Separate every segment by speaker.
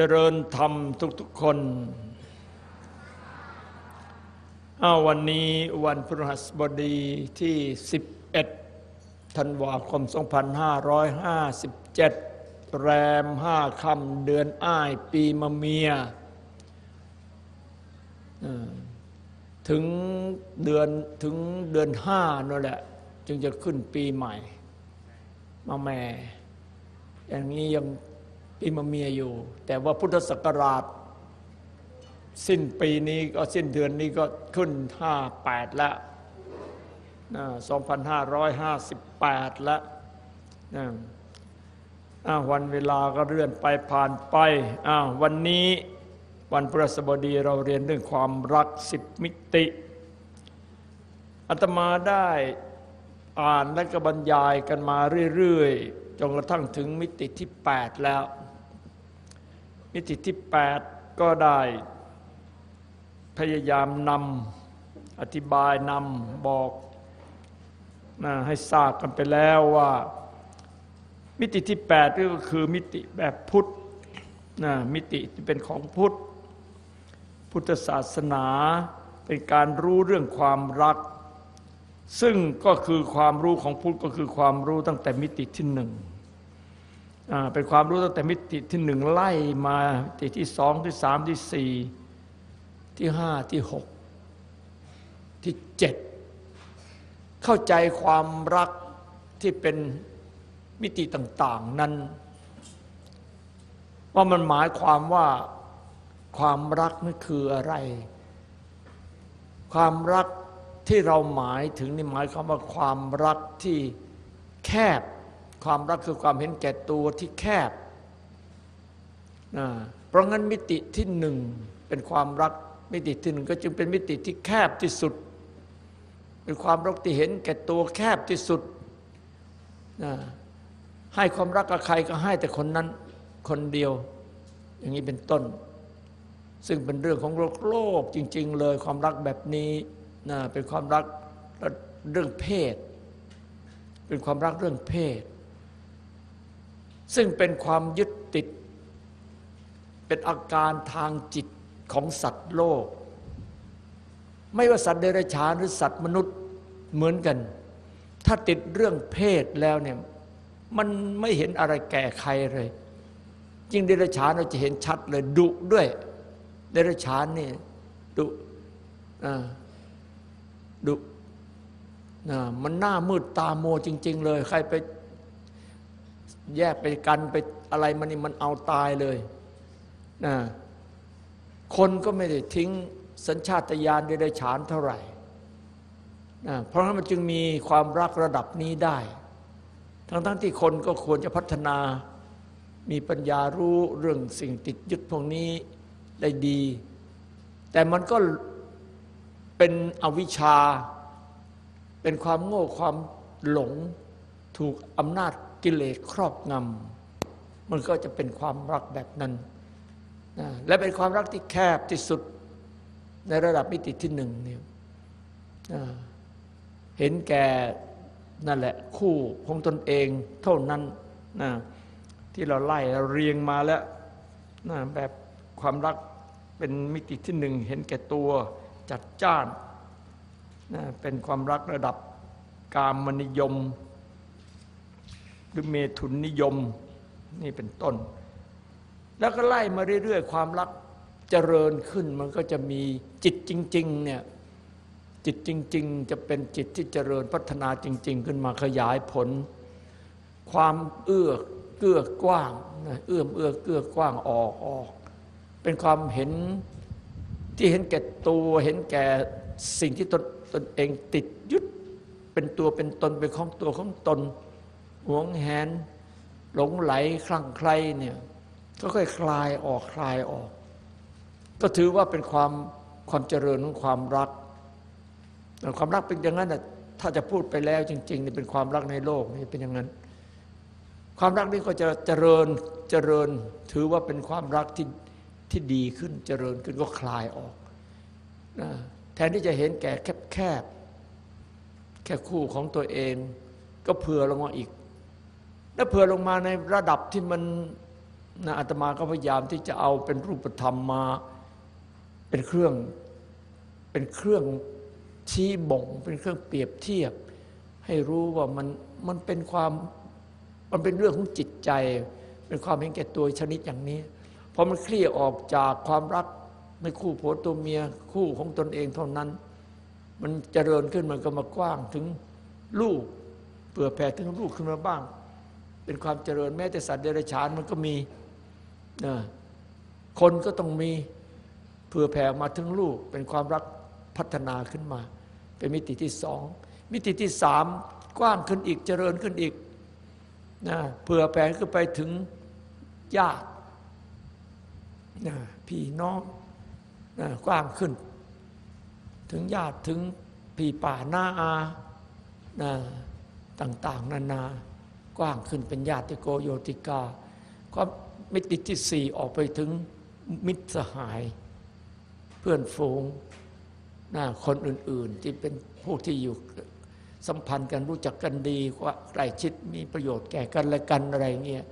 Speaker 1: เจริญธรรมทุกๆคนอ้าวันนี้วันพฤหัสบดีที่ 11 ธันวาคม 2557 แรมห้าค่ำเดือนอ้ายปีมะเมีย ถึงเดือนถึงเดือนห้านั่นแหละ จึงจะขึ้นปีใหม่ มาแม่ อย่างนี้ยัง ปีมะเมียอยู่ แต่ว่าพุทธศักราช สิ้นปีนี้ก็สิ้นเดือนนี้ก็ขึ้น 58 แล้วนะ2558 แล้วนะอ้าววันเวลาก็เลื่อนไปผ่านไปอ้าววันนี้วันพฤหัสบดีเราเรียนเรื่องความรักสิบมิติอาตมาได้อ่านและก็บรรยายกันมาเรื่อย ๆ จนกระทั่งถึงมิติที่ 8 แล้ว มิติที่ 8 ก็ได้ พยายามนำอธิบายนำบอกนะให้ทราบกันไปแล้วว่า มิติที่ 8 ก็คือมิติแบบพุทธนะมิติที่เป็นของพุทธ พุทธศาสนาเป็นการรู้เรื่องความรัก ซึ่งก็คือความรู้ของพุทธก็คือความรู้ตั้งแต่มิติที่หนึ่ง เป็นความรู้ตั้งแต่มิติที่หนึ่งไล่มามิติที่สองที่สามที่สี่ที่ห้าที่หกที่เจ็ดเข้าใจความรักที่เป็นมิติต่าง ๆนั้น ว่ามันหมายความว่าความรักนั่นคืออะไร ความรักที่เราหมายถึงนี่หมายความว่าความรักที่แคบ ความรักคือความเห็นแก่ตัวที่แคบนะเพราะงั้นมิติที่หนึ่งเป็นความรักมิติที่หนึ่งก็จึงเป็นมิติที่แคบที่สุด เป็นความรักที่เห็นแก่ตัวแคบที่สุดนะให้ความรักกับใครก็ให้แต่คนนั้นคนเดียว อย่างนี้เป็นต้น ซึ่งเป็นเรื่องของโลกโลกจริง ๆ เลยความรักแบบนี้นะเป็นความรักเรื่องเพศ เป็นความรักเรื่องเพศ ซึ่งเป็นความยึดติด เป็นอาการทางจิตของสัตว์โลก ไม่ว่าสัตว์เดรัจฉานหรือสัตว์มนุษย์เหมือนกัน ถ้าติดเรื่องเพศแล้วเนี่ยมันไม่เห็นอะไรแก่ใครเลยจริงเดรัจฉานเราจะเห็นชัดเลยดุด้วย เดรัจฉานนี่ดุดุนะมันหน้ามืดตาโมจริง ๆ เลย ใครไป แยกไปกันไปอะไรมันนี่มันเอาตายเลยนะคนก็ไม่ได้ทิ้งสัญชาตญาณเดรัจฉานเท่าไหร่นะเพราะฉะนั้นมันจึงมีความรักระดับนี้ได้ ทั้งๆทที่คนก็ควรจะพัฒนา มีปัญญารู้เรื่องสิ่งติดยึดพวกนี้ได้ดี แต่มันก็เป็นอวิชชา เป็นความโง่ความหลง ถูกอำนาจ กิเลสครอบงำมันก็จะเป็นความรักแบบนั้นนะและเป็นความรักที่แคบที่สุดในระดับมิติที่หนึ่งเนี่ยเห็นแก่นั่นแหละคู่ของตนเองเท่านั้นนะที่เราไล่เราเรียงมาแล้วนะแบบความรักเป็นมิติที่หนึ่งเห็นแก่ตัวจัดจ้านนะเป็นความรักระดับกามนิยม หรือเมถุนนิยมนี่เป็นต้น แล้วก็ไล่มาเรื่อยๆ ความรักเจริญขึ้นมันก็จะมีจิตจริงๆเนี่ยจิตจริง ๆ จะเป็นจิตที่เจริญพัฒนาจริง ๆ ขึ้นมาขยายผล ความเอื้อเกื้อกว้างเอื้อมเอื้อเกื้อกว้างออกออก เป็นความเห็นที่เห็นแก่ตัวเห็นแก่สิ่งที่ตนตนเองติดยึดเป็นตัวเป็นตนเป็นของตัวของตน หวงแหน หลงไหลคลั่งใครเนี่ยก็ค่อยคลายออกคลายออก ก็ถือว่าเป็นความความเจริญของความรัก ความรักเป็นอย่างนั้นนะถ้าจะพูดไปแล้วจริงๆนี่เป็นความรักในโลกนี่เป็นอย่างนั้น ความรักนี้ก็จะเจริญเจริญ ถือว่าเป็นความรักที่ที่ดีขึ้นเจริญขึ้นก็คลายออกนะแทนที่จะเห็นแก่แคบแคบแค่คู่ของตัวเอง ก็เผื่อลงมาอีก แล้วเผื่อลงมาในระดับที่มันนะอาตมาก็พยายามที่จะเอาเป็นรูปธรรมมาเป็นเครื่องเป็นเครื่องชี้บ่ง เป็นเครื่องเปรียบเทียบ ให้รู้ว่ามันมันเป็นความมันเป็นเรื่องของจิตใจ เป็นความเห็นแก่ตัวชนิดอย่างนี้พอมันเคลี่ยออกจากความรักในคู่ผัวตัวเมียคู่ของตนเองเท่านั้น มันเจริญขึ้นมันก็มากว้างถึงลูกเปื่อแผ่ถึงลูกขึ้นมาบ้าง เป็นความเจริญแม้แต่สัตว์เดรัจฉานมันก็มีนะคนก็ต้องมีเผื่อแผ่มาถึงลูก เป็นความรักพัฒนาขึ้นมา เป็นมิติที่สองมิติที่สามกว้างขึ้นอีกเจริญขึ้นอีกนะเผื่อแผ่ขึ้นไปถึงญาตินะพี่น้องนะกว้างขึ้น ถึงญาติถึงพี่ป่าหน้าอานะต่าง ๆ นานา กว้างขึ้นเป็นญาติโกโยติกาก็มิติที่สี่ออกไปถึงมิตรสหาย เพื่อนฝูงนะคนอื่น ๆ ที่เป็นผู้ที่อยู่สัมพันธ์กันรู้จักกันดีว่าใกล้ชิดมีประโยชน์แก่กันและกันอะไรเงี้ย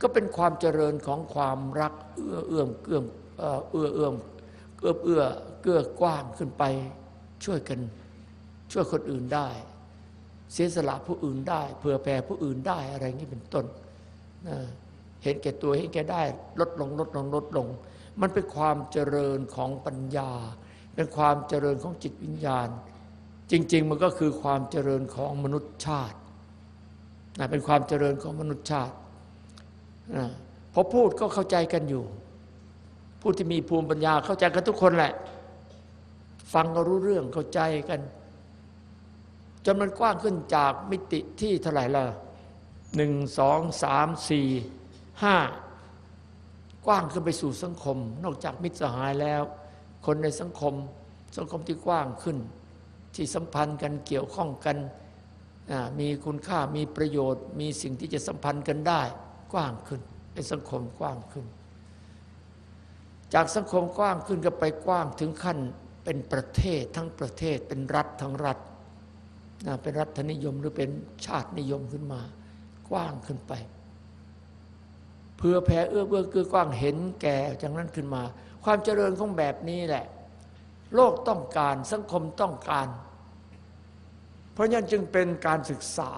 Speaker 1: ก็เป็นความเจริญของความรักเอื้อเอื้อมเกื้อเอ่อเอื้อเอื้อมเอื้อเอื้อเกื้อกว้างขึ้นไปช่วยกันช่วยคนอื่นได้ เสียสละผู้อื่นได้เผื่อแผ่ผู้อื่นได้อะไรอย่างนี้เป็นต้นนะเห็นแก่ตัวเห็นแก่ได้ ลดลงลดลงลดลง มันเป็นความเจริญของปัญญา เป็นความเจริญของจิตวิญญาณ จริง ๆ มันก็คือความเจริญของมนุษยชาตินะเป็นความเจริญของมนุษยชาตินะพอพูดก็เข้าใจกันอยู่ ผู้ที่มีภูมิปัญญาเข้าใจกันทุกคนแหละ ฟังก็รู้เรื่องเข้าใจกัน จนมันกว้างขึ้นจากมิติที่เท่าไหร่ละหนึ่งสองสามสี่ห้ากว้างขึ้นไปสู่สังคม นอกจากมิตรสหายแล้ว คนในสังคม สังคมที่กว้างขึ้น ที่สัมพันธ์กันเกี่ยวข้องกันมีคุณค่ามีประโยชน์ มีสิ่งที่จะสัมพันธ์กันได้ กว้างขึ้นเป็นสังคมกว้างขึ้น จากสังคมกว้างขึ้นก็ไปกว้างถึงขั้นเป็นประเทศทั้งประเทศเป็นรัฐทั้งรัฐ เป็นรัฐนิยมหรือเป็นชาตินิยมขึ้นมา กว้างขึ้นไป เพื่อแผ่เอื้อเบื้อเกื้อกว้างเห็นแก่จากนั้นขึ้นมา ความเจริญของแบบนี้แหละ โลกต้องการสังคมต้องการ เพราะฉะนั้นจึงเป็นการศึกษา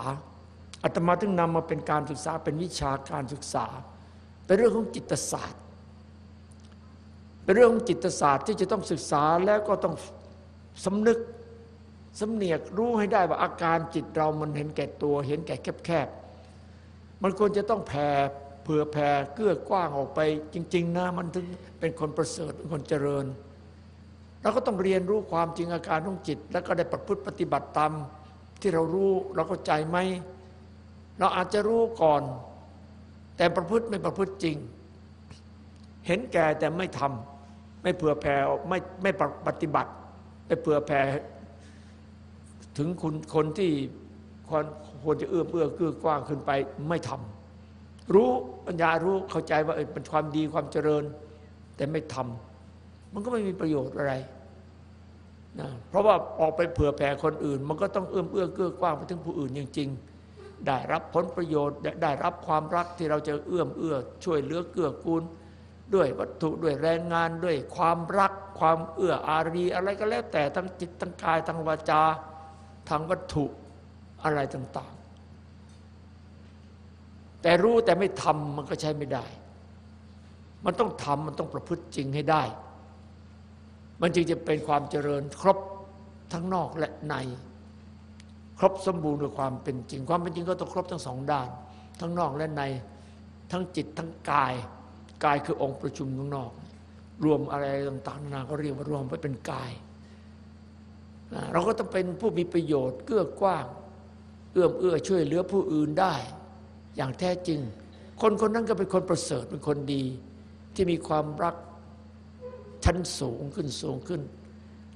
Speaker 1: อาตมาถึงนำมาเป็นการศึกษาเป็นวิชาการศึกษา เป็นเรื่องของจิตศาสตร์ เป็นเรื่องของจิตศาสตร์ที่จะต้องศึกษาแล้วก็ต้องสำนึก สำเนียกรู้ให้ได้ว่าอาการจิตเรามันเห็นแก่ตัว เห็นแก่แคบๆ มันควรจะต้องแผ่เผื่อแผ่เกื้อกว้างออกไป จริง ๆ นะ มันถึงเป็นคนประเสริฐเป็นคนเจริญเราก็ต้องเรียนรู้ความจริงอาการของจิต แล้วก็ได้ประพฤติปฏิบัติตามที่เรารู้เราเข้าใจไหมเราอาจจะรู้ก่อน แต่ประพฤติไม่ประพฤติจริง เห็นแก่แต่ไม่ทำไม่เผื่อแผ่ไม่ไม่ปฏิบัติ ไม่เผื่อแผ่ ถึงคุณคนที่ควรควรจะเอื้อเอื้อเกื้อกว้างขึ้นไปไม่ทำรู้ปัญญารู้เข้าใจว่าเป็นความดีความเจริญ แต่ไม่ทำมันก็ไม่มีประโยชน์อะไรนะเพราะว่าออกไปเผื่อแผ่คนอื่น มันก็ต้องเอื้อมเอื้อเกื้อกว้างไปถึงผู้อื่นจริง ๆ ได้รับผลประโยชน์ได้รับความรักที่เราจะเอื้อมเอื้อ ช่วยเหลือเกื้อกูล ด้วยวัตถุด้วยแรงงานด้วยความรัก ความเอื้ออารีอะไรก็แล้วแต่ทั้งจิตทั้งกายทั้งวาจา ทางวัตถุอะไรต่าง ๆ แต่รู้แต่ไม่ทำมันก็ใช้ไม่ได้ มันต้องทำมันต้องประพฤติจริงให้ได้ มันจึงจะเป็นความเจริญครบทั้งนอกและใน ครบสมบูรณ์ด้วยความเป็นจริง ความเป็นจริงก็ต้องครบทั้งสองด้าน ทั้งนอกและใน ทั้งจิตทั้งกาย กายคือองค์ประชุมข้างนอก รวมอะไรต่างๆนานาก็เรียกว่ารวมไปเป็นกาย เราก็ต้องเป็นผู้มีประโยชน์เกื้อกว้าง เอื้อมเอื้อช่วยเหลือผู้อื่นได้ อย่างแท้จริง คนคนนั้นก็เป็นคนประเสริฐเป็นคนดี ที่มีความรักชั้นสูงขึ้นสูงขึ้น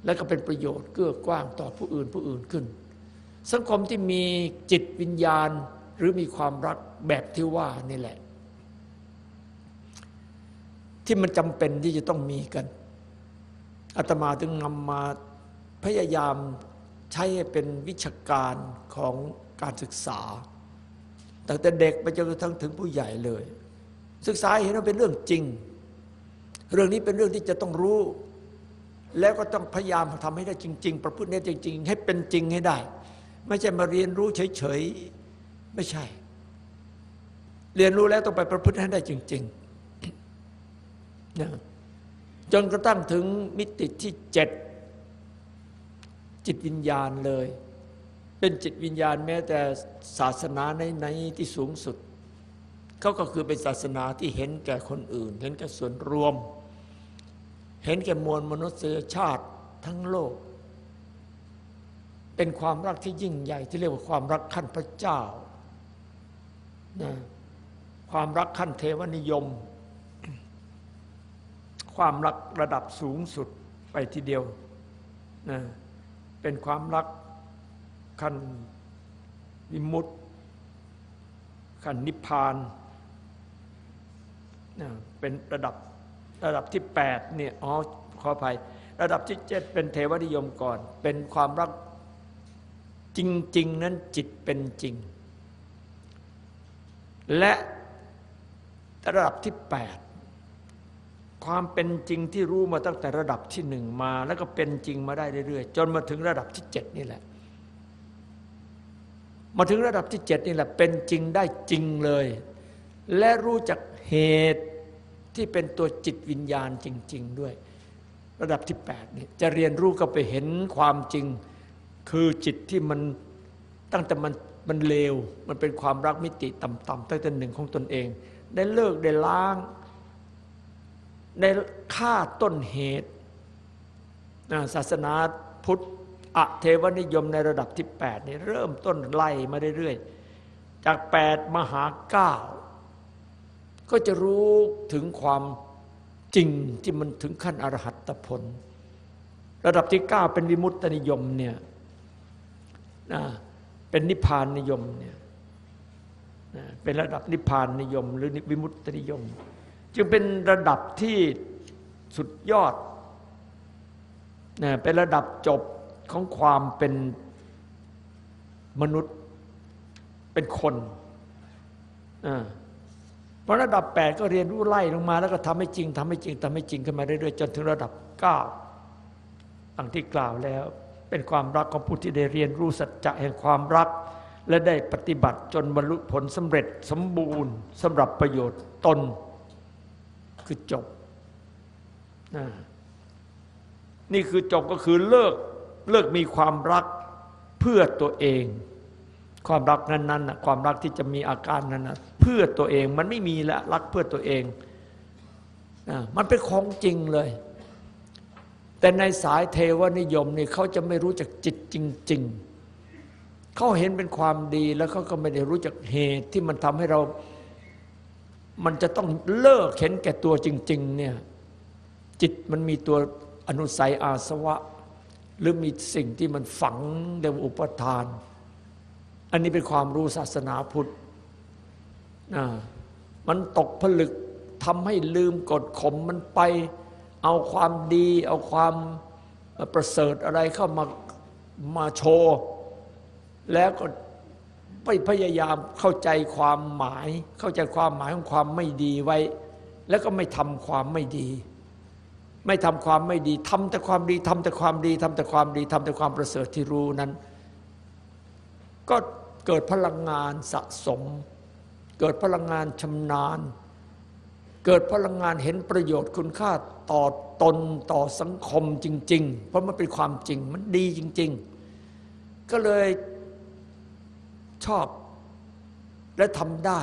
Speaker 1: แล้วก็เป็นประโยชน์เกื้อกว้างต่อผู้อื่นผู้อื่นขึ้น สังคมที่มีจิตวิญญาณหรือมีความรักแบบที่ว่านี่แหละ ที่มันจำเป็นที่จะต้องมีกันอาตมาถึงนำมา พยายามใช้ให้เป็นวิชาการของการศึกษา ตั้งแต่เด็กไปจนกระทั่งถึงผู้ใหญ่เลย ศึกษาเห็นว่าเป็นเรื่องจริง เรื่องนี้เป็นเรื่องที่จะต้องรู้ แล้วก็ต้องพยายามทำให้ได้จริง ๆ ประพฤติได้จริง ๆ ให้เป็นจริงให้ได้ ไม่ใช่มาเรียนรู้เฉยๆไม่ใช่ เรียนรู้แล้วต้องไปประพฤติให้ได้จริงๆนะจนกระทั่งถึงมิติที่เจ็ด จิตวิญญาณเลย เป็นจิตวิญญาณแม้แต่ศาสนาในในที่สูงสุดเขาก็คือเป็นศาสนาที่เห็นแก่คนอื่น เห็นแก่ส่วนรวม เห็นแก่มวลมนุษยชาติทั้งโลก เป็นความรักที่ยิ่งใหญ่ที่เรียกว่าความรักขั้นพระเจ้านะความรักขั้นเทวนิยม ความรักระดับสูงสุดไปทีเดียวนะ เป็นความรักขั้นวิมุตติขั้นนิพพานเป็นระดับระดับที่8เนี่ยอ๋อขออภัยระดับที่ 7 เป็นเทวนิยมก่อน เป็นความรักจริง ๆ นั้นจิตเป็นจริง และระดับที่ 8 ความเป็นจริงที่รู้มาตั้งแต่ระดับที่หนึ่งมา แล้วก็เป็นจริงมาได้เรื่อยๆจนมาถึงระดับที่เจ็ดนี่แหละ มาถึงระดับที่เจ็ดนี่แหละเป็นจริงได้จริงเลย และรู้จักเหตุที่เป็นตัวจิตวิญญาณจริง ๆ ด้วย ระดับที่8นี่จะเรียนรู้ก็ไปเห็นความจริง คือจิตที่มันตั้งแต่มันมันเลวมันเป็นความรักมิติต่ำๆตั้งแต่หนึ่งของตนเอง ได้เลิกได้ล้าง ได้ฆ่าต้นเหตุศาสนาพุทธอเทวนิยมในระดับที่8นี่เริ่มต้นไล่มาเรื่อยๆ จาก 8 มหาเก้าก็จะรู้ถึงความจริงที่มันถึงขั้นอรหัตผล ระดับที่เก้าเป็นวิมุตตนิยมเนี่ยเป็นนิพพานนิยมเนี่ยเป็นระดับนิพพานนิยม หรือวิมุตตนิยม จึงเป็นระดับที่สุดยอดเป็นระดับจบของความเป็นมนุษย์เป็นคนเพราะระดับ 8 ก็เรียนรู้ไล่ลงมา แล้วก็ทำให้จริงทำให้จริงทำให้จริงขึ้นมาเรื่อยๆจนถึงระดับ9ดังที่กล่าวแล้ว เป็นความรักของผู้ที่ได้เรียนรู้สัจจะแห่งความรัก และได้ปฏิบัติจนบรรลุผลสำเร็จสมบูรณ์สำหรับประโยชน์ตน คือจบ นี่คือจบก็คือเลิกเลิกมีความรักเพื่อตัวเอง ความรักนั้นๆความรักที่จะมีอาการนั้นนะเพื่อตัวเองมันไม่มีละรักเพื่อตัวเองมันเป็นของจริงเลย แต่ในสายเทวนิยมนี่เขาจะไม่รู้จักจิตจริง ๆเขาเห็นเป็นความดีแล้วเขาก็ไม่ได้รู้จักเหตุที่มันทำให้เรา มันจะต้องเลิกเห็นแก่ตัวจริง ๆ เนี่ย จิตมันมีตัวอนุสัยอาสวะ หรือมีสิ่งที่มันฝังเดวอุปทาน อันนี้เป็นความรู้ศาสนาพุทธนะมันตกผลึกทำให้ลืมกดข่มมันไป เอาความดี เอาความประเสริฐอะไรเข้ามามาโชว์ แล้วก็ ไปพยายามเข้าใจความหมาย เข้าใจความหมายของความไม่ดีไว้ แล้วก็ไม่ทำความไม่ดี ไม่ทำความไม่ดีทำแต่ความดีทำแต่ความดีทำแต่ความดีทำแต่ความประเสริฐที่รู้นั้น ก็เกิดพลังงานสะสม เกิดพลังงานชำนาญ เกิดพลังงานเห็นประโยชน์คุณค่าต่อตนต่อสังคมจริง ๆ เพราะมันเป็นความจริงมันดีจริง ๆ ก็เลย ชอบ และทำได้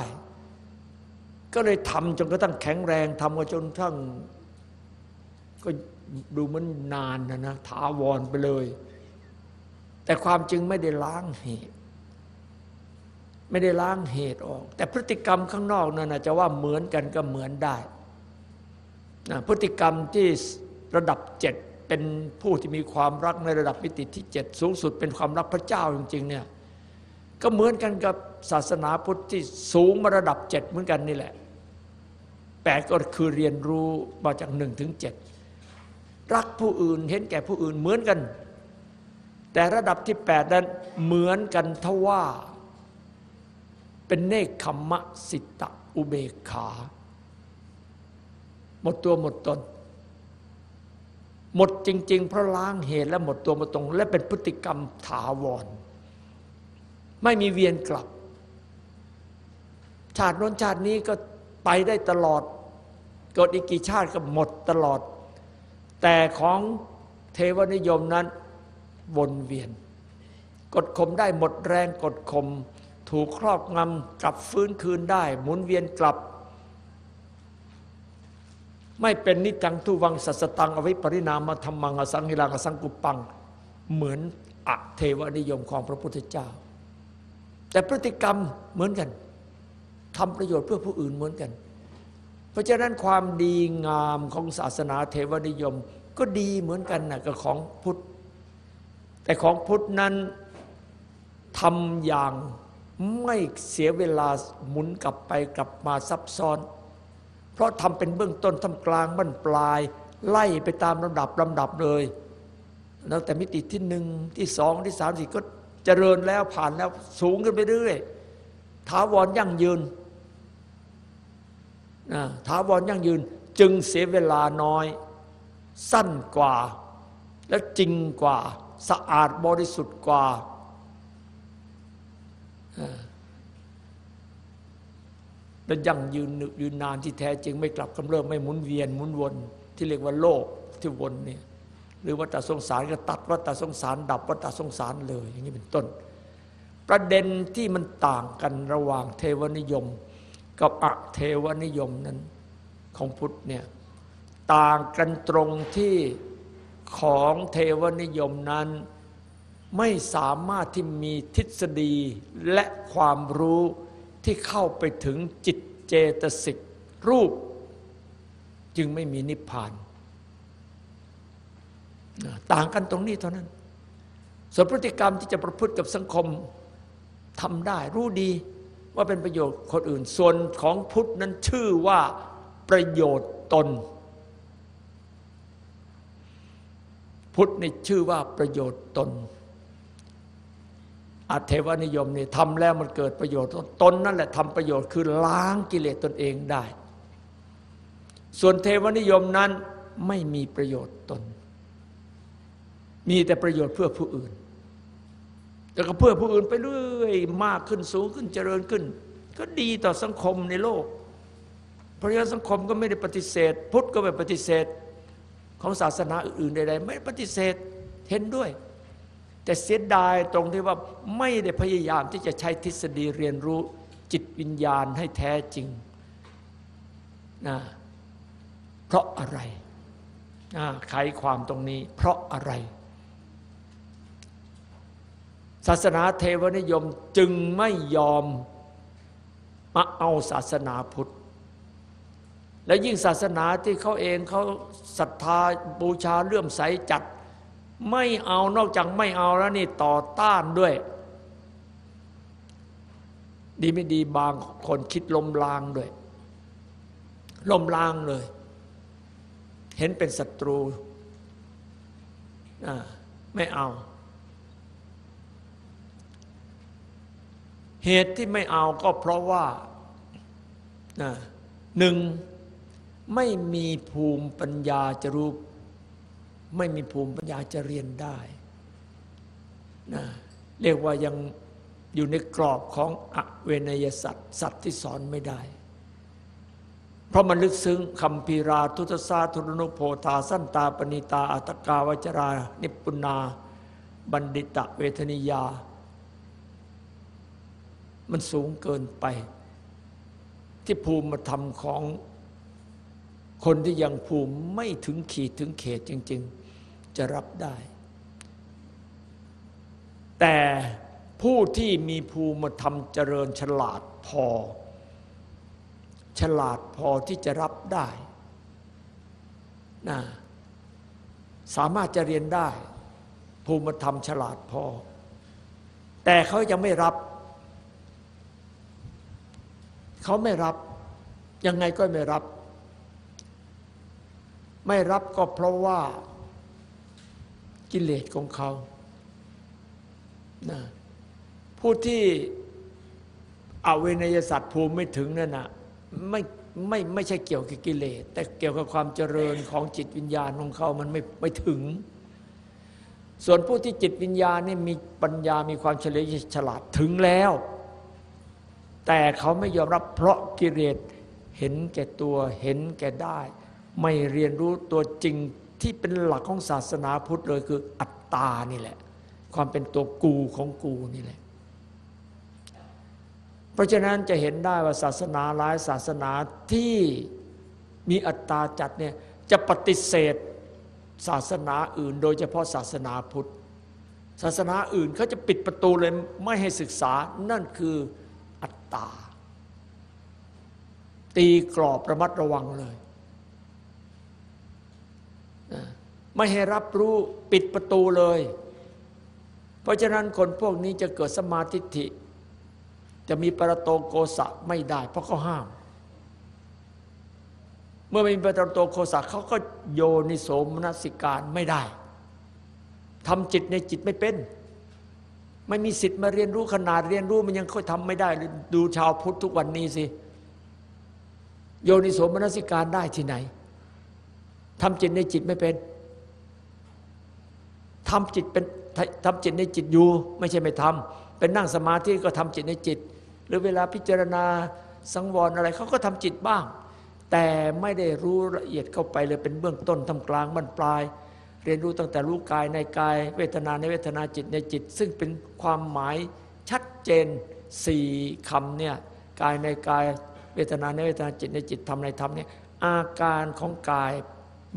Speaker 1: ก็เลยทำจนกระทั่งแข็งแรงทำมาจนทั้งก็ดูมันนานนะนะถาวรไปเลย แต่ความจริงไม่ได้ล้างเหตุ ไม่ได้ล้างเหตุออก แต่พฤติกรรมข้างนอกนั่นจะว่าเหมือนกันก็เหมือนได้นะพฤติกรรมที่ระดับเจ็ดเป็นผู้ที่มีความรักในระดับมิติที่เจ็ดสูงสุดเป็นความรักพระเจ้าจริงๆเนี่ย ก็เหมือนกันกับศาสนาพุทธที่สูงมาระดับเจ็ดเหมือนกันนี่แหละแปดก็คือเรียนรู้มาจากหนึ่งถึงเจ็ดรักผู้อื่นเห็นแก่ผู้อื่นเหมือนกัน แต่ระดับที่แปดนั้นเหมือนกันทว่า เป็นเนคขมะสิตะอุเบกขา หมดตัวหมดตน หมดจริง ๆ เพราะล้างเหตุและหมดตัวหมดตรงและเป็นพฤติกรรมถาวร ไม่มีเวียนกลับ ชาติโน้นชาตินี้ก็ไปได้ตลอดเกิดอีกกี่ชาติก็หมดตลอด แต่ของเทวนิยมนั้นวนเวียน กดข่มได้หมดแรงกดข่มถูกครอบงำกลับฟื้นคืนได้ หมุนเวียนกลับ ไม่เป็นนิจังทุวังสัสตังอวิปริณามธรรมังอสังหิรังอสังกุปัง เหมือนอเทวนิยมของพระพุทธเจ้า แต่พฤติกรรมเหมือนกันทำประโยชน์เพื่อผู้อื่นเหมือนกัน เพราะฉะนั้นความดีงามของศาสนาเทวนิยม ก็ดีเหมือนกันนะกับของพุทธ แต่ของพุทธนั้นทำอย่างไม่เสียเวลาหมุนกลับไปกลับมาซับซ้อน เพราะทำเป็นเบื้องต้นทำกลางบั้นปลาย ไล่ไปตามลำดับลำดับเลยแล้วแต่มิติที่หนึ่งที่สองที่สามสี่ก็ เจริญแล้วผ่านแล้วสูงขึ้นไปเรื่อยถาวรยั่งยืนถาวรยั่งยืน จึงเสียเวลาน้อย สั้นกว่า และจริงกว่า สะอาดบริสุทธิ์กว่า และยั่งยืนยืนนานที่แท้จริงไม่กลับกำเริบไม่หมุนเวียนหมุนวน ที่เรียกว่าโลกที่วนเนี่ย หรือวัฏสงสารก็ตัดวัฏสงสาร ดับวัฏสงสารเลย อย่างนี้เป็นต้น ประเด็นที่มันต่างกันระหว่างเทวนิยม กับอเทวนิยมนั้นของพุทธเนี่ยต่างกันตรงที่ของเทวนิยมนั้นไม่สามารถที่มีทฤษฎีและความรู้ที่เข้าไปถึงจิตเจตสิกรูป จึงไม่มีนิพพาน ต่างกันตรงนี้เท่านั้น ส่วนพฤติกรรมที่จะประพฤติกับสังคมทำได้ รู้ดีว่าเป็นประโยชน์คนอื่น ส่วนของพุทธนั้นชื่อว่าประโยชน์ตน พุทธในชื่อว่าประโยชน์ตนอัตเทวนิยมนี่ทำแล้วมันเกิดประโยชน์ตนนั่นแหละทำประโยชน์คือล้างกิเลสตนเองได้ ส่วนเทวนิยมนั้นไม่มีประโยชน์ตน มีแต่ประโยชน์เพื่อผู้อื่นแต่ก็เพื่อผู้อื่นไปเรื่อยมากขึ้นสูงขึ้นเจริญขึ้น ก็ดีต่อสังคมในโลก เพราะฉะนั้นสังคมก็ไม่ได้ปฏิเสธ พุทธก็ไม่ปฏิเสธของศาสนาอื่นใดๆไม่ปฏิเสธเห็นด้วย แต่เสียดายตรงที่ว่าไม่ได้พยายามที่จะใช้ทฤษฎีเรียนรู้จิตวิญญาณให้แท้จริงนะเพราะอะไรไขความตรงนี้ เพราะอะไร ศาสนาเทวนิยมจึงไม่ยอมมาเอาศาสนาพุทธ และยิ่งศาสนาที่เขาเองเขาศรัทธาบูชาเลื่อมใสจัด ไม่เอานอกจากไม่เอาแล้วนี่ต่อต้านด้วย ดีไม่ดีบางคนคิดลมลางด้วยลมลางเลย เห็นเป็นศัตรูไม่เอา เหตุที่ไม่เอาก็เพราะว่าหนึ่งไม่มีภูมิปัญญาจะรู้ไม่มีภูมิปัญญาจะเรียนได้นะเรียกว่ายังอยู่ในกรอบของอเวนยสัตว์สัตว์ที่สอนไม่ได้ เพราะมันลึกซึ้งคำพีราทุตสาทุรนุโพธาสั้นตาปณิตาอัตกาวจรา นิปุนา บัณฑิตะเวทนิยา มันสูงเกินไป ที่ภูมิธรรมของคนที่ยังภูมิไม่ถึงขีดถึงเขตจริง ๆ จะรับได้ แต่ผู้ที่มีภูมิธรรมเจริญฉลาดพอ ฉลาดพอที่จะรับได้นะสามารถจะเรียนได้ ภูมิธรรมฉลาดพอ แต่เขายังไม่รับ เขาไม่รับ ยังไงก็ไม่รับ ไม่รับก็เพราะว่ากิเลสของเขานะผู้ที่อเวนยสัตว์ภูมิไม่ถึงนั่นนะไม่ไม่ไม่ใช่เกี่ยวกับกิเลส แต่เกี่ยวกับความเจริญของจิตวิญญาณของเขามันไม่ไม่ถึง ส่วนผู้ที่จิตวิญญาณนี่มีปัญญามีความเฉลียวฉลาดถึงแล้ว แต่เขาไม่ยอมรับเพราะกิเลสเห็นแก่ตัวเห็นแก่ได้ ไม่เรียนรู้ตัวจริงที่เป็นหลักของศาสนาพุทธเลยคืออัตตานี่แหละ ความเป็นตัวกูของกูนี่แหละ เพราะฉะนั้นจะเห็นได้ว่าศาสนาหลายศาสนาที่มีอัตตาจัดเนี่ยจะปฏิเสธศาสนาอื่น โดยเฉพาะศาสนาพุทธ ศาสนาอื่นเขาจะปิดประตูเลยไม่ให้ศึกษานั่นคือ ตา ตีกรอบระมัดระวังเลย ไม่ให้รับรู้ปิดประตูเลย เพราะฉะนั้นคนพวกนี้จะเกิดสมาธิิจะมีปรโตโกสะไม่ได้ เพราะเขาห้าม เมื่อไม่มีปรโตโกสะเขาก็โยนิโสมนสิการไม่ได้ทำจิตในจิตไม่เป็น ไม่มีสิทธิ์มาเรียนรู้ขนาดเรียนรู้มันยังค่อยทำไม่ได้ดูชาวพุทธทุกวันนี้สิโยนิโสมนสิการได้ที่ไหนทำจิตในจิตไม่เป็นทำจิตเป็นทำจิตในจิตอยู่ ไม่ใช่ไม่ทำเป็นนั่งสมาธิก็ทำจิตในจิต หรือเวลาพิจารณาสังวรอะไรเขาก็ทำจิตบ้าง แต่ไม่ได้รู้ละเอียดเข้าไปเลยเป็นเบื้องต้นทำกลางบรรปลาย เรียนรู้ตั้งแต่รู้กายในกาย เวทนาในเวทนาจิตในจิต ซึ่งเป็นความหมายชัดเจนสี่คำเนี่ยกายในกายเวทนาในเวทนาจิตในจิตทำในธรรมเนี่ยอาการของกาย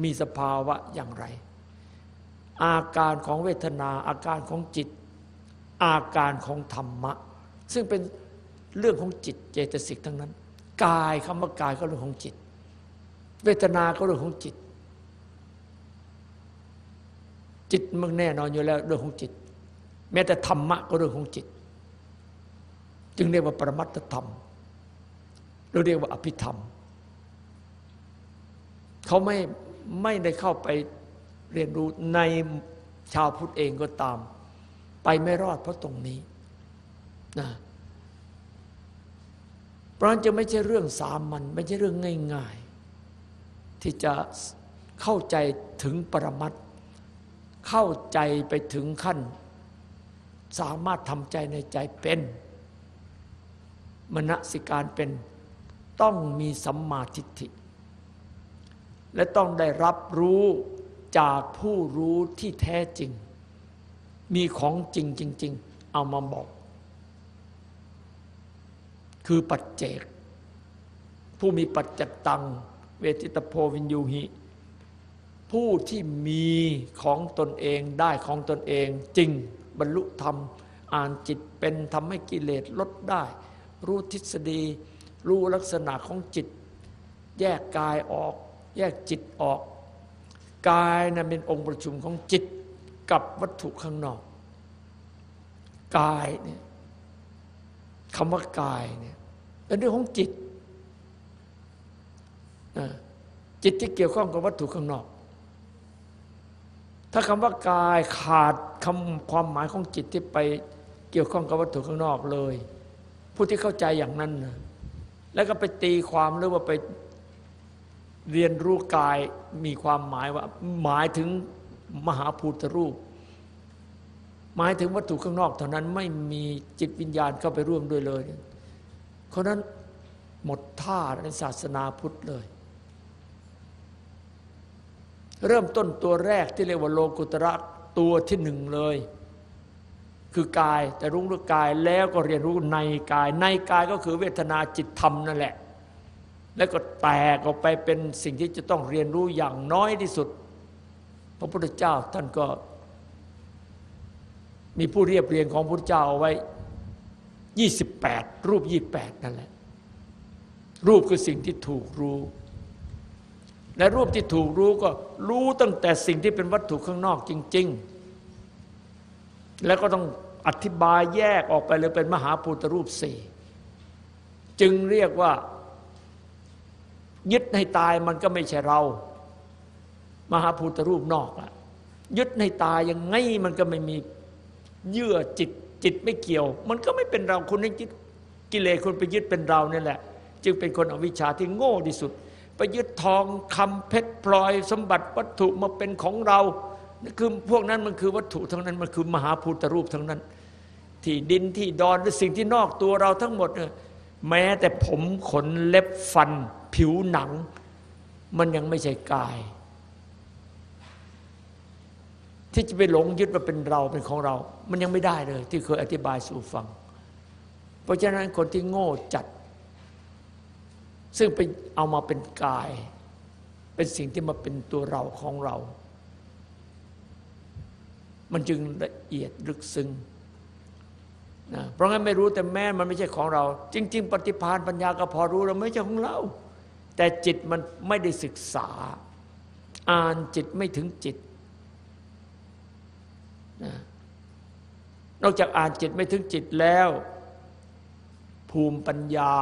Speaker 1: มีสภาวะอย่างไร อาการของเวทนาอาการของจิต อาการของธรรมะ ซึ่งเป็นเรื่องของจิตเจตสิกทั้งนั้น กายคำว่ากายก็เรื่องของจิต เวทนาก็เรื่องของจิต จิตมันแน่นอนอยู่แล้วเรื่องของจิต แม้แต่ธรรมะก็เรื่องของจิต จึงเรียกว่าปรมัตธรรมเราเรียกว่าอภิธรรม เขาไม่ไม่ได้เข้าไปเรียนรู้ในชาวพุทธเองก็ตาม ไปไม่รอดเพราะตรงนี้นะเพราะนั้นจะไม่ใช่เรื่องสามัญไม่ใช่เรื่องง่าย ๆ ที่จะเข้าใจถึงปรมัต เข้าใจไปถึงขั้น สามารถทำใจในใจเป็นมณสิการเป็นต้องมีสัมมาทิฏฐิ และต้องได้รับรู้จากผู้รู้ที่แท้จริง มีของจริงจริง ๆ เอามาบอก คือปัจเจก ผู้มีปัจจตัง เวทิตโพวินยูหิ ผู้ที่มีของตนเองได้ของตนเองจริงบรรลุธรรม อ่านจิตเป็นทำให้กิเลสลดได้ รู้ทฤษฎี รู้ลักษณะของจิต แยกกายออก แยกจิตออก กายนะเป็นองค์ประชุมของจิตกับวัตถุข้างนอก กายเนี่ยคำว่ากายเนี่ยเป็นเรื่องของจิตจิตที่เกี่ยวข้องกับวัตถุข้างนอก ถ้าคำว่ากายขาดคำความหมายของจิตที่ไปเกี่ยวข้องกับวัตถุข้างนอกเลย ผู้ที่เข้าใจอย่างนั้นนะแล้วก็ไปตีความหรือว่าไปเรียนรู้กายมีความหมายว่า หมายถึงมหาภูตรูป หมายถึงวัตถุข้างนอก เท่านั้นไม่มีจิตวิญญาณเข้าไปร่วมด้วยเลย เพราะนั้นหมดท่าในศาสนาพุทธเลย เริ่มต้นตัวแรกที่เรียกว่าโลกุตระตัวที่หนึ่งเลย คือกายแต่รู้เรื่องกายแล้วก็เรียนรู้ในกาย ในกายก็คือเวทนาจิตธรรมนั่นแหละ แล้วก็แตกออกไปเป็นสิ่งที่จะต้องเรียนรู้อย่างน้อยที่สุด พระพุทธเจ้าท่านก็ มีผู้เรียบเรียงของพระพุทธเจ้าเอาไว้ 28 รูป 28 นั่นแหละ รูปคือสิ่งที่ถูกรู้ และรูปที่ถูกรู้ก็รู้ตั้งแต่สิ่งที่เป็นวัตถุข้างนอกจริง ๆ แล้วก็ต้องอธิบายแยกออกไปเลยเป็นมหาภูตรูปสี่จึงเรียกว่า ยึดให้ตายมันก็ไม่ใช่เรา มหาภูตรูปนอกละยึดให้ตายยังไงมันก็ไม่มีเยื่อจิตจิตไม่เกี่ยว มันก็ไม่เป็นเราคุณให้จิตกิเลสคุณไปยึดเป็นเราเนี่ยแหละ จึงเป็นคนอวิชชาที่โง่ที่สุด ไปยึดทองคำเพชรพลอยสมบัติวัตถุมาเป็นของเรานี่คือพวกนั้นมันคือวัตถุทั้งนั้น มันคือมหาภูตรูปทั้งนั้น ที่ดินที่ดอนหรือสิ่งที่นอกตัวเราทั้งหมดแม้แต่ผมขนเล็บฟัน ผิวหนัง มันยังไม่ใช่กาย ที่จะไปหลงยึดว่าเป็นเราเป็นของเรา มันยังไม่ได้เลย ที่เคยอธิบายสู่ฟัง เพราะฉะนั้นคนที่โง่จัด ซึ่งไปเอามาเป็นกาย เป็นสิ่งที่มาเป็นตัวเราของเรา มันจึงละเอียดลึกซึ้งนะเพราะงั้นไม่รู้แต่แม่มันไม่ใช่ของเรา จริง ๆ ปฏิภาณปัญญาก็พอรู้เราไม่ใช่ของเรา แต่จิตมันไม่ได้ศึกษา อ่านจิตไม่ถึงจิตนะนอกจากอ่านจิตไม่ถึงจิตแล้ว ภูมิปัญญา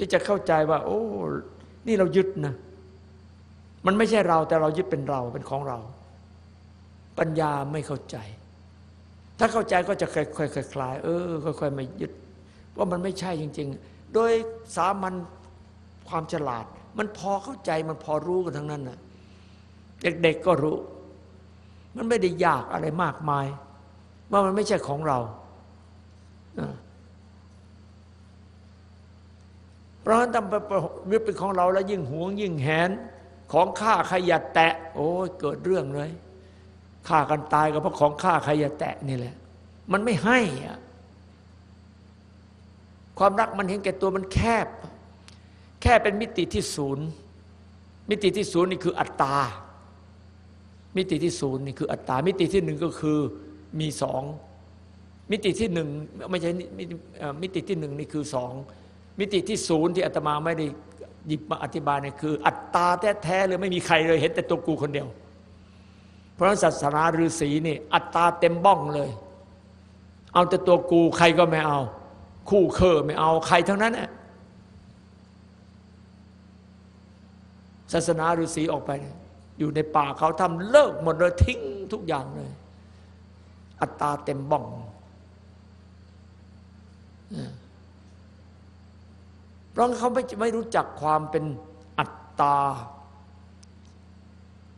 Speaker 1: ที่จะเข้าใจว่า โอ้ นี่เรายึดนะ มันไม่ใช่เราแต่เรายึดเป็นเราเป็นของเรา ปัญญาไม่เข้าใจ ถ้าเข้าใจก็จะค่อยๆคลายเออค่อยๆมายึด ว่ามันไม่ใช่จริง ๆ โดยสามัญความฉลาด มันพอเข้าใจมันพอรู้กันทั้งนั้นนะเด็กๆก็รู้ มันไม่ได้ยากอะไรมากมาย ว่ามันไม่ใช่ของเราเพ ราะฉะนั้นทำยึดเป็นของเราแล้วยิ่งหวงยิ่งแหน ของข้าใครอย่าแตะ โอ้เกิดเรื่องเลยฆ่ากันตายก็เพราะของฆ่าใครอย่าแตะนี่แหละ มันไม่ให้อะความรักมันเห็นแก่ตัวมันแคบ แค่เป็นมิติที่ศูนย์มิติที่ศูนย์นี่คืออัตตา มิติที่ศูนย์นี่คืออัตตา มิติที่หนึ่งก็คือมีสองมิติที่หนึ่งไม่ใช่มิติที่หนึ่งนี่คือสอง มิติที่ศูนย์ที่อาตมาไม่ได้หยิบมาอธิบายเนี่ยคือ อัตตาแท้ๆเลยไม่มีใครเลยเห็นแต่ตัวกูคนเดียว เพราะศาสนาฤาษีนี่ อัตตาเต็มบ้องเลย เอาแต่ตัวกูใครก็ไม่เอา คู่เคอไม่เอาใครทั้งนั้นน่ะศาสนาฤาษีออกไป อยู่ในป่าเขาทำเลิกหมดเลยทิ้งทุกอย่างเลย อัตตาเต็มบ้อง เพราะเขาไม่ไม่รู้จักความเป็นอัตตา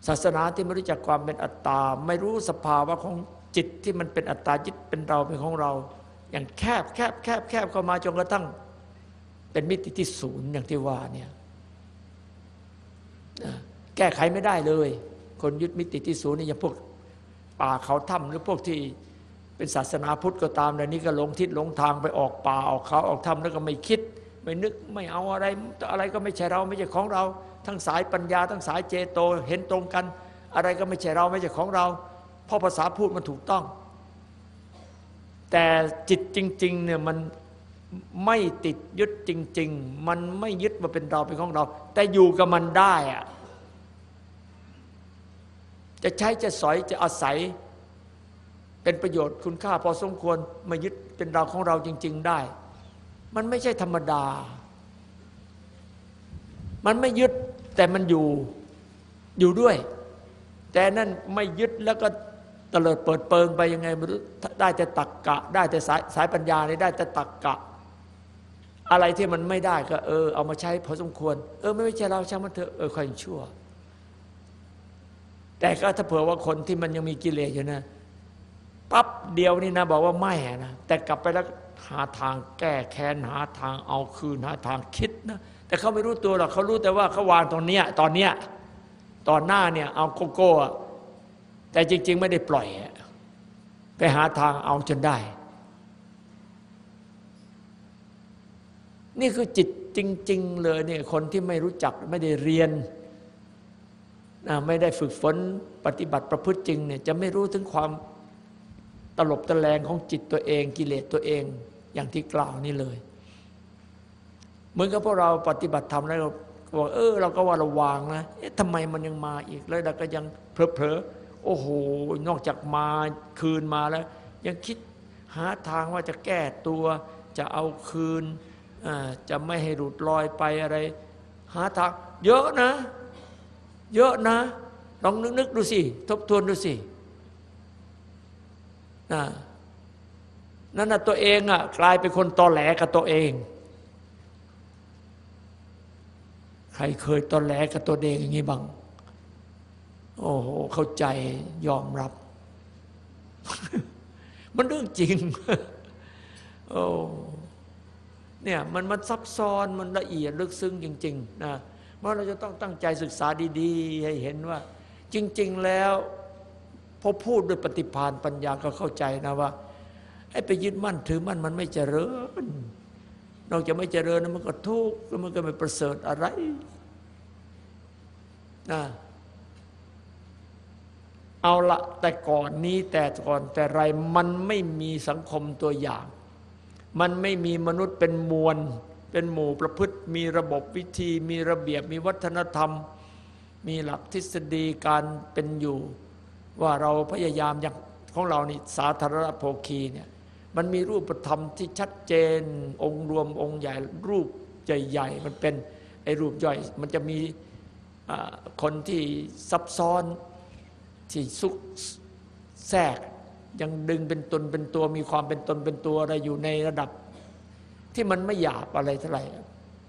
Speaker 1: ศาสนาที่ไม่รู้จักความเป็นอัตตา ไม่รู้สภาวะของจิตที่มันเป็นอัตตาจิตเป็นเราเป็นของเรา อย่างแคบแคบแคบแคบเข้ามาจนกระทั่ง เป็นมิติที่ศูนย์อย่างที่ว่าเนี่ยแก้ไขไม่ได้เลย คนยึดมิติที่ศูนย์นี่อย่างพวกป่าเขาถ้ำหรือพวกที่เป็นศาสนาพุทธก็ตามในนี้ก็หลงทิศหลงทางไปออกป่าออกเขาออกถ้ำแล้วก็ไม่คิด ไม่นึกไม่เอาอะไร อะไรก็ไม่ใช่เราไม่ใช่ของเรา ทั้งสายปัญญา ทั้งสายเจโตเห็นตรงกัน อะไรก็ไม่ใช่เราไม่ใช่ของเรา เพราะภาษาพูดมันถูกต้อง แต่จิตจริงๆเนี่ยมันไม่ติดยึดจริง ๆ มันไม่ยึดมาเป็นเราเป็นของเรา แต่อยู่กับมันได้อะจะใช้จะสอยจะอาศัย เป็นประโยชน์คุณค่าพอสมควรมายึดเป็นเราของเราจริง ๆ ได้ มันไม่ใช่ธรรมดา มันไม่ยึดแต่มันอยู่อยู่ด้วย แต่นั่นไม่ยึดแล้วก็ตเลิดเปิดเปิงไปยังไงไม่รู้ได้แต่ตักกะ ได้แต่สายสายปัญญานี่ได้แต่ตักกะ อะไรที่มันไม่ได้ก็ เออ เอามาใช้พอสมควร เออ ไม่ใช่เราช่างมันเถอะเออค่อยชั่ว แต่ก็ถ้าเผื่อว่าคนที่มันยังมีกิเลสอยู่นะปั๊บเดียวนี่นะ บอกว่าไม่นะแต่กลับไปแล้ว หาทางแก้แค้นหาทางเอาคืนหาทางคิดนะแต่เขาไม่รู้ตัวหรอกเขารู้แต่ว่าเขาวางตรงเนี้ยตอนเนี้ยตอนหน้าเนี่ยเอาโกโก้แต่จริง ๆ ไม่ได้ปล่อย ไปหาทางเอาจนได้ นี่คือจิตจริง ๆ เลยเนี่ยคนที่ไม่รู้จักไม่ได้เรียนไม่ได้ฝึกฝนปฏิบัติประพฤติจริงเนี่ยจะไม่รู้ถึงความตลบตะแลงของจิตตัวเอง กิเลสตัวเอง อย่างที่กล่าวนี่เลย เหมือนกับพวกเราปฏิบัติธรรมแล้วบอกเออเราก็ว่าระวางนะเอ๊ะทำไมมันยังมาอีกแล้วเราก็ยังเพลอๆโอ้โหนอกจากมาคืนมาแล้ว ยังคิดหาทางว่าจะแก้ตัว จะเอาคืนจะไม่ให้หลุดลอยไปอะไร หาทางเยอะนะ เยอะนะลองนึกๆดูสิ ทบทวนดูสินั่ นั่น่ะตัวเองอะกลายเป็นคนตอแหลกับตัวเอง ใครเคยตอแหลกับตัวเองอย่างนี้บ้างโอ้โหเข้าใจยอมรับ มันเรื่องจริงโอ้เนี่ยมันมันซับซ้อนมันละเอียดลึกซึ้งจริงๆนะเมื่อเราจะต้องตั้งใจศึกษาดีๆ ให้เห็นว่า จริง ๆ แล้วพอพูดด้วยปฏิภาณปัญญาก็เข้าใจนะว่า ไอ้ไปยึดมั่นถือมั่นมันไม่เจริญ นอกจากไม่เจริญมันก็ทุกข์แล้วมันก็ไม่ประเสริฐอะไรนะเอาละแต่ก่อนนี้แต่ก่อนแต่ไรมันไม่มีสังคมตัวอย่าง มันไม่มีมนุษย์เป็นมวล เป็นหมู่ประพฤติ มีระบบวิธี มีระเบียบมีวัฒนธรรม มีหลักทฤษฎีการเป็นอยู่ ว่าเราพยายามอย่างของเรานี่สาธารณโภคีเนี่ย มันมีรูปธรรมที่ชัดเจน องค์รวมองค์ใหญ่รูปใหญ่ๆมันเป็นไอ้รูปย่อย มันจะมีคนที่ซับซ้อนที่ซุกแทรกยังดึงเป็นตนเป็นตัวมีความเป็นตนเป็นตัวอะไรอยู่ในระดับ ที่มันไม่หยาบอะไรเท่าไหร่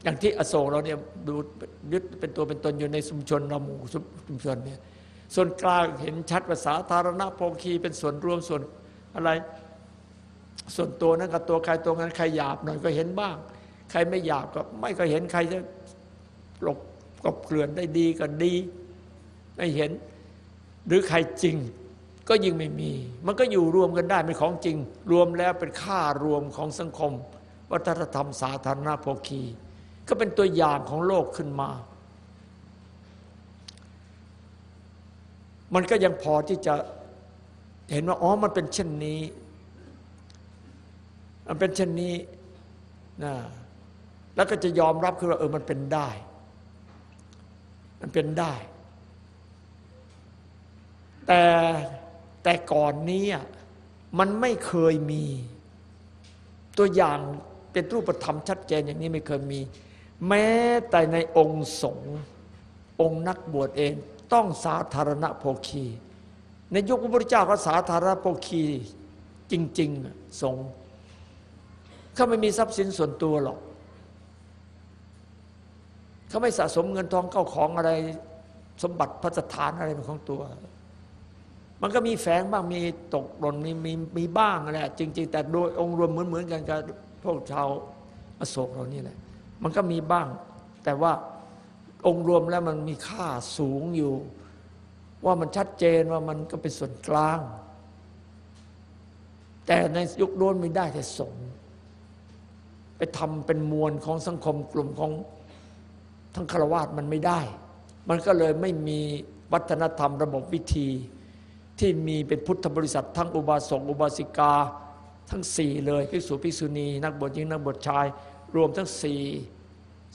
Speaker 1: อย่างที่อโศกเราเนี่ยดูยึดเป็นตัวเป็นตนอยู่ในชุมชนเราหมู่ชุมชนเนี่ยส่วนกลางเห็นชัดภาษาธารณโภคีเป็นส่วนรวมส่วนอะไร ส่วนตัวนั้นกับตัวใครตัวนั้นใครหยาบหน่อยก็เห็นบ้าง ใครไม่หยาบก็ไม่ก็เห็นใครจะหลบกบเกลื่อนได้ดีก็ดี ไม่เห็น หรือใครจริงก็ยิ่งไม่มี มันก็อยู่รวมกันได้เป็นของจริง รวมแล้วเป็นค่ารวมของสังคม วัฒนธรรมสาธารณโภคี ก็เป็นตัวอย่างของโลกขึ้นมา มันก็ยังพอที่จะเห็นว่าอ๋อมันเป็นเช่นนี้ มันเป็นเช่นนี้นะแล้วก็จะยอมรับคือว่าเออมันเป็นได้ มันเป็นได้ แต่แต่ก่อนนี้มันไม่เคยมี ตัวอย่างเป็นรูปธรรมชัดเจนอย่างนี้ไม่เคยมี แม้แต่ในองค์สงฆ์องค์นักบวชเองต้องสาธารณโภคี ในยุคพระพุทธเจ้าก็สาธารณโภคีจริง ๆ สงฆ์ เขาไม่มีทรัพย์สินส่วนตัวหรอก เขาไม่สะสมเงินทองเข้าของอะไร สมบัติพระสถานอะไรเป็นของตัว มันก็มีแฝงบ้างมีตกหล่นมีมีมีบ้างแหละจริง ๆ แต่โดยองค์รวมเหมือนเหมือนกันกับพวกชาวอโศกเรานี่แหละ มันก็มีบ้าง แต่ว่าองค์รวมแล้วมันมีค่าสูงอยู่ ว่ามันชัดเจนว่ามันก็เป็นส่วนกลาง แต่ในยุคโน้นไม่ได้แต่สง ไปทำเป็นมวลของสังคมกลุ่มของทั้งฆราวาสมันไม่ได้ มันก็เลยไม่มีวัฒนธรรมระบบวิธีที่มีเป็นพุทธบริษัท ทั้งอุบาสกอุบาสิกาทั้งสี่เลยภิกษุภิกษุณี นักบวชหญิงนักบวชชาย รวมทั้งสี่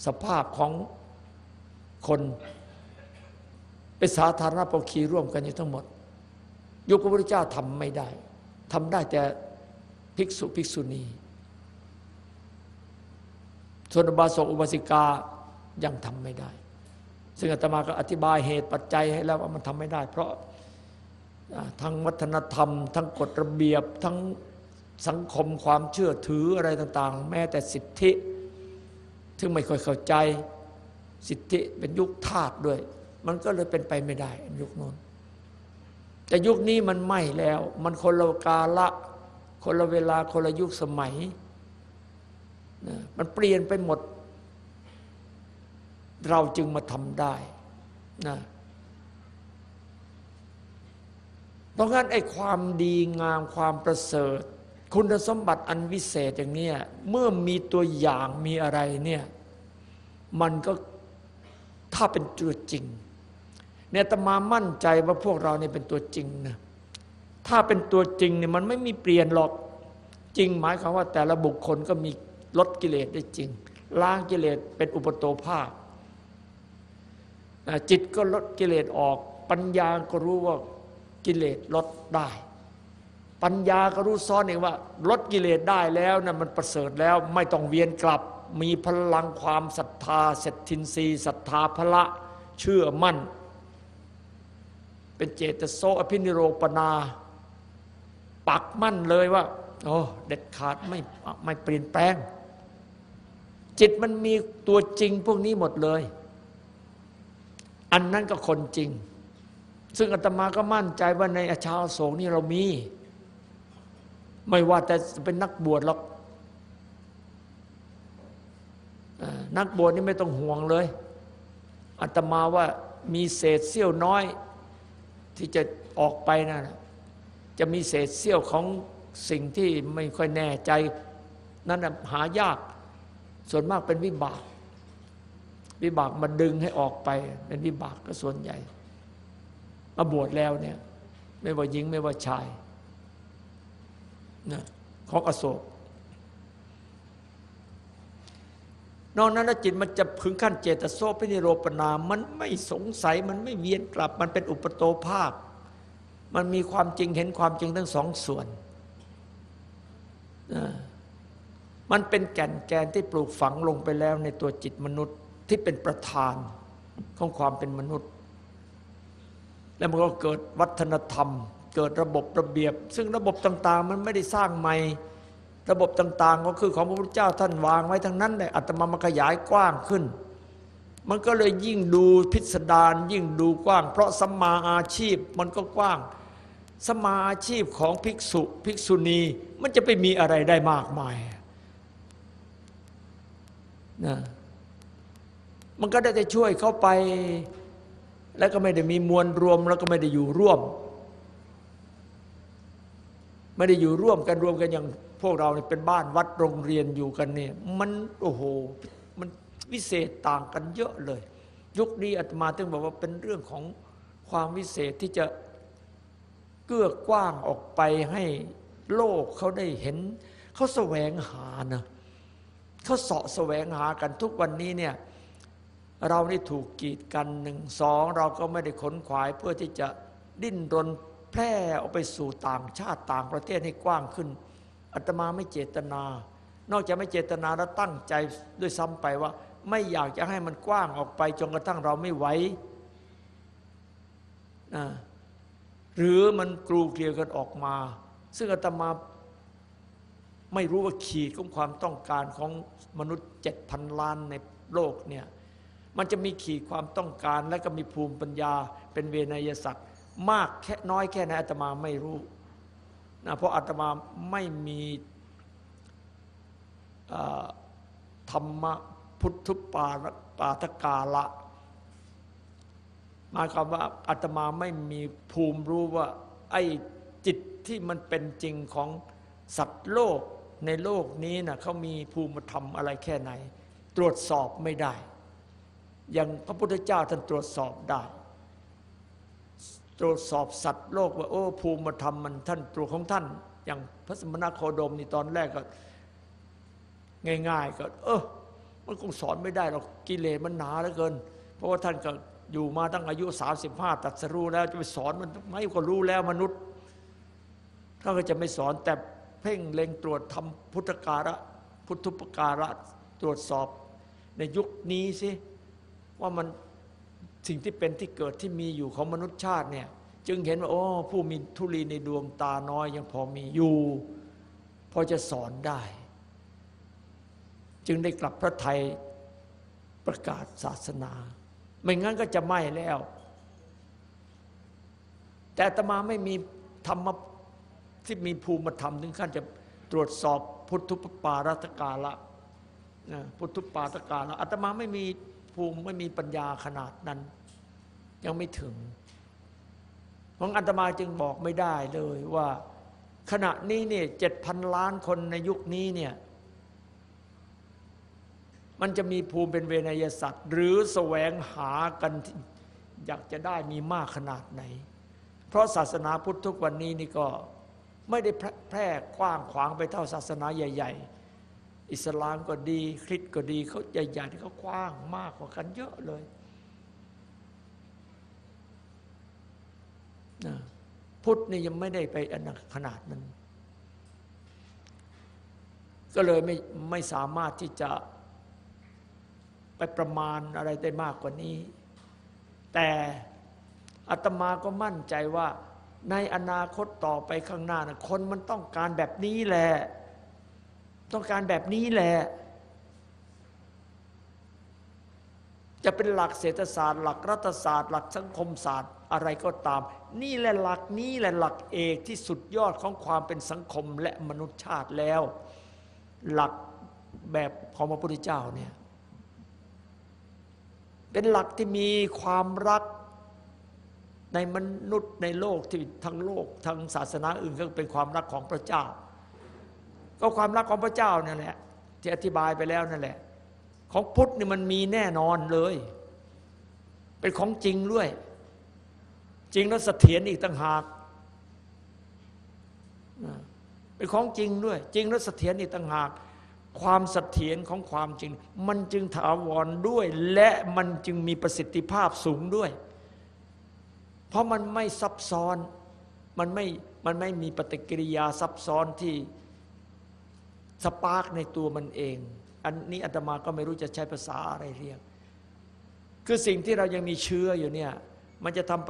Speaker 1: สภาพของคนเป็นสาธารณปกคีร่วมกันอยู่ทั้งหมด ยุคพระพุทธเจ้าทำไม่ได้ทำได้แต่ภิกษุภิกษุณี ส่วนอุบาสกอุบาสิกายังทำไม่ได้ ซึ่งอาตมาก็อธิบายเหตุปัจจัยให้แล้วว่ามันทำไม่ได้ เพราะทั้งวัฒนธรรม ทั้งกฎระเบียบทั้งสังคมความเชื่อถืออะไรต่าง ๆ แม้แต่สิทธิถึงไม่ค่อยเข้าใจสิทธิเป็นยุคทาสด้วย มันก็เลยเป็นไปไม่ได้ยุคนู้นแต่ยุคนี้มันไม่แล้ว มันคนละกาละ คนละเวลาคนละยุคสมัย มันเปลี่ยนไปหมด เราจึงมาทำได้นะเพราะงั้นไอ้ความดีงามความประเสริฐ คุณสมบัติอันวิเศษอย่างนี้เมื่อมีตัวอย่างมีอะไรเนี่ยมันก็ถ้าเป็นตัวจริงเนี่ยตมามั่นใจว่าพวกเราเนี่ยเป็นตัวจริงนะถ้าเป็นตัวจริงเนี่ยมันไม่มีเปลี่ยนหรอกจริงหมายความว่าแต่ละบุคคลก็มี ลดกิเลสได้จริง ล้างกิเลสเป็นอุปโตภาคจิตก็ลดกิเลสออก ปัญญาก็รู้ว่ากิเลสลดได้ ปัญญาก็รู้ซ้อนเองว่า ลดกิเลสได้แล้วนะมันประเสริฐแล้วไม่ต้องเวียนกลับ มีพลังความศรัทธาเสตทินรีศรัทธาพละเชื่อมั่น เป็นเจตโสอภินิโรปนา ปักมั่นเลยว่าโอ้เด็ดขาดไม่ไม่เปลี่ยนแปลง จิตมันมีตัวจริงพวกนี้หมดเลย อันนั้นก็คนจริง ซึ่งอาตมาก็มั่นใจว่าในอาชาวโศกนี่เรามี ไม่ว่าแต่เป็นนักบวชหรอกนักบวชนี่ไม่ต้องห่วงเลยอาตมาว่ามีเศษเสี้ยวน้อย ที่จะออกไปนะจะมีเศษเสี้ยวของสิ่งที่ไม่ค่อยแน่ใจ นั่นหายาก ส่วนมากเป็นวิบาก วิบากมาดึงให้ออกไป เป็นวิบากก็ส่วนใหญ่มาบวชแล้วเนี่ย ไม่ว่าหญิงไม่ว่าชายนะของอโศกนอกนั้นจิตมันจะพึงขั้นเจตโสพินิโรปนา มันไม่สงสัย มันไม่เวียนกลับ มันเป็นอุปโตภาค มันมีความจริงเห็นความจริงทั้งสองส่วน มันเป็นแก่นแกนที่ปลูกฝังลงไปแล้วในตัวจิตมนุษย์ที่เป็นประธานของความเป็นมนุษย์ แล้วมันก็เกิดวัฒนธรรม เกิดระบบระเบียบ ซึ่งระบบต่างๆ มันไม่ได้สร้างใหม่ ระบบต่างๆ ก็คือของพระพุทธเจ้าท่านวางไว้ทั้งนั้นเลยอัตมามาขยายกว้างขึ้น มันก็เลยยิ่งดูพิสดารยิ่งดูกว้าง เพราะสมาอาชีพมันก็กว้างสมาอาชีพของภิกษุภิกษุณีมันจะไปมีอะไรได้มากมาย นะมันก็ได้จะช่วยเข้าไป แล้วก็ไม่ได้มีมวลรวม แล้วก็ไม่ได้อยู่ร่วม ไม่ได้อยู่ร่วมกันรวมกันอย่างพวกเราเนี่ยเป็นบ้านวัดโรงเรียนอยู่กันเนี่ย มันโอ้โห มันวิเศษต่างกันเยอะเลย ยุคนี้อาตมาถึงบอกว่าเป็นเรื่องของความวิเศษที่จะเกื้อกว้างออกไปให้โลกเขาได้เห็น เขาแสวงหานะ เขาเสาะแสวงหากันทุกวันนี้เนี่ยเรานี่ถูกกีดกันหนึ่งสองเราก็ไม่ได้ขนขวายเพื่อที่จะดิ้นรนแพร่ออกไปสู่ต่างชาติต่างประเทศให้กว้างขึ้นอาตมาไม่เจตนา นอกจากไม่เจตนาแล้วตั้งใจด้วยซ้ำไปว่า ไม่อยากจะให้มันกว้างออกไปจนกระทั่งเราไม่ไหวนะหรือมันกลูเกลียวกันออกมา ซึ่งอาตมา ไม่รู้ว่าขีดของความต้องการของมนุษย์เจ็ดพันล้านในโลกเนี่ยมันจะมีขีดความต้องการและก็มีภูมิปัญญาเป็นเวนยศักดิ์มากแค่น้อยแค่ไหนอาตมาไม่รู้นะเพราะอาตมาไม่มีธรรมพุทธปาปาทกาละหมายความว่าอาตมาไม่มีภูมิรู้ว่าไอ้จิตที่มันเป็นจริงของสัตว์โลก ในโลกนี้นะเขามีภูมิธรรมอะไรแค่ไหน ตรวจสอบไม่ได้ อย่างพระพุทธเจ้าท่านตรวจสอบได้ ตรวจสอบสัตว์โลกว่าโอ้ภูมิธรรมมันท่านตัวของท่าน อย่างพระสมณโคดมนี่ตอนแรกก็ ง่าย ๆ ก็ เออมันคงสอนไม่ได้หรอกกิเลสมันหนาเหลือเกิน เพราะว่าท่านก็อยู่มาตั้งอายุ 35 ตัดสรู้แล้วจะไปสอนมันไม่ก็รู้แล้วมนุษย์ท่านก็จะไม่สอนแต่ เพ่งเล็งตรวจทำพุทธการะพุทธุปการะตรวจสอบ ในยุคนี้สิว่ามันสิ่งที่เป็นที่เกิดที่มีอยู่ของมนุษยชาติเนี่ยจึงเห็นว่าโอ้ผู้มีทุลีในดวงตาน้อยยังพอมีอยู่ พอจะสอนได้ จึงได้กลับพระไทยประกาศศาสนา ไม่งั้นก็จะไม่แล้ว แต่ตมาไม่มีธรรม ที่มีภูมิธรรมถึงขั้นจะตรวจสอบพุทธุปปารัตกาละพุทธุปาตกาละอาตมาไม่มีภูมิไม่มีปัญญาขนาดนั้น ยังไม่ถึงของอัตมาจึงบอกไม่ได้เลยว่า ขณะนี้เนี่ยเจ็ดพันล้านคนในยุคนี้เนี่ยมันจะมีภูมิเป็นเวนยสัตว์ หรือแสวงหากันอยากจะได้มีมากขนาดไหน เพราะศาสนาพุทธทุกวันนี้นี่ก็ ไม่ได้แพร่กว้างขวางไปเท่าศาสนาใหญ่ ๆ อิสลามก็ดีคริสต์ก็ดีเขาใหญ่ๆที่เขากว้างมากกว่ากันเยอะเลยนะพุทธนี่ยังไม่ได้ไปอันขนาดนั้น ก็เลยไม่ไม่สามารถที่จะไปประมาณอะไรได้มากกว่านี้ แต่อาตมาก็มั่นใจว่า ในอนาคตต่อไปข้างหน้านะคนมันต้องการแบบนี้แหละ ต้องการแบบนี้แหละจจะเป็นหลักเศรษฐศาสตร์ หลักรัฐศาสตร์ หลักสังคมศาสตร์อะไรก็ตาม นี่แหละหลักนี้แหละหลักเอกที่สุดยอดของความเป็นสังคมและมนุษยชาติแล้ว หลักแบบของพระพุทธเจ้าเนี่ยเป็นหลักที่มีความรัก ในมนุษย์ในโลกที่ทั้งโลกทั้งศาสนาอื่นก็เป็นความรักของพระเจ้า ก็ความรักของพระเจ้านั่นแหละที่อธิบายไปแล้วนั่นแหละ ของพุทธนี่มันมีแน่นอนเลย เป็นของจริงด้วย จริงแล้วเสถียรอีกต่างหากเป็นของจริงด้วย จริงแล้วเสถียรอีกต่างหาก ความเสถียรของความจริง มันจึงถาวรด้วย และมันจึงมีประสิทธิภาพสูงด้วย เพราะมันไม่ซับซ้อนมันไม่มันไม่มีปฏิกิริยาซับซ้อนที่สปาร์กในตัวมันเอง อันนี้อาตมาก็ไม่รู้จะใช้ภาษาอะไรเรียก คือสิ่งที่เรายังมีเชื้ออยู่เนี่ยมันจะทำ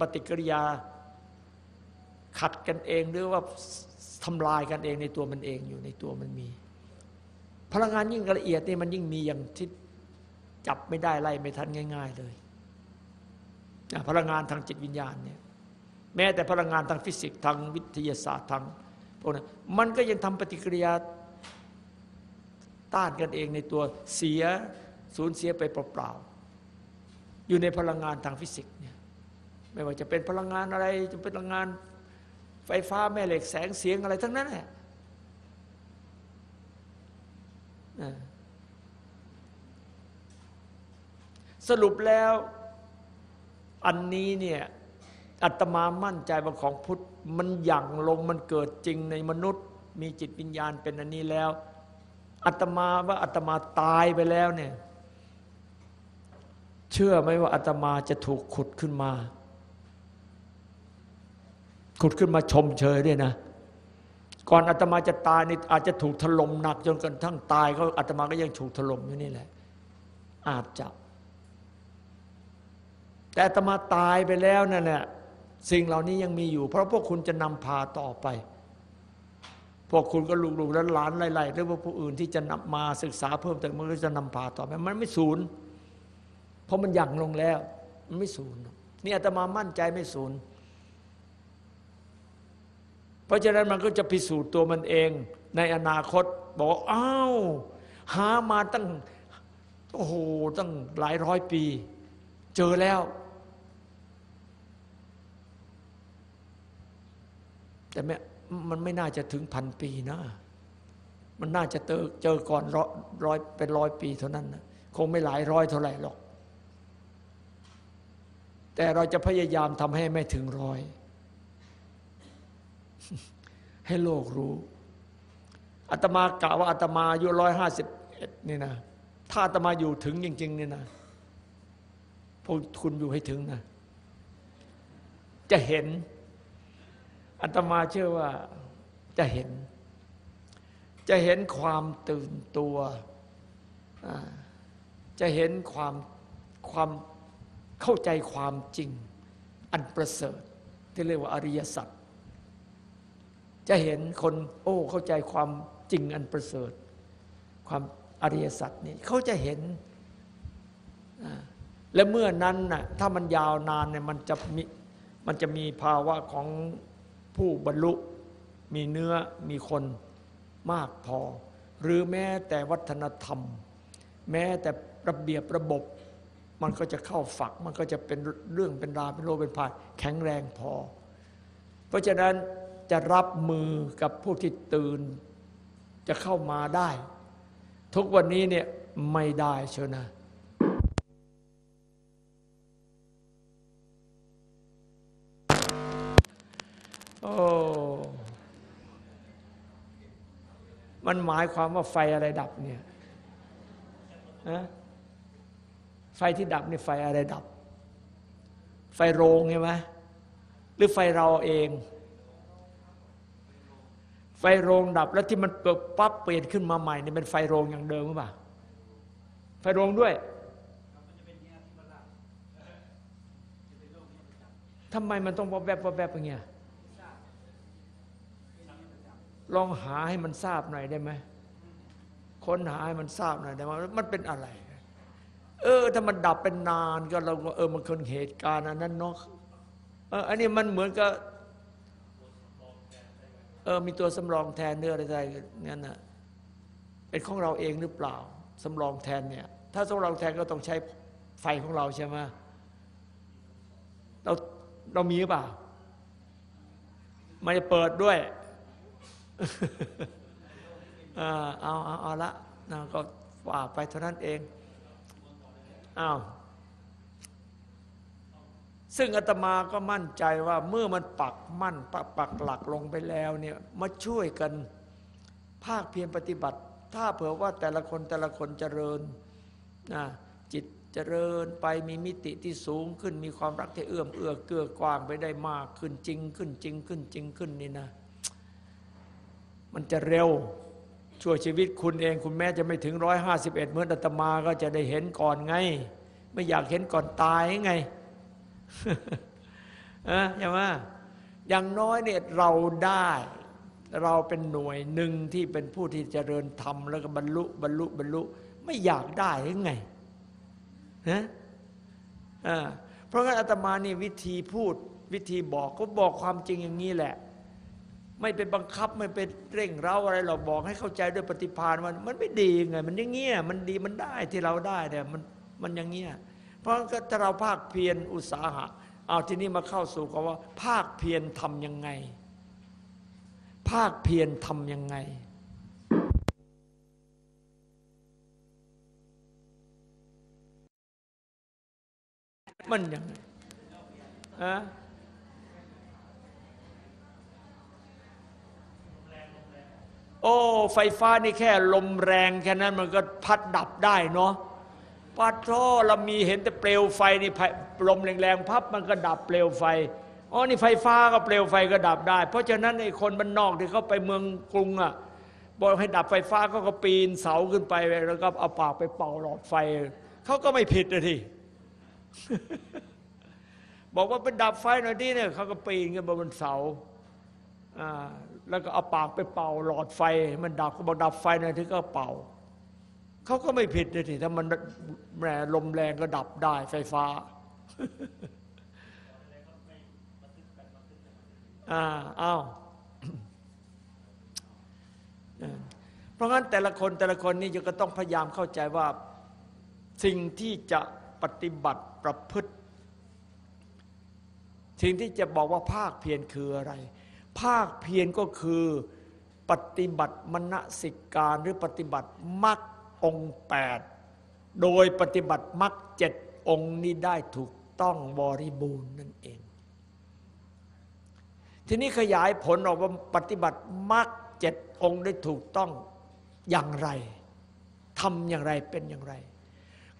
Speaker 1: ปฏิกิริยาขัดกันเองหรือว่าทำลายกันเองในตัวมันเองอยู่ในตัวมันมี พลังงานยิ่งละเอียดนี่มันยิ่งมีอย่างที่จับไม่ได้ไล่ไม่ทันง่าย ๆ เลย พลังงานทางจิตวิญญาณเนี่ยแม้แต่พลังงานทางฟิสิกส์ทางวิทยาศาสตร์ทางพวกนั้นมันก็ยังทำปฏิกิริยาต้านกันเองในตัวเสียสูญเสียไปเปล่าๆอยู่ในพลังงานทางฟิสิกส์เนี่ยไม่ว่าจะเป็นพลังงานอะไรจะเป็นพลังงานไฟฟ้าแม่เหล็กแสงเสียงอะไรทั้งนั้นแหละสรุปแล้ว อันนี้เนี่ยอัตมามั่นใจว่าของพุทธมันหยั่งลงมันเกิดจริงในมนุษย์ มีจิตวิญญาณเป็นอันนี้แล้วอัตมาว่าอัตมาตายไปแล้วเนี่ยเชื่อไหมว่าอัตมาจะถูกขุดขึ้นมา ขุดขึ้นมาชมเชยด้วยนะ ก่อนอาตมาจะตายนี่อาจจะถูกถล่มหนักจนกระทั่งตายก็อาตมาก็ยังถูกถล่มอยู่นี่แหละ อาจจะ แต่ตมาตายไปแล้วนั่นแหละสิ่งเหล่านี้ยังมีอยู่ เพราะพวกคุณจะนำพาต่อไป พวกคุณก็ลูกๆแล้วหลานไล่ๆหรือว่าผู้อื่นที่จะนำมาศึกษาเพิ่มเติมมันก็จะนำพาต่อไปมันไม่สูญเพราะมันยั่งลงแล้ว มันไม่สูญนี่อาตมามั่นใจไม่สูญเพราะฉะนั้นมันก็จะพิสูจน์ตัวมันเองในอนาคต บอกอ้าวหามาตั้งโอ้โหตั้งหลายร้อยปี เจอแล้ว แต่แม่มันไม่น่าจะถึงพันปีนะ มันน่าจะเจอเจอก่อนร้อยเป็นร้อยปีเท่านั้นนะคงไม่หลายร้อยเท่าไหร่หรอก แต่เราจะพยายามทำให้ไม่ถึงร้อย ให้โลกรู้อาตมากะว่าอาตมาอายุร้อยห้าสิบเอ็ดนี่นะ ถ้าอาตมาอยู่ถึงจริง ๆ นี่นะพวกคุณอยู่ให้ถึงนะ จะเห็น อาตมาเชื่อว่าจะเห็น จะเห็นความตื่นตัว จะเห็นความความเข้าใจความจริง อันประเสริฐ ที่เรียกว่าอริยสัจจะเห็นคนโอ้เข้าใจความจริงอันประเสริฐ ความอริยสัจนี่เขาจะเห็น และเมื่อนั้นน่ะถ้ามันยาวนานเนี่ยมันจะมีมันจะมีภาวะของ ผู้บรรลุมีเนื้อมีคนมากพอ หรือแม้แต่วัฒนธรรม แม้แต่ระเบียบระบบ มันก็จะเข้าฝัก มันก็จะเป็นเรื่องเป็นราวเป็นโลเป็นพายแข็งแรงพอ เพราะฉะนั้นจะรับมือกับผู้ที่ตื่นจะเข้ามาได้ ทุกวันนี้เนี่ยไม่ได้เชียวนะ โอ้มันหมายความว่าไฟอะไรดับเนี่ยะไฟที่ดับนี่ไฟอะไรดับ ไฟโรงใช่ไหมหรือไฟเราเอง ไฟโรงดับแล้วที่มันเปิดปั๊บเปลี่ยนขึ้นมาใหม่นี่เป็นไฟโรงอย่างเดิมหรือเปล่าไฟโรงด้วยทำไมมันต้องวบแวบวบแวบอย่างเงี้ย ลองหาให้มันทราบหน่อยได้ไหมค้นหาให้มันทราบหน่อยได้ไหมมันเป็นอะไร เออ ถ้ามันดับเป็นนานก็เราก็เออมันคนเหตุการณ์อันนั้นเนาะเอออันนี้มันเหมือนกับเออมีตัวสำรองแทนเนื้ออะไรๆนั่นน่ะเป็นของเราเองหรือเปล่าสำรองแทนเนี่ย ถ้าสำรองแทนก็ต้องใช้ไฟของเราใช่ไหมเราเรามีหรือเปล่าไม่ได้เปิดด้วย เอาเอาเอาละนะก็ฝ่าไปเท่านั้นเองอ้าวซึ่งอาตมาก็มั่นใจว่าเมื่อมันปักมั่นปักปักหลักลงไปแล้วเนี่ยมาช่วยกันภาคเพียรปฏิบัติ ถ้าเผื่อว่าแต่ละคนแต่ละคนเจริญนะจิตเจริญไปมีมิติที่สูงขึ้นมีความรักที่เอื้อมเอื้อเกื้อกว้างไปได้มากขึ้นจริงขึ้นจริงขึ้นจริงขึ้นนี่นะ มันจะเร็วช่วยชีวิตคุณเอง คุณแม้จะไม่ถึงร้อยห้าสิบเอ็ดเมื่ออาตมาก็จะได้เห็นก่อนไง ไม่อยากเห็นก่อนตายไงอะใช่ไหมอย่างน้อยเนี่ยเราได้ เราเป็นหน่วยหนึ่งที่เป็นผู้ที่เจริญธรรมแล้วก็บรรลุบรรลุบรรลุ ไม่อยากได้ยังไงฮะเพราะงั้นอาตมานี่วิธีพูดวิธีบอกก็บอกความจริงอย่างนี้แหละ ไม่เป็นบังคับไม่เป็นเร่งเร้าอะไรเราบอกให้เข้าใจด้วยปฏิภาณมันมันไม่ดีไง มันย่างเงี้ยมันดีมันได้ที่เราได้เนี่ยมันมันย่างเงี้ยเพราะงั้นถ้าเราภาคเพียรอุตสาหะ เอาทีนี้มาเข้าสู่คำว่า ภาคเพียรทำยังไง ภาคเพียรทำยังไงมันยังไงอะ โอ้ ไฟฟ้านี่แค่ลมแรงแค่นั้นมันก็พัดดับได้เนาะปัดท่อเรามีเห็นแต่เปลวไฟนี่ลมแรงๆพับมันก็ดับเปลวไฟอ๋อนี่ไฟฟ้าก็เปลวไฟก็ดับได้ เพราะฉะนั้นไอ้คนบ้านนอกที่เขาไปเมืองกรุงอะบอกให้ดับไฟฟ้าเขาก็ปีนเสาขึ้นไปแล้วก็เอาปากไปเป่าหลอดไฟเขาก็ไม่ผิดเลยทีบอกว่าเป็นดับไฟหน่อยดิเนี่ยเขาก็ปีนขึ้นบนเสาอ่า แล้วก็เอาปากไปเป่าหลอดไฟ มันดับก็บอกดับไฟหน่อยที่ก็เป่าเขาก็ไม่ผิดเลยทีถ้ามันแรงลมแรงก็ดับได้ไฟฟ้าอ่าอ้าว เพราะงั้นแต่ละคนแต่ละคนนี่จะก็ต้องพยายามเข้าใจว่าสิ่งที่จะปฏิบัติประพฤติ สิ่งที่จะบอกว่าภาคเพียรคืออะไร ภาคเพียรก็คือปฏิบัติมณสิการหรือปฏิบัติมรรคองแปดโดยปฏิบัติมรรคเจ็ดองนี้ได้ถูกต้องบริบูรณ์นั่นเอง ทีนี้ขยายผลออกว่าปฏิบัติมรรคเจ็ดองได้ถูกต้องอย่างไรทำอย่างไรเป็นอย่างไร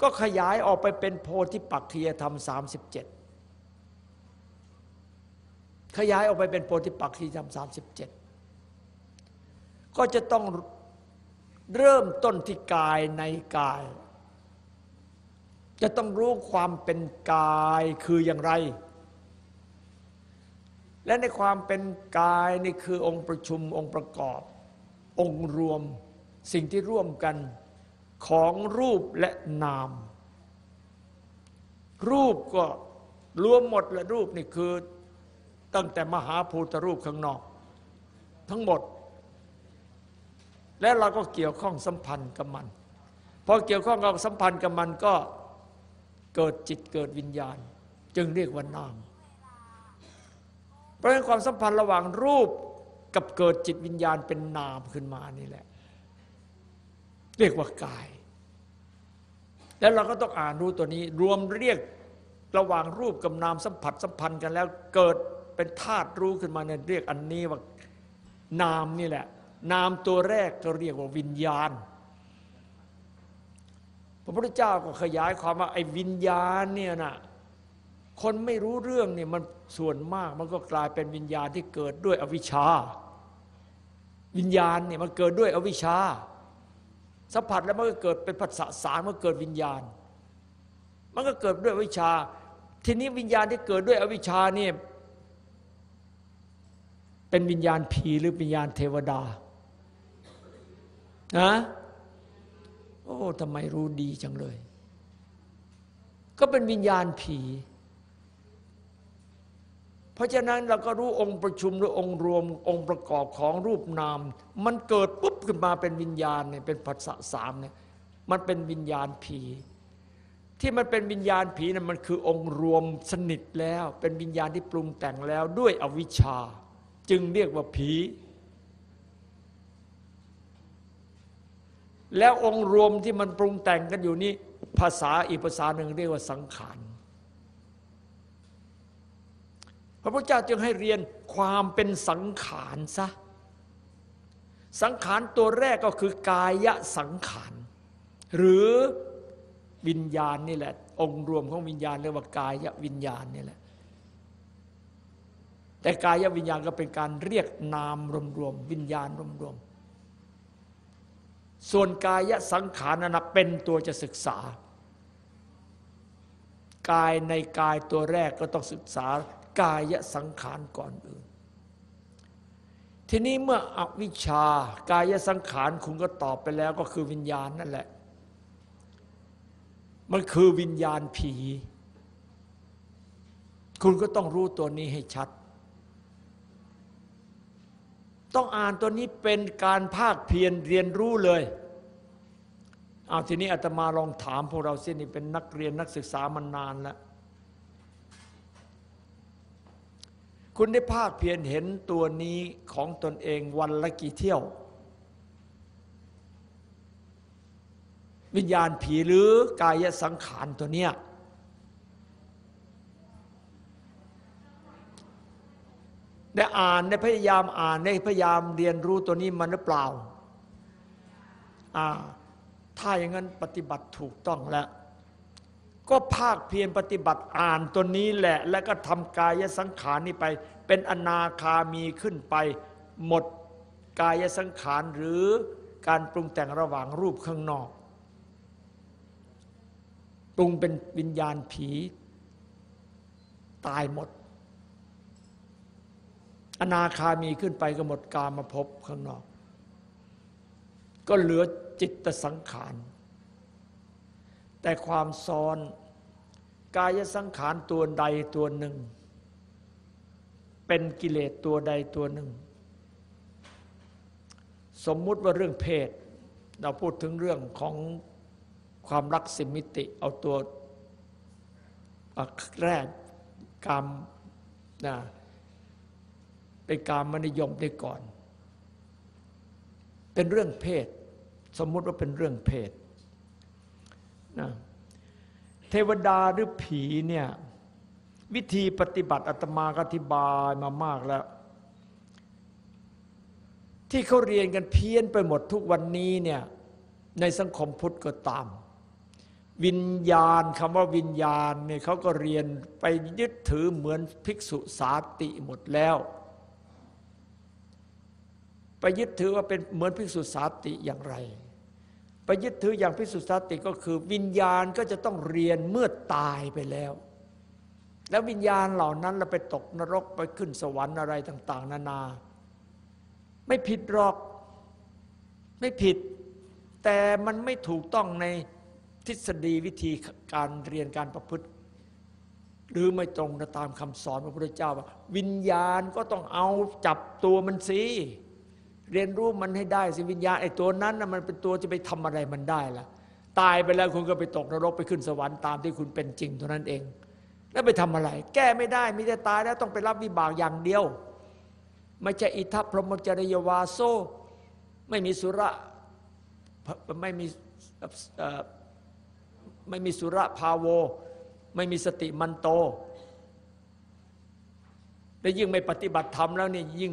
Speaker 1: ก็ขยายออกไปเป็นโพธิปักขียธรรมสามสิบเจ็ด ขยายออกไปเป็นโพธิปักขีธรรมสามสิบเจ็ดก็จะต้องเริ่มต้นที่กายในกาย จะต้องรู้ความเป็นกายคืออย่างไร และในความเป็นกายนี่คือองค์ประชุมองค์ประกอบ องค์รวมสิ่งที่ร่วมกันของรูปและนาม รูปก็รวมหมดและรูปนี่คือ ตั้งแต่มหาภูตรูปข้างนอก ทั้งหมด และเราก็เกี่ยวข้องสัมพันธ์กับมันพอเกี่ยวข้องกับสัมพันธ์กับมันก็เกิดจิตเกิดวิญญาณ จึงเรียกว่านาม เพราะฉะนั้นความสัมพันธ์ระหว่างรูปกับเกิดจิตวิญญาณเป็นนามขึ้นมานี่แหละ เรียกว่ากาย แล้วเราก็ต้องอ่านรู้ตัวนี้ รวมเรียกระหว่างรูปกับนามสัมผัสสัมพันธ์กันแล้วเกิด เป็นธาตุรู้ขึ้นมาเนี่ยเรียกอันนี้ว่านามนี่แหละ นามตัวแรกก็เรียกว่าวิญญาณ พระพุทธเจ้าก็ขยายความว่าไอ้วิญญาณเนี่ยนะคนไม่รู้เรื่องเนี่ยมันส่วนมากมันก็กลายเป็นวิญญาณที่เกิดด้วยอวิชชา วิญญาณเนี่ยมันเกิดด้วยอวิชชา สัมผัสแล้วมันก็เกิดเป็นภาษาสารมันเกิดวิญญาณ มันก็เกิดด้วยอวิชชา ทีนี้วิญญาณที่เกิดด้วยอวิชชาเนี่ย เป็นวิญญาณผีหรือวิญญาณเทวดานะโอ้ทำไมรู้ดีจังเลย ก็เป็นวิญญาณผี เพราะฉะนั้นเราก็รู้องค์ประชุมหรือองค์รวมองค์ประกอบของรูปนาม มันเกิดปุ๊บขึ้นมาเป็นวิญญาณเนี่ยเป็นภาษาสามเนี่ยมันเป็นวิญญาณผี ที่มันเป็นวิญญาณผีนั้นมันคือองค์รวมสนิทแล้ว เป็นวิญญาณที่ปรุงแต่งแล้วด้วยอวิชชา จึงเรียกว่าผี แล้วองค์รวมที่มันปรุงแต่งกันอยู่นี้ภาษาอีกภาษาหนึ่งเรียกว่าสังขารพระพุทธเจ้าจึงให้เรียนความเป็นสังขารซะสังขารตัวแรกก็คือกายสังขารหรือวิญญาณนี่แหละ องค์รวมของวิญญาณเรียกว่ากายวิญญาณนี่แหละ แต่กายวิญญาณก็เป็นการเรียกนามรวมๆวิญญาณรวมๆส่วนกายสังขารนั้นเป็นตัวจะศึกษา กายในกายตัวแรกก็ต้องศึกษากายสังขารก่อนอื่น ทีนี้เมื่ออวิชชากายสังขารคุณก็ตอบไปแล้วก็คือวิญญาณนั่นแหละ มันคือวิญญาณผี คุณก็ต้องรู้ตัวนี้ให้ชัด ต้องอ่านตัวนี้เป็นการภาคเพียรเรียนรู้เลยเอาทีนี้อาตมาลองถามพวกเราเส้นนี่เป็นนักเรียนนักศึกษามานานแล้ว คุณได้ภาคเพียรเห็นตัวนี้ของตนเองวันละกี่เที่ยว วิญญาณผีหรือกายสังขารตัวเนี้ย ได้อ่านได้พยายามอ่านได้พยายามเรียนรู้ตัวนี้มันหรือเปล่าอ่า ถ้าอย่างนั้นปฏิบัติถูกต้องแล้ว ก็ภาคเพียรปฏิบัติอ่านตัวนี้แหละ แล้วก็ทำกายสังขารนี้ไป เป็นอนาคามีขึ้นไป หมดกายสังขารหรือการปรุงแต่งระหว่างรูปข้างนอกปรุงเป็นวิญญาณผี ตายหมด อนาคามีขึ้นไปก็หมดกามาพบข้างนอก ก็เหลือจิตสังขาร แต่ความซ้อน กายสังขารตัวใดตัวหนึ่ง เป็นกิเลสตัวใดตัวหนึ่ง สมมุติว่าเรื่องเพศ เราพูดถึงเรื่องของความรักสิมิติ เอาตัวแรกกามนะ เป็นการมนิยมได้ก่อน เป็นเรื่องเพศ สมมุติว่าเป็นเรื่องเพศนะเทวดาหรือผีเนี่ยวิธีปฏิบัติอาตมาอธิบายมามากแล้ว ที่เขาเรียนกันเพี้ยนไปหมดทุกวันนี้เนี่ยในสังคมพุทธก็ตาม วิญญาณคำว่าวิญญาณเนี่ยเขาก็เรียนไปยึดถือเหมือนภิกษุสาติหมดแล้ว ไปยึดถือว่าเป็นเหมือนภิกษุสาติอย่างไร ไปยึดถืออย่างภิกษุสาติก็คือ วิญญาณก็จะต้องเรียนเมื่อตายไปแล้ว แล้ววิญญาณเหล่านั้นเราไปตกนรกไปขึ้นสวรรค์อะไรต่าง ๆ นานา ไม่ผิดหรอกไม่ผิด แต่มันไม่ถูกต้องในทฤษฎีวิธีการเรียนการประพฤติ หรือไม่ตรงตามคำสอนพระพุทธเจ้าว่า วิญญาณก็ต้องเอาจับตัวมันสิ เรียนรู้มันให้ได้สิวิญญาณไอ้ตัวนั้นนะมันเป็นตัวจะไปทำอะไรมันได้ล่ะ ตายไปแล้วคุณก็ไปตกนรกไปขึ้นสวรรค์ตามที่คุณเป็นจริงเท่านั้นเอง แล้วไปทำอะไร แก้ไม่ได้มีแต่ตายแล้วต้องไปรับวิบากอย่างเดียว ไม่ใช่อิทัพพรหมจริยวาโซไม่มีสุระไม่มีไม่มีสุระพาโว ไม่มีสติมันโต และยิ่งไม่ปฏิบัติธรรมแล้วนี่ยิ่ง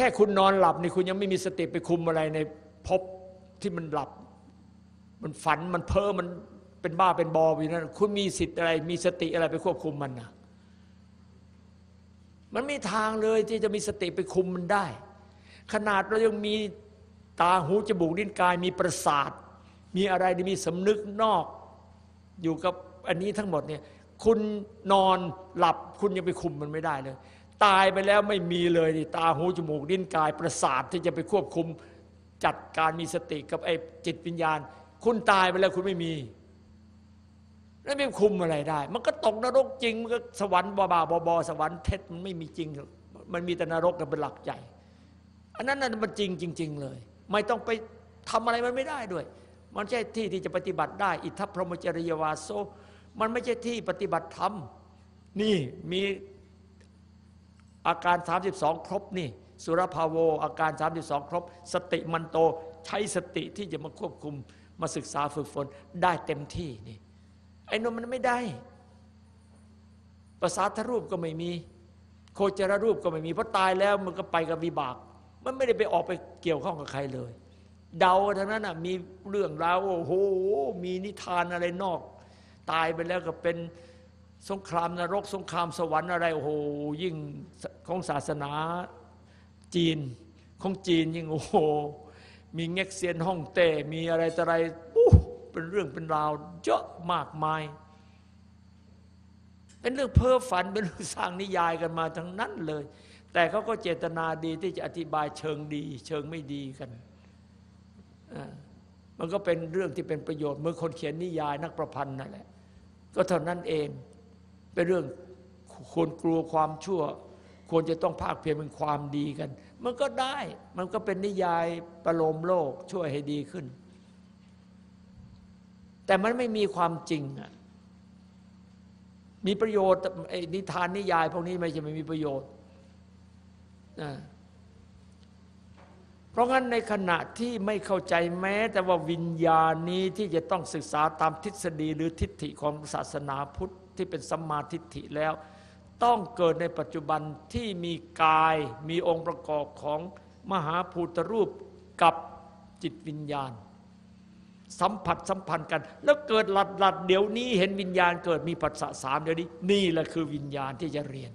Speaker 1: แค่คุณนอนหลับนี่คุณยังไม่มีสติไปคุมอะไรในพบที่มันหลับ มันฝันมันเพ้อมันเป็นบ้าเป็นบออยู่นั่นคุณมีสิทธิ์อะไร มีสติอะไรไปควบคุมมันนะมันไม่ทางเลยที่จะมีสติไปคุมมันได้ ขนาดเรายังมีตาหูจมูกลิ้นกาย มีประสาท มีอะไรมีสำนึกนอก อยู่กับอันนี้ทั้งหมดเนี่ยคุณนอนหลับคุณยังไปคุมมันไม่ได้เลย ตายไปแล้วไม่มีเลยตาหูจมูกดิ้นกายประสาทที่จะไปควบคุมจัดการมีสติกับไอ้จิตวิญญาณ คุณตายไปแล้วคุณไม่มี แล้วไม่คุมอะไรได้ มันก็ตกนรกจริง มันก็สวรรค์บาบาบอบอสวรรค์เท็จมันไม่มีจริง มันมีแต่นรกกันเป็นหลักใหญ่ อันนั้นน่ะมันจริงจริง ๆ เลย ไม่ต้องไปทำอะไรมันไม่ได้ด้วย มันใช่ที่ที่จะปฏิบัติได้ อิทัพพรหมจริยวาโซ มันไม่ใช่ที่ปฏิบัติธรรม นี่มี อาการ 32 ครบนี่สุรภาโว อาการ 32 ครบ สติมันโตใช้สติที่จะมาควบคุมมาศึกษาฝึกฝนได้เต็มที่นี่ไอ้นนมันไม่ได้ภาษาทรูปก็ไม่มี โคจรรูปก็ไม่มีเพราะตายแล้วมันก็ไปกับวิบาก มันไม่ได้ไปออกไปเกี่ยวข้องกับใครเลย เดาทั้งนั้นอะมีเรื่องราวโอ้โหมีนิทานอะไรนอก ตายไปแล้วก็เป็น สงครามนรก สงครามสวรรค์อะไรโอ้โหยิ่งของศาสนาจีนของจีนยิ่งโอ้โหมีเง็กเซียนฮ่องเต้มีอะไรต่อะไรอู้เป็นเรื่องเป็นราวเยอะมากมาย เป็นเรื่องเพ้อฝันเป็นเรื่องสร้างนิยายกันมาทั้งนั้นเลย แต่เขาก็เจตนาดีที่จะอธิบายเชิงดี เชิงไม่ดีกันมันก็เป็นเรื่องที่เป็นประโยชน์เมื่อคนเขียนนิยายนักประพันธ์นั่นแหละก็เท่านั้นเอง เป็นเรื่องควรกลัวความชั่ว ควรจะต้องภาคเพียรเป็นความดีกัน มันก็ได้ มันก็เป็นนิยายประโลมโลกช่วยให้ดีขึ้น แต่มันไม่มีความจริงอะมีประโยชน์ไอ้นิทานนิยาย พวกนี้ไม่ใช่ไม่มีประโยชน์นะเพราะงั้นในขณะที่ไม่เข้าใจแม้ แต่ว่าวิญญาณนี้ที่จะต้องศึกษาตามทฤษฎีหรือทิฏฐิของศาสนาพุทธ ที่เป็นสัมมาทิฏฐิแล้ว ต้องเกิดในปัจจุบันที่มีกายมีองค์ประกอบของมหาภูตรูปกับจิตวิญญาณ สัมผัสสัมพันธ์กัน แล้วเกิดหลัดหลัดเดี๋ยวนี้เห็นวิญญาณเกิดมีปัสสะสามเดี๋ยวนี้ นี่แหละคือวิญญาณที่จะเรียน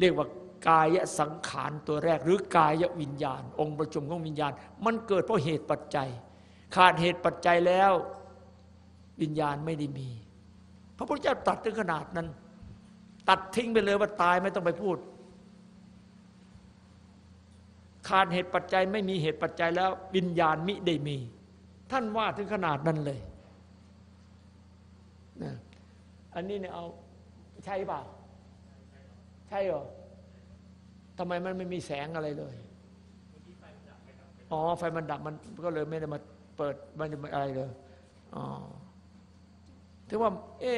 Speaker 1: เรียกว่ากายสังขารตัวแรก หรือกายวิญญาณ องค์ประชุมของวิญญาณ มันเกิดเพราะเหตุปัจจัย ขาดเหตุปัจจัยแล้ว วิญญาณไม่ได้มี พระพุทธเจ้าตัดถึงขนาดนั้น ตัดทิ้งไปเลยว่าตายไม่ต้องไปพูด ขาดเหตุปัจจัยไม่มีเหตุปัจจัยแล้ววิญญาณมิได้มี ท่านว่าถึงขนาดนั้นเลยนะอันนี้เนี่ยเอาใช่ป่ะใช่เหรอทำไมมันไม่มีแสงอะไรเลยอ๋อไฟมันดับมันก็เลยไม่ได้มาเปิดไม่ได้มาอะไรเลยอ๋อ ถึงว่า เอ๊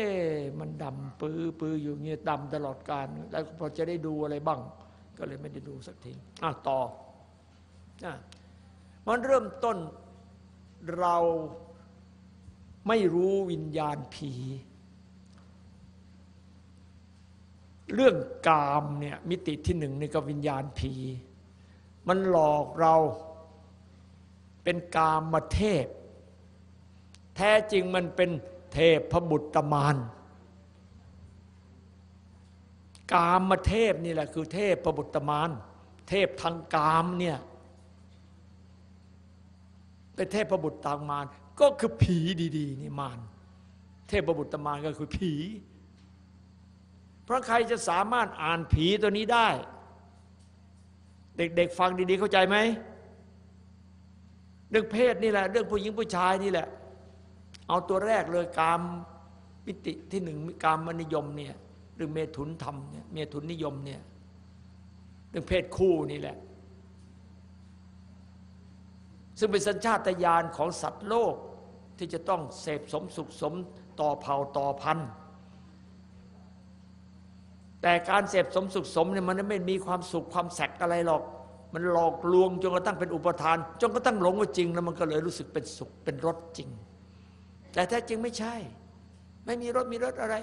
Speaker 1: มันดำปื้อปื้ออยู่เงี้ยดำตลอดการ แล้วพอจะได้ดูอะไรบ้าง ก็เลยไม่ได้ดูสักทีอะต่ออะมันเริ่มต้นเราไม่รู้วิญญาณผี เรื่องกามเนี่ยมิติที่หนึ่งนี่ก็วิญญาณผี มันหลอกเราเป็นกามมาเทพ แท้จริงมันเป็น เทพพบุตรมาน กามมาเทพนี่แหละคือเทพพบุตรมาน เทพทางกามเนี่ยเป็นเทพพบุตรตางมาน ก็คือผีดี ๆ นี่มาน เทพพบุตรมานก็คือผี เพราะใครจะสามารถอ่านผีตัวนี้ได้ เด็ก ๆ ฟังดี ๆ เข้าใจไหมเรื่องเพศนี่แหละ เรื่องผู้หญิงผู้ชายนี่แหละ เอาตัวแรกเลยกามปิติที่หนึ่งกามมนิยมเนี่ยเรื่อเมถุนธรรมเนี่ยเมถุนนิยมเนี่ยเรื่องเพศคู่นี่แหละ ซึ่งเป็นสัญชาตญาณของสัตว์โลกที่จะต้องเสพสมสุขสมต่อเผ่าต่อพันธุ์แต่การเสพสมสุขสมเนี่ยมันไม่มีความสุขความแสกอะไรหรอก มันหลอกลวงจนกระทั่งเป็นอุปทาน จนกระทั่งหลงว่าจริง แล้วมันก็เลยรู้สึกเป็นสุขเป็นรสจริง แต่แท้จริงไม่ใช่ ไม่มีรสมีรสอะไร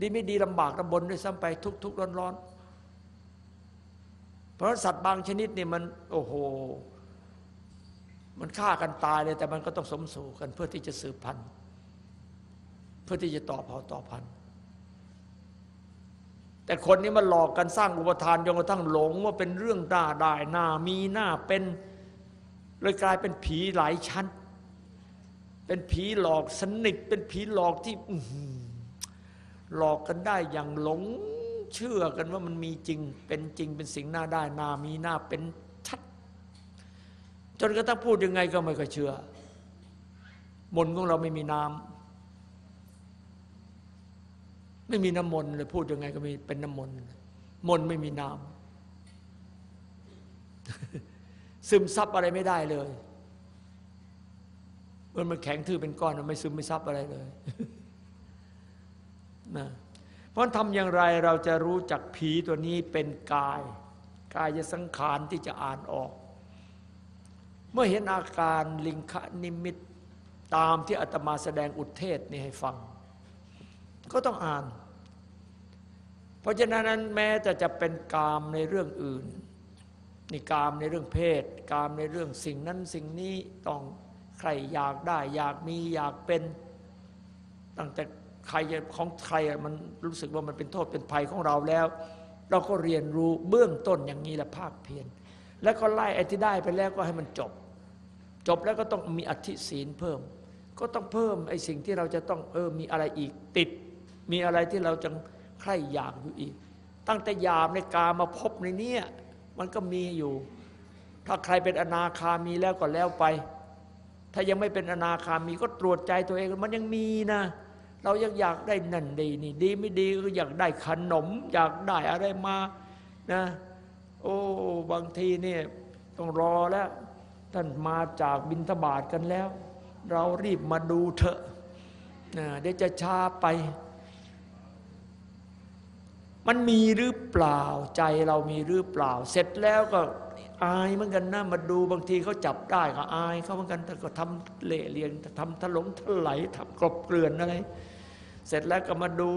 Speaker 1: ดีไม่ดีลำบากลำบนด้วยซ้ำไปทุกทุกร้อนร้อนเพราะสัตว์บางชนิดเนี่ยมัน โอ้โห มันฆ่ากันตายเลย แต่มันก็ต้องสมสู่กันเพื่อที่จะสืบพันธุ์ เพื่อที่จะต่อเผ่าต่อพันธุ์แต่คนนี้มันหลอกกันสร้างอุปทานจนกระทั่งหลงว่าเป็นเรื่องหน้าได้หน้ามีหน้าเป็นเลยกลายเป็นผีหลายชั้น เป็นผีหลอกสนิทเป็นผีหลอกที่หลอกกันได้อย่างหลงเชื่อกันว่ามันมีจริง เป็นจริงเป็นสิ่งหน้าได้นามีหน้าเป็นชัด จนกระทั่งพูดยังไงก็ไม่ค่อยเชื่อ มนของเราไม่มีน้ำไม่มีน้ำมนเลยพูดยังไงก็มีเป็นน้ำมนมนไม่มีน้ำซึมซับอะไรไม่ได้เลย มันมันแข็งทื่อเป็นก้อนมันไม่ซึมไม่ซับอะไรเลยนะเพราะทำอย่างไรเราจะรู้จักผีตัวนี้เป็นกาย กายจะสังขารที่จะอ่านออก เมื่อเห็นอาการลิงคนิมิตตามที่อาตมาแสดงอุทเทศนี่ให้ฟัง ก็ต้องอ่าน เพราะฉะนั้นแม้จะจะเป็นกามในเรื่องอื่นนี่กามในเรื่องเพศ กามในเรื่องสิ่งนั้นสิ่งนี้ต้อง ใครอยากได้ อยากมีอยากเป็น ตั้งแต่ใครของใครมันรู้สึกว่ามันเป็นโทษเป็นภัยของเราแล้ว เราก็เรียนรู้เบื้องต้นอย่างนี้แหละภาคเพียรแล้วก็ไล่ไอ้ที่ได้ไปแล้วก็ให้มันจบ จบแล้วก็ต้องมีอธิศีลเพิ่ม ก็ต้องเพิ่มไอ้สิ่งที่เราจะต้องเออมีอะไรอีกติด มีอะไรที่เราจะใคร่อยากอยู่อีก ตั้งแต่ยามในกามาพบในเนี้ยมันก็มีอยู่ ถ้าใครเป็นอนาคามีแล้วก็แล้วไป ถ้ายังไม่เป็นอนาคามีก็ตรวจใจตัวเองมันยังมีนะ เรายังอยากได้นั่นดีนี่ดีไม่ดีก็อยากได้ขนม อยากได้อะไรมานะโอ้บางทีเนี่ยต้องรอแล้ว ท่านมาจากบินทบาทกันแล้ว เรารีบมาดูเถอะนะเดี๋ยวจะช้าไป มันมีหรือเปล่าใจเรามีหรือเปล่า เสร็จแล้วก็ อายเหมือนกันนะมาดูบางทีเขาจับได้ก็อายเขาเหมือนกันแต่ก็ทำเละเลียนทำถลงถลายทำกรบเกลื่อนอะไร เสร็จแล้วก็มาดู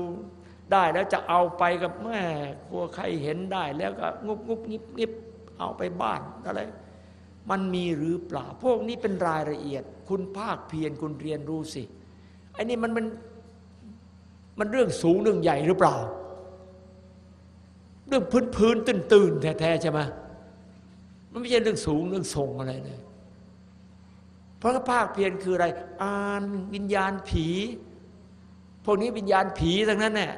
Speaker 1: ได้แล้วจะเอาไปกับแม่กลัวใครเห็นได้แล้วก็งุบงุบงิบงิบเอาไปบ้านอะไร มันมีหรือเปล่า พวกนี้เป็นรายละเอียด คุณภาคเพียรคุณเรียนรู้สิไอ้นี่มันมันมันเรื่องสูงเรื่องใหญ่หรือเปล่า เรื่องพื้นพื้นตื่นตื่นแท้ๆใช่ไหม มันไม่ใช่เรื่องสูงเรื่องทรงอะไรเลยเพราะภาคเพียรคืออะไร อ่านวิญญาณผี พวกนี้วิญญาณผีทั้งนั้นแน่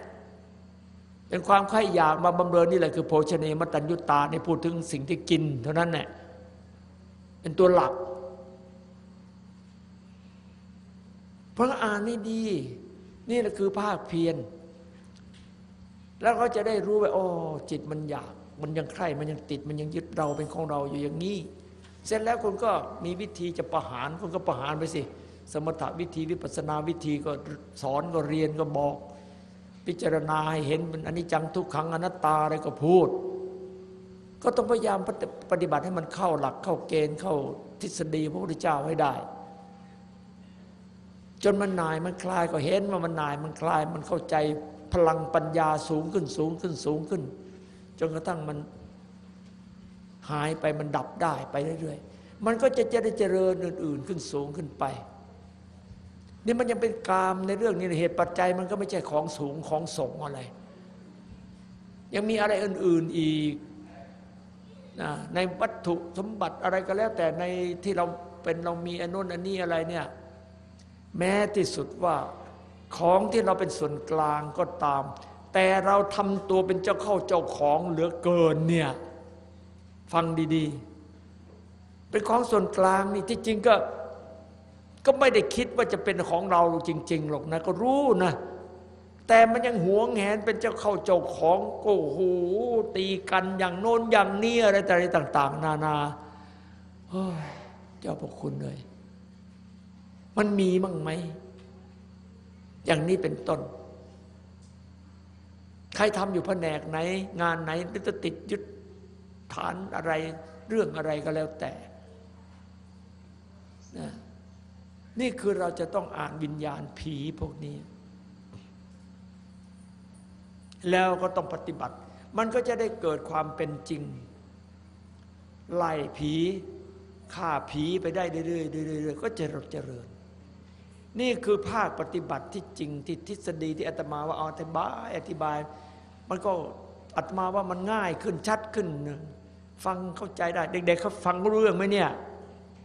Speaker 1: เป็นความใคร่อยากมาบำเรอนี่แหละคือโภชเนมตัญยุตาในพูดถึงสิ่งที่กิน เท่านั้นแหละเป็นตัวหลักเพราะอ่านนี่ดี นี่แหละคือภาคเพียรแล้วเขาจะได้รู้ว่าโอ้จิตมันอยาก มันยังใคร่มันยังติดมันยังยึดเราเป็นของเราอยู่อย่างนี้ เสร็จแล้วคุณก็มีวิธีจะประหารคุณก็ประหารไปสิ สมถะวิธีวิปัสนาวิธีก็สอนก็เรียนก็บอก พิจารณาให้เห็นเป็นอนิจจังทุกขังอนัตตาอะไรก็พูด ก็ต้องพยายามปฏิบัติให้มันเข้าหลักเข้าเกณฑ์เข้าทฤษฎีพระพุทธเจ้าให้ได้ จนมันนายมันคลายก็เห็นว่ามันนายมันคลายมันเข้าใจพลังปัญญาสูงขึ้นสูงขึ้นสูงขึ้น จนกระทั่งมันหายไปมันดับได้ไปเรื่อยๆ มันก็จะจะได้เจริญอื่น ๆ ขึ้นสูงขึ้นไป นี่มันยังเป็นกามในเรื่องนี้เหตุปัจจัยมันก็ไม่ใช่ของสูงของส่งอะไร ยังมีอะไรอื่น ๆอีกนะในวัตถุสมบัติอะไรก็แล้ว แต่ในที่เราเป็นเรามีอนนุนอันนี้อะไรเนี่ยแม้ที่สุดว่าของที่เราเป็นส่วนกลางก็ตาม แต่เราทำตัวเป็นเจ้าเข้าเจ้าของเหลือเกินเนี่ยฟังดีๆ เป็นของส่วนกลางนี่ที่จริงก็ก็ไม่ได้คิดว่าจะเป็นของเราจริง ๆ หรอกนะ ก็รู้นะ แต่มันยังหวงแหนเป็นเจ้าเข้าเจ้าของโอ้โหตีกันอย่างโน้นอย่างนี้อะไรต่าง ๆ นานาเฮ้ยเจ้าพระคุณเลย มันมีมั่งไหม อย่างนี้เป็นต้น ใครทำอยู่แผนกไหน งานไหนหรือจะติดยึดฐานอะไรเรื่องอะไรก็แล้วแต่นะนี่คือเราจะต้องอ่านวิญญาณผีพวกนี้ แล้วก็ต้องปฏิบัติ มันก็จะได้เกิดความเป็นจริง ไล่ผีฆ่าผีไปได้เรื่อยๆก็จะเจริญ นี่คือภาคปฏิบัติที่จริงที่ทฤษฎีที่อาตมาว่าอธิบายอธิบาย มันก็อาตมาว่ามันง่ายขึ้นชัดขึ้น ฟังเข้าใจได้ เด็กๆเขาฟังรู้เรื่องไหมเนี่ย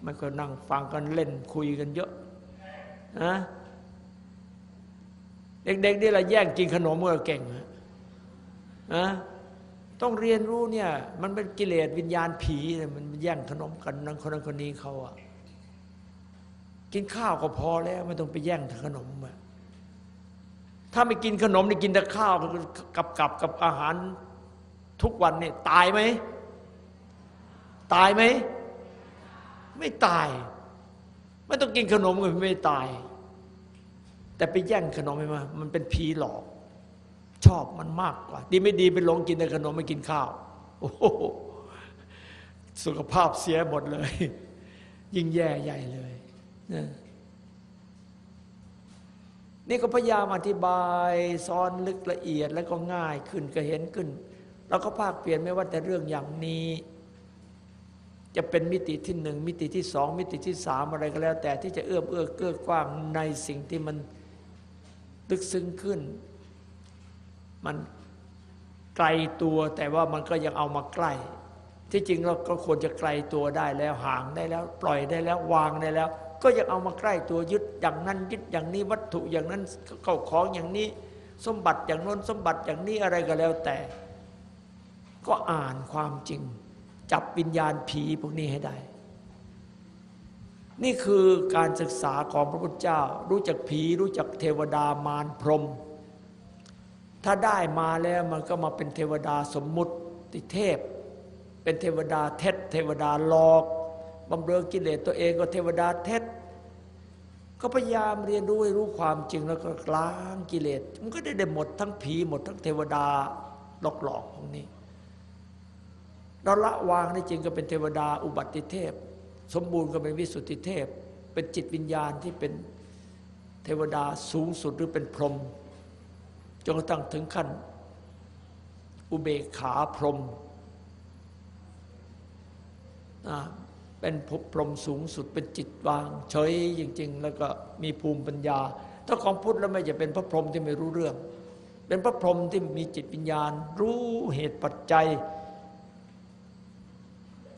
Speaker 1: มันก็นั่งฟังกันเล่นคุยกันเยอะนะเด็กๆนี่เราแย่งกินขนมเมื่อเก่งนะต้องเรียนรู้เนี่ย มันเป็นกิเลสวิญญาณผีมันแย่งขนมกันนั่งคนนั้นคนนี้เขาอะ กินข้าวก็พอแล้วไม่ต้องไปแย่งขนมมาถ้าไม่กินขนมนี่กินแต่ข้าวกับกับกับอาหารทุกวันเนี่ยตายไหมตายไหมไม่ตาย ไม่ต้องกินขนมก็ไม่ตาย แต่ไปแย่งขนมไปมามันเป็นผีหลอก ชอบมันมากกว่า ดีไม่ดีไปหลงกินแต่ขนมไม่กินข้าว โอ้โหสุขภาพเสียหมดเลย ยิ่งแย่ใหญ่เลย นี่ก็พยายามอธิบายซ้อนลึกละเอียดแล้วก็ง่ายขึ้นก็เห็นขึ้นเราก็ภาคเปลี่ยนไม่ว่าแต่เรื่องอย่างนี้ จะเป็นมิติที่หนึ่งมิติที่สองมิติที่สามอะไรก็แล้ว แต่ที่จะเอื้อมเอื้อเกื้อกว้างในสิ่งที่มันลึกซึ้งขึ้น มันไกลตัวแต่ว่ามันก็ยังเอามาใกล้ ที่จริงเราก็ควรจะไกลตัวได้แล้วห่างได้แล้ว ปล่อยได้แล้ววางได้แล้ว ก็ยังเอามาใกล้ตัวยึดอย่างนั้นยึดอย่างนี้วัตถุอย่างนั้นเข้าของอย่างนี้ สมบัติอย่างน้นสมบัติอย่างนี้อะไรก็แล้วแต่ ก็อ่านความจริง จับวิญญาณผีพวกนี้ให้ได้ นี่คือการศึกษาของพระพุทธเจ้า รู้จักผีรู้จักเทวดามารพรหมถ้าได้มาแล้วมันก็มาเป็นเทวดาสมมุติเทพ เป็นเทวดาเท็จเทวดาหลอก บำเรอกิเลสตัวเองก็เทวดาเท็จก็พยายามเรียนรู้ให้รู้ความจริงแล้วก็ล้างกิเลสมันก็ได้ได้หมดทั้งผีหมดทั้งเทวดาหลอกหลอกพวกนี้ เราละวางได้จริงก็เป็นเทวดาอุบัติเทพ สมบูรณ์ก็เป็นวิสุทธิเทพ เป็นจิตวิญญาณที่เป็นเทวดาสูงสุดหรือเป็นพรหมจนกระทั่งถึงขั้น อุเบกขาพรหม เป็นภพพรหมสูงสุดเป็นจิตวาง เฉยจริง ๆ แล้วก็มีภูมิปัญญา ถ้าของพุทธแล้วไม่จะเป็นพระพรหมที่ไม่รู้เรื่อง เป็นพระพรหมที่มีจิตวิญญาณ รู้เหตุปัจจัย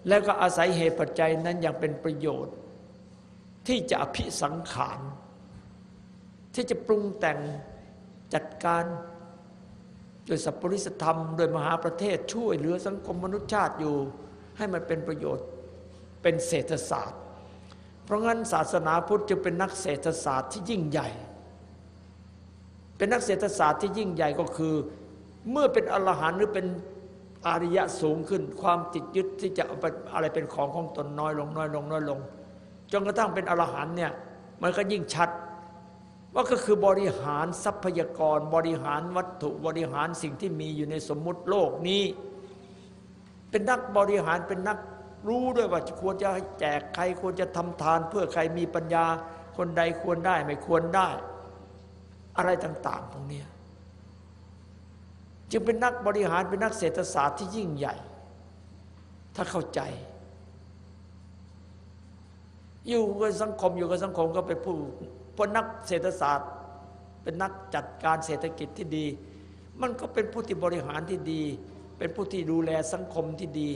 Speaker 1: แล้วก็อาศัยเหตุปัจจัยนั้นอย่างเป็นประโยชน์ ที่จะอภิสังขารที่จะปรุงแต่งจัดการโดยสัพปริสธรรม โดยมหาประเทศช่วยเหลือสังคมมนุษยชาติอยู่ ให้มันเป็นประโยชน์ เป็นเศรษฐศาสตร์ เพราะงั้นศาสนาพุทธจึงเป็นนักเศรษฐศาสตร์ที่ยิ่งใหญ่ เป็นนักเศรษฐศาสตร์ที่ยิ่งใหญ่ก็คือ เมื่อเป็นอรหันต์หรือเป็นอริยะสูงขึ้น ความติดยึดที่จะเอาอะไรเป็นของของตนน้อยลงน้อยลงน้อยลงจนกระทั่งเป็นอรหันต์เนี่ยมันก็ยิ่งชัดว่าก็คือบริหารทรัพยากรบริหารวัตถุบริหารสิ่งที่มีอยู่ในสมมุติโลกนี้ เป็นนักบริหารเป็นนัก รู้ด้วยว่าควรจะแจกใครควรจะทำทานเพื่อใครมีปัญญา คนใดควรได้ไม่ควรได้ อะไรต่างๆพวกนี้จึงเป็นนักบริหารเป็นนักเศรษฐศาสตร์ที่ยิ่งใหญ่ ถ้าเข้าใจ อยู่กับสังคมอยู่กับสังคมก็เป็นผู้พนักเศรษฐศาสตร์ เป็นนักจัดการเศรษฐกิจที่ดี มันก็เป็นผู้ที่บริหารที่ดี เป็นผู้ที่ดูแลสังคมที่ดี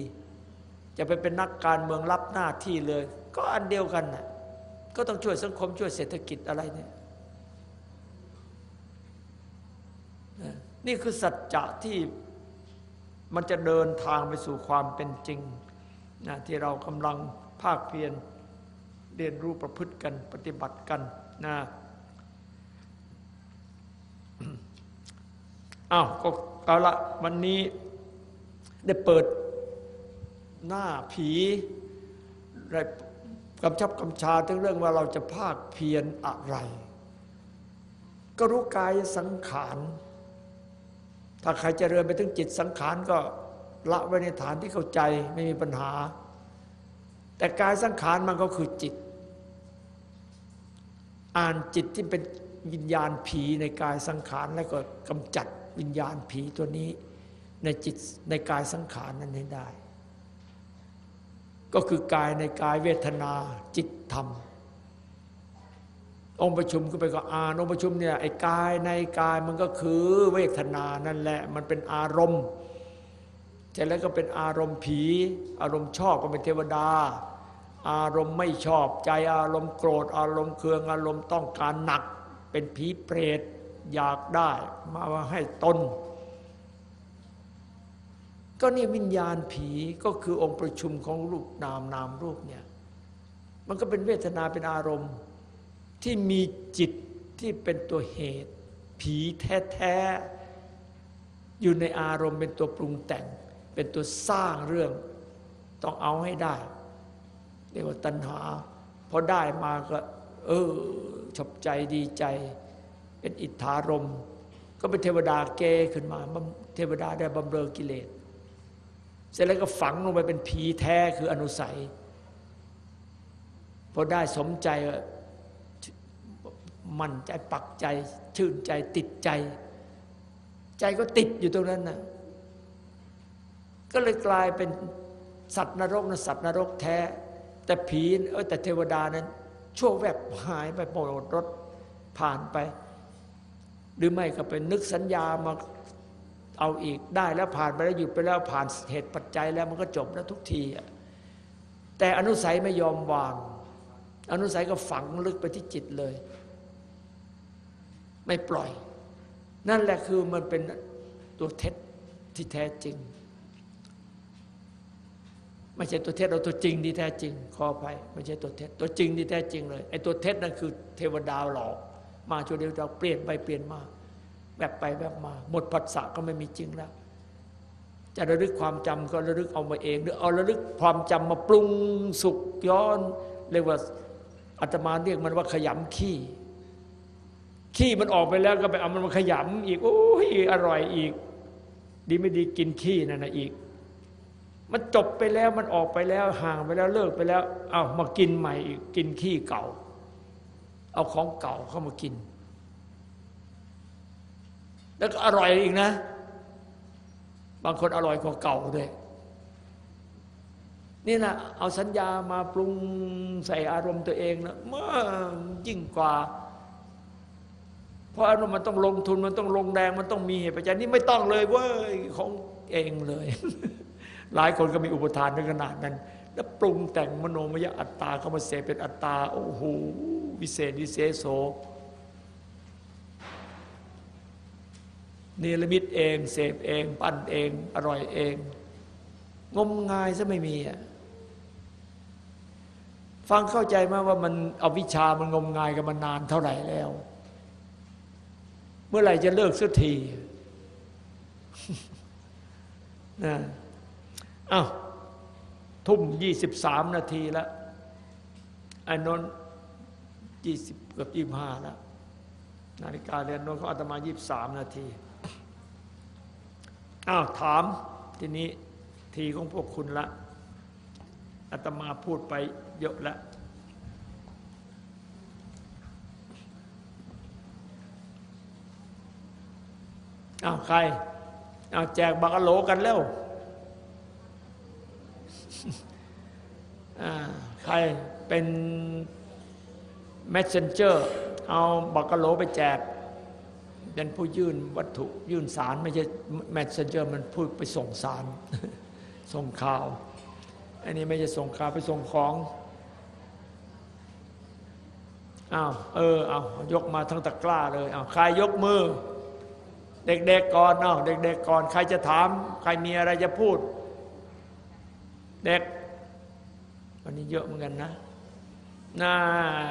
Speaker 1: จะไปเป็นนักการเมืองรับหน้าที่เลย ก็อันเดียวกันน่ะก็ต้องช่วยสังคมช่วยเศรษฐกิจอะไรเนี่ยนี่คือสัจจะที่มันจะเดินทางไปสู่ความเป็นจริงนะที่เรากำลังภาคเพียรเรียนรู้ประพฤติกันปฏิบัติกันนะอ้าวก็เอาละวันนี้ได้เปิด หน้าผีอะไรกำชับกำชาถึงเรื่องว่าเราจะภาคเพียรอะไร ก็รู้กายสังขารถ้าใครจะเริญไปถึงจิตสังขารก็ละไว้ในฐานที่เข้าใจไม่มีปัญหา แต่กายสังขารมันก็คือจิต อ่านจิตที่เป็นวิญญาณผีในกายสังขารแล้วก็กำจัดวิญญาณผีตัวนี้ ในจิตในกายสังขารนั้นให้ได้ ก็คือกายในกายเวทนาจิตธรรม องค์ประชุมก็ไปก็อานองค์ประชุมเนี่ยไอ้กายในกายมันก็คือเวทนานั่นแหละ มันเป็นอารมณ์เสร็จแล้วก็เป็นอารมณ์ผี อารมณ์ชอบก็เป็นเทวดา อารมณ์ไม่ชอบใจอารมณ์โกรธ อารมณ์เคืองอารมณ์ต้องการหนัก เป็นผีเปรตอยากได้มาให้ตน ก็นี่วิญญาณผีก็คือองค์ประชุมของรูปนามนามรูปเนี่ยมันก็เป็นเวทนาเป็นอารมณ์ ที่มีจิตที่เป็นตัวเหตุ ผีแท้ๆอยู่ในอารมณ์เป็นตัวปรุงแต่ง เป็นตัวสร้างเรื่อง ต้องเอาให้ได้เรียกว่าตัณหาพอได้มาก็ เออชอบใจดีใจ เป็นอิทธารม ก็เป็นเทวดาเกขึ้นมาเทวดาได้บำเรอกิเลส เสร็จแล้วก็ฝังลงไปเป็นผีแท้คืออนุสัยพอได้สมใจมั่นใจปักใจ ชื่นใจติดใจ ใจก็ติดอยู่ตรงนั้นนะก็เลยกลายเป็นสัตว์นรกนะสัตว์นรกแท้ แต่ผีเออแต่เทวดานั้น ชั่วแวบหายไปโปรดรถผ่านไป หรือไม่ก็เป็นนึกสัญญามา เอาอีกได้แล้วผ่านไปแล้วหยุดไปแล้วผ่านเหตุปัจจัยแล้วมันก็จบแล้วทุกทีแต่อนุสัยไม่ยอมวาง อนุสัยก็ฝังลึกไปที่จิตเลย ไม่ปล่อย นั่นแหละคือมันเป็นตัวเท็จที่แท้จริง ไม่ใช่ตัวเท็จเราตัวจริงที่แท้จริงขออภัยไม่ใช่ตัวเท็จตัวจริงที่แท้จริงเลยไอ้ตัวเท็จนั่นคือเทวดาหลอก มาชั่วเดียวเราเปลี่ยนไปเปลี่ยนมา แบบไปแบบมา หมดผัสสะก็ไม่มีจริงแล้ว จะระลึกความจำก็ระลึกเอามาเอง หรือเอาระลึกความจำมาปรุงสุกย้อน เรียกว่าอาตมาเรียกมันว่าขยำขี้ขี้มันออกไปแล้วก็ไปเอามันมาขยำอีกโอ้ยอร่อยอีก ดีไม่ดีกินขี้นั่นนะอีก มันจบไปแล้วมันออกไปแล้วห่างไปแล้วเลิกไปแล้ว เอามากินใหม่อีกกินขี้เก่า เอาของเก่าเข้ามากิน แล้วก็อร่อยอีกนะ บางคนอร่อยกว่าเก่าด้วยนี่นะเอาสัญญามาปรุงใส่อารมณ์ตัวเองนะมื่อยิ่งกว่า เพราะอารมณ์มันต้องลงทุนมันต้องลงแรงมันต้องมีเหตุปัจจัยนี่ไม่ต้องเลยเว้ยของเองเลย หลายคนก็มีอุปทานในขนาดนั้น แล้วปรุงแต่งมโนมยอัตตาเข้ามาเสพเป็นอัตตา โอ้โหวิเศษวิเศษโส เนรมิตเอง เสพเอง ปั้นเอง อร่อยเอง งมงายซะไม่มีอะฟังเข้าใจมาว่ามันเอาวิชามันงมงายกันมานานเท่าไหร่แล้ว เมื่อไหร่จะเลิกสักทีนะอ้าวทุ่มยี่สิบสามนาทีแล้วไอ้นนยี่สิบเกือบยี่ห้าแล้วนาฬิกาเรือนนนเขาอาตมายี่สามนาที อ้าวถามทีนี้ทีของพวกคุณละอาตมาพูดไปเยอะแล้วอ้าวใครอ้าวแจกบักกะโหลกันแล้วอ่าใครเป็น messenger เอาบักกะโหลไปแจก เป็นผู้ยื่นวัตถุยื่นสารไม่ใช่ messenger มันพูดไปส่งสารส่งข่าว อันนี้ไม่ใช่ส่งข่าวไปส่งของอ้าวเออเอายกมาทั้งตะกร้าเลยอ้าวใครยกมือ เด็กๆก่อนเนาะเด็กๆก่อน ใครจะถาม ใครมีอะไรจะพูด เด็ก วันนี้เยอะเหมือนกันนะ หน่า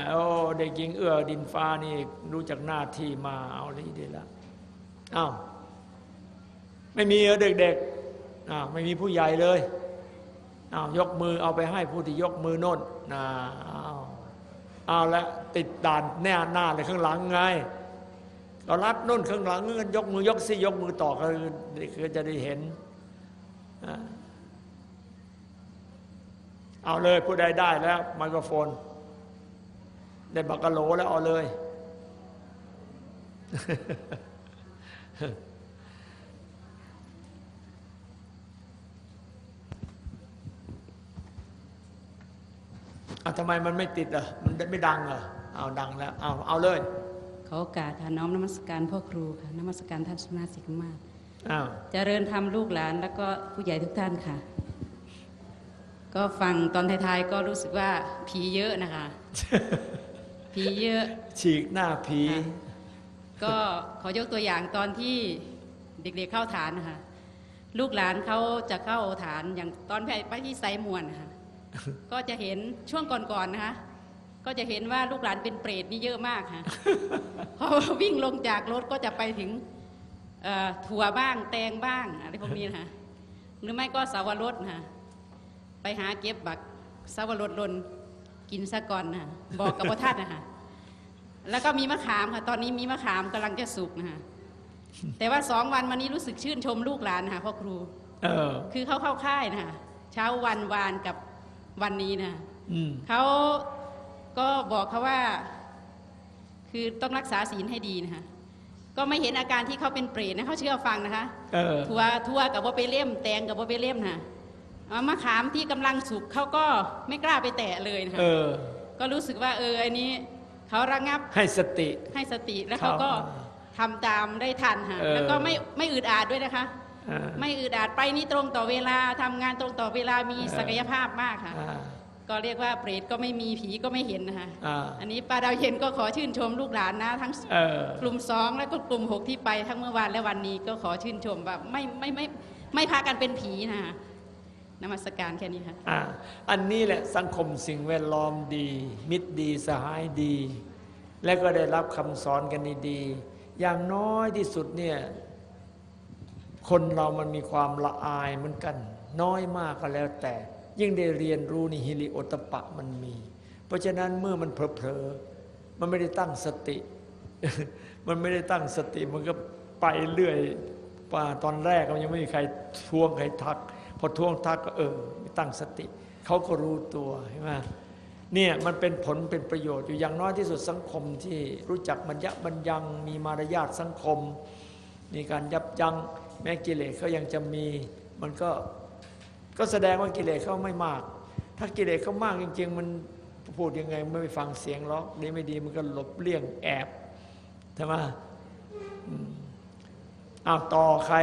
Speaker 1: โอ้เด็กหญิงเอื้อดินฟ้านี่รู้จักหน้าที่มาเอาเลยดีแล้วอ้าวไม่มีเหรอเด็กๆอ้าวไม่มีผู้ใหญ่เลยอ้าวยกมือเอาไปให้ผู้ที่ยกมือโน่นน่าอ้าวเอาละติดด่านแน่หน้าเลยข้างหลังไงเรารับโน่นข้างหลังเงินยกมือยกซี่ยกมือต่อก็คือจะได้เห็นอ่าเอาเลยผู้ใดได้แล้วไมโครโฟน ได้บักกะโหลแล้วเอาเลยเอาทำไมมันไม่ติดอะ มันไม่ดังอะเอาดังแล้ว เอาเอาเลย
Speaker 2: ขอโอกาสค่ะน้อมนมัสการพ่อครูค่ะนมัสการท่านสุนาสิกมาศ
Speaker 1: อ้าว
Speaker 2: เจริญธรรมลูกหลาน แล้วก็ผู้ใหญ่ทุกท่านค่ะ ก็ฟังตอนท้ายๆก็รู้สึกว่าผีเยอะนะคะ ผีเยอะ
Speaker 1: ฉีกหน้าผี
Speaker 2: ค่ะก็ขอยกตัวอย่างตอนที่เด็กๆเข้าฐานนะคะลูกหลานเขาจะเข้าฐานอย่างตอนไปไปที่ไซมวนนะคะก็จะเห็นช่วงก่อนๆนะคะก็จะเห็นว่าลูกหลานเป็นเปรตนี่เยอะมากค่ะพอวิ่งลงจากรถก็จะไปถึงเอ่อถั่วบ้างแตงบ้างอะไรพวกนี้นะคะหรือไม่ก็สาวรสค่ะไปหาเก็บบักสาวรสลน กินซะก่อนนะคะบอกกับพ่อท่านนะคะแล้วก็มีมะขามค่ะ ตอนนี้มีมะขามกำลังจะสุกนะคะแต่ว่าสองวันมานี้รู้สึกชื่นชมลูกหลานนะคะพ่อครู
Speaker 1: เออ
Speaker 2: คือเขาเข้าค่ายนะคะเช้าวันวานกับวันนี้นะ
Speaker 1: อืม
Speaker 2: เขาก็บอกเขาว่า คือต้องรักษาศีลให้ดีนะคะก็ไม่เห็นอาการที่เขาเป็นเปรตนะเขาเชื่อฟังนะคะ
Speaker 1: เออ
Speaker 2: ทัวทัวกับว่าไปเล่ยมแตงกับว่าไปเล่ยมนะเอา มะขามที่กำลังสุกเขาก็ไม่กล้าไปแตะเลยนะคะ
Speaker 1: เออ
Speaker 2: ก็รู้สึกว่าเอออันนี้เขาระงับ
Speaker 1: ให้สติ
Speaker 2: ให้สติแล้วเขาก็
Speaker 1: ครับ
Speaker 2: ทำตามได้ทันค่ะ
Speaker 1: เออ
Speaker 2: แล้วก็ไม่ไม่อึดอัดด้วยนะคะ
Speaker 1: อ่า
Speaker 2: ไม่อึดอัดไปนี่ตรงต่อเวลาทำงานตรงต่อเวลามี
Speaker 1: เออ
Speaker 2: ศักยภาพมากค่ะ
Speaker 1: อ่า
Speaker 2: ก็เรียกว่าเปรตก็ไม่มีผีก็ไม่เห็นนะคะ
Speaker 1: อ่า
Speaker 2: อันนี้ป้าดาวเย็นก็ขอชื่นชมลูกหลานนะ ทั้ง
Speaker 1: เออ
Speaker 2: กลุ่มสองและก็กลุ่มหกที่ไปทั้งเมื่อวานและวันนี้ก็ขอชื่นชมว่าไม่ไม่ไม่ไม่พากันเป็นผีนะคะ นมัสการแค่นี้ค่ะ
Speaker 1: อ่าอันนี้แหละสังคมสิ่งแวดล้อมดี มิตรดีสหายดี และก็ได้รับคำสอนกันดีๆอย่างน้อยที่สุดเนี่ยคนเรามันมีความละอายเหมือนกัน น้อยมากก็แล้วแต่ ยิ่งได้เรียนรู้นี่ฮิริโอตปะมันมี เพราะฉะนั้นเมื่อมันเผลอๆมันไม่ได้ตั้งสติ มันไม่ได้ตั้งสติมันก็ไปเรื่อยว่าตอนแรกมันยังไม่มีใครทวงใครทัก พอทวงทักก็เออไม่ตั้งสติ เขาก็รู้ตัวใช่ไหมเนี่ยมันเป็นผลเป็นประโยชน์อยู่อย่างน้อยที่สุดสังคมที่รู้จักบรรยะบรรยังมีมารยาทสังคม มีการยับยั้งแม้กิเลสเขายังจะมี มันก็ก็แสดงว่ากิเลสเขาไม่มาก ถ้ากิเลสเขามากจริง ๆ มันพูดยังไงไม่ฟังเสียงหรอกดีไม่ดีมันก็หลบเลี่ยงแอบใช่ไหมอ้าวต่อใคร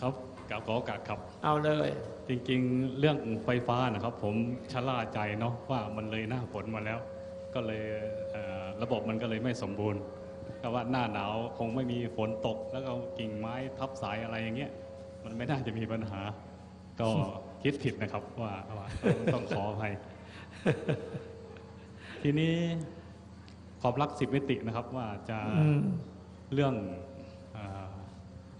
Speaker 3: ครับ กับขอโอกาสครับ
Speaker 1: เอาเลย
Speaker 3: จริงๆ เรื่องไฟฟ้านะครับ ผมชะล่าใจเนาะว่ามันเลยหน้าฝนมาแล้ว ก็เลยเอ่อระบบมันก็เลยไม่สมบูรณ์ก็ว่าหน้าหนาวคงไม่มีฝนตก แล้วก็เอากิ่งไม้ทับสายอะไรอย่างเงี้ยมันไม่น่าจะมีปัญหา ก็คิดผิดนะครับว่าว่าต้องต้องขออภัย ทีนี้ความรักสิบมิตินะครับว่าจะ
Speaker 1: อืม
Speaker 3: เรื่องอ่า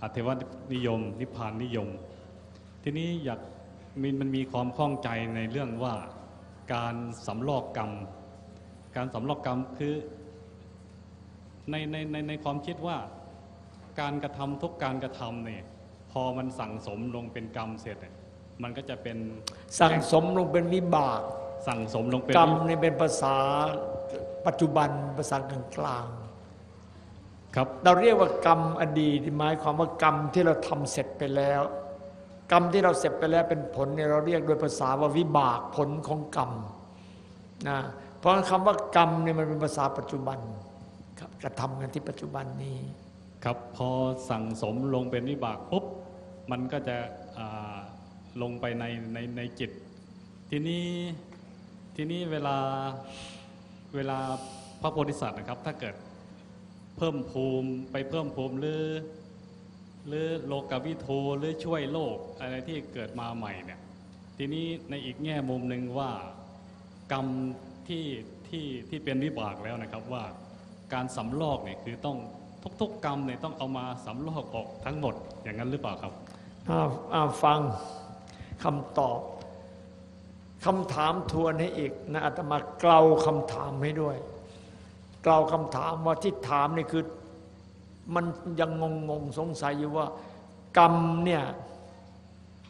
Speaker 3: อัตเทวนิยม นิพพานนิยม ทีนี้อยากมีมันมีความข้องใจในเรื่องว่าการสำลอกกรรม การสำลอกกรรมคือในในในในความคิดว่าการกระทำทุกการกระทำเนี่ยพอมันสั่งสมลงเป็นกรรมเสร็จเนี่ยมันก็จะเป็น
Speaker 1: สั่งสมลงเป็นวิบาก
Speaker 3: สั่งสมลงเป็น
Speaker 1: กรรมนี่เป็นภาษาปัจจุบันภาษากลางกลางๆ
Speaker 3: ครับ
Speaker 1: เราเรียกว่ากรรมอดีตหมายความว่ากรรมที่เราทำเสร็จไปแล้ว กรรมที่เราเสร็จไปแล้วเป็นผลเนี่ยเราเรียกโดยภาษาว่าวิบากผลของกรรมนะเพราะคำว่ากรรมเนี่ยมันเป็นภาษาปัจจุบันครับกระทำกันที่ปัจจุบันนี้
Speaker 3: ครับพอสั่งสมลงเป็นวิบากปุ๊บมันก็จะอ่าลงไปในในในจิต ทีนี้ทีนี้เวลาเวลาพระโพธิสัตว์นะครับ ถ้าเกิด เพิ่มภูมิไปเพิ่มภูมิหรือหรือโลกวิทูหรือช่วยโลกอะไรที่เกิดมาใหม่เนี่ยทีนี้ในอีกแง่มุมหนึ่งว่ากรรมที่ที่ที่เป็นวิบากแล้วนะครับว่าการสำลอกเนี่ยคือต้องทุกๆกรรมเนี่ยต้องเอามาสำลอกออกทั้งหมดอย่างนั้นหรือเปล่าครับ
Speaker 1: อ้าอาฟังคำตอบคำถามทวนให้อีกนะอาตมาเกลาคำถามให้ด้วย กลาคำถามว่าที่ถามนี่คือ มันยังงงงๆสงสัยอยู่ว่า กรรมเนี่ย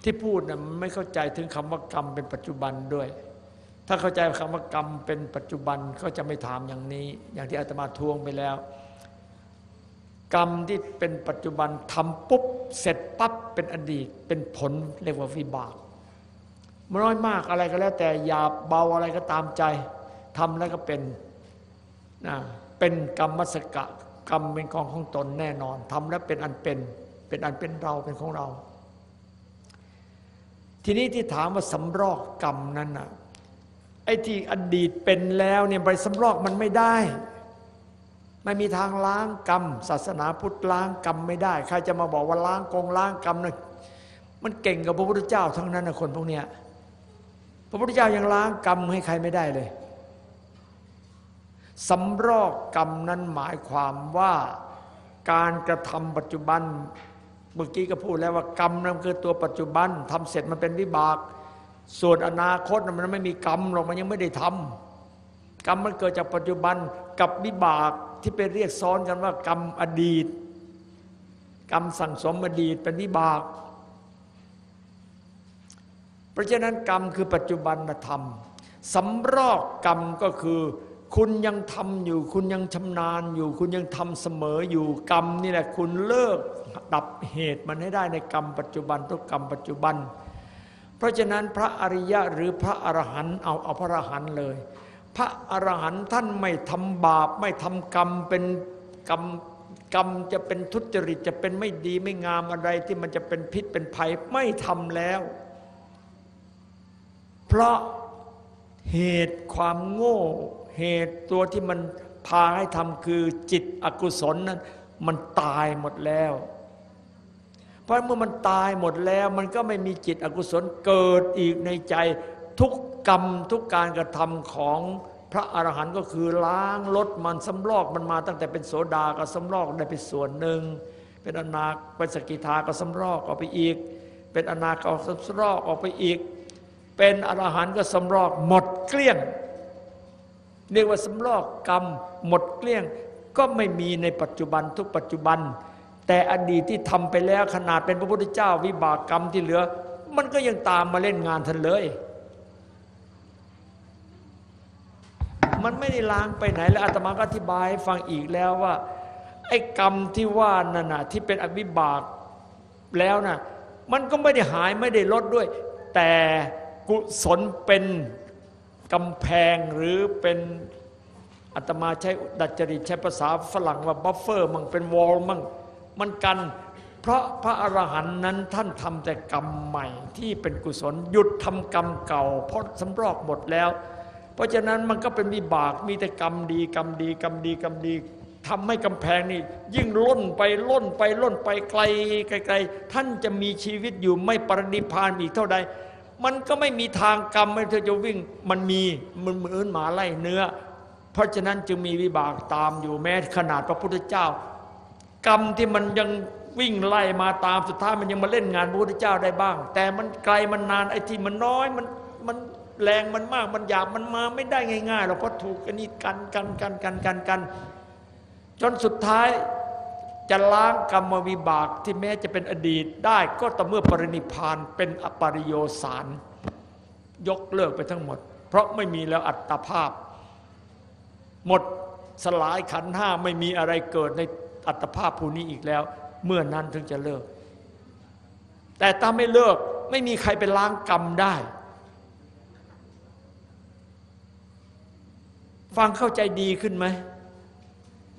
Speaker 1: ที่พูดน่ะมันไม่เข้าใจถึงคำว่ากรรมเป็นปัจจุบันด้วย ถ้าเข้าใจคำว่ากรรมเป็นปัจจุบันก็จะไม่ถามอย่างนี้ อย่างที่อาตมาทวงไปแล้ว กรรมที่เป็นปัจจุบันทำปุ๊บเสร็จปั๊บเป็นอดีต เป็นผลเรียกว่าวิบากมันน้อยมากอะไรก็แล้วแต่หยาบเบาอะไรก็ตามใจทำแล้วก็เป็น นะเป็นกรรมสกะกรรมเป็นของของตนแน่นอนทำแล้วเป็นอันเป็นเป็นอันเป็นเราเป็นของเรา ทีนี้ที่ถามว่าสำรอกกรรมนั้นนะไอ้ที่อดีตเป็นแล้วเนี่ยไปสำรอกมันไม่ได้ไม่มีทางล้างกรรม ศาสนาพุทธล้างกรรมไม่ได้ ใครจะมาบอกว่าล้างกงล้างกรรมนะมันเก่งกับพระพุทธเจ้าทั้งนั้นนะคนพวกเนี้ยพระพุทธเจ้ายังล้างกรรมให้ใครไม่ได้เลย สำรอกกรรมนั้นหมายความว่าการกระทำปัจจุบัน เมื่อกี้ก็พูดแล้วว่ากรรมนั้นคือตัวปัจจุบันทำเสร็จมันเป็นวิบาก ส่วนอนาคตมันไม่มีกรรมหรอกมันยังไม่ได้ทำกรรมมันเกิดจากปัจจุบันกับวิบากที่ไปเรียกซ้อนกันว่ากรรมอดีต กรรมสั่งสมอดีตเป็นวิบาก เพราะฉะนั้นกรรมคือปัจจุบันธรรมสำรอกกรรมก็คือ คุณยังทำอยู่ คุณยังชำนาญอยู่ คุณยังทำเสมออยู่กรรมนี่แหละ คุณเลิกดับเหตุมันให้ได้ในกรรมปัจจุบันทุกกรรมปัจจุบัน เพราะฉะนั้นพระอริยะหรือพระอรหันต์เอาเอาพระอรหันต์เลย พระอรหันต์ท่านไม่ทำบาป ไม่ทำกรรมเป็นกรรมกรรมจะเป็นทุจริตจะเป็นไม่ดีไม่งามอะไรที่มันจะเป็นพิษเป็นภัยไม่ทำแล้ว เพราะเหตุความโง่ เหตุตัวที่มันพาให้ทำคือจิตอกุศลนั้น มันตายหมดแล้ว เพราะเมื่อมันตายหมดแล้ว มันก็ไม่มีจิตอกุศลเกิดอีกในใจ ทุกกรรมทุกการกระทำของพระอรหันต์ก็คือล้างลดมันสำลอกมันมาตั้งแต่เป็นโสดาก็สำลอกได้ไปส่วนหนึ่ง เป็นอนาคเป็นสกิทาก็สำลอกออกไปอีก เป็นอนาคก็สำลอกออกไปอีก เป็นอรหันต์ก็สำรอกหมดเกลี้ยง เรียกว่าสำรอกกรรมหมดเกลี้ยงก็ไม่มีในปัจจุบันทุกปัจจุบัน แต่อดีตที่ทำไปแล้วขนาดเป็นพระพุทธเจ้าวิบากกรรมที่เหลือ มันก็ยังตามมาเล่นงานท่านเลย มันไม่ได้ล้างไปไหนแล้วอาตมาก็อธิบายให้ฟังอีกแล้วว่า ไอ้กรรมที่ว่านั่นน่ะที่เป็นอวิบากแล้วน่ะมันก็ไม่ได้หายไม่ได้ลดด้วย แต่กุศลเป็น กำแพงหรือเป็นอาตมาใช้ดัดจริตใช้ภาษาฝรั่งว่า buffer มั่งเป็น wall มั่งมันกันเพราะพระอรหันต์นั้นท่านทำแต่กรรมใหม่ที่เป็นกุศลหยุดทำกรรมเก่า เพราะสำรอกหมดแล้ว เพราะฉะนั้นมันก็เป็นวิบากมีแต่กรรมดีกรรมดีกรรมดีกรรมดีทำให้กำแพงนี่ยิ่งล้นไปล้นไปล้นไปไกลไกลๆท่านจะมีชีวิตอยู่ไม่ปรินิพพานอีกเท่าใด มันก็ไม่มีทางกรรมไม่เธอจะวิ่ง มันมีมันเหมือนหมาไล่เนื้อ เพราะฉะนั้นจึงมีวิบากตามอยู่แม้ขนาดพระพุทธเจ้า กรรมที่มันยังวิ่งไล่มาตามสุดท้ายมันยังมาเล่นงานพระพุทธเจ้าได้บ้าง แต่มันไกลมันนานไอ้ที่มันน้อยมันมันแรงมันมากมันหยาบมันมาไม่ได้ง่ายๆหรอกเพราะถูกกันนี่กันกันกันกันกันกัน จนสุดท้าย จะล้างกรรมวิบากที่แม้จะเป็นอดีตได้ก็ต่อเมื่อปรินิพานเป็นอปริโยสารยกเลิกไปทั้งหมด เพราะไม่มีแล้วอัตภาพ หมดสลายขันห้าไม่มีอะไรเกิดในอัตภาพผู้นี้อีกแล้ว เมื่อนั้นถึงจะเลิก แต่ถ้าไม่เลิกไม่มีใครไปล้างกรรมได้ ฟังเข้าใจดีขึ้นไหม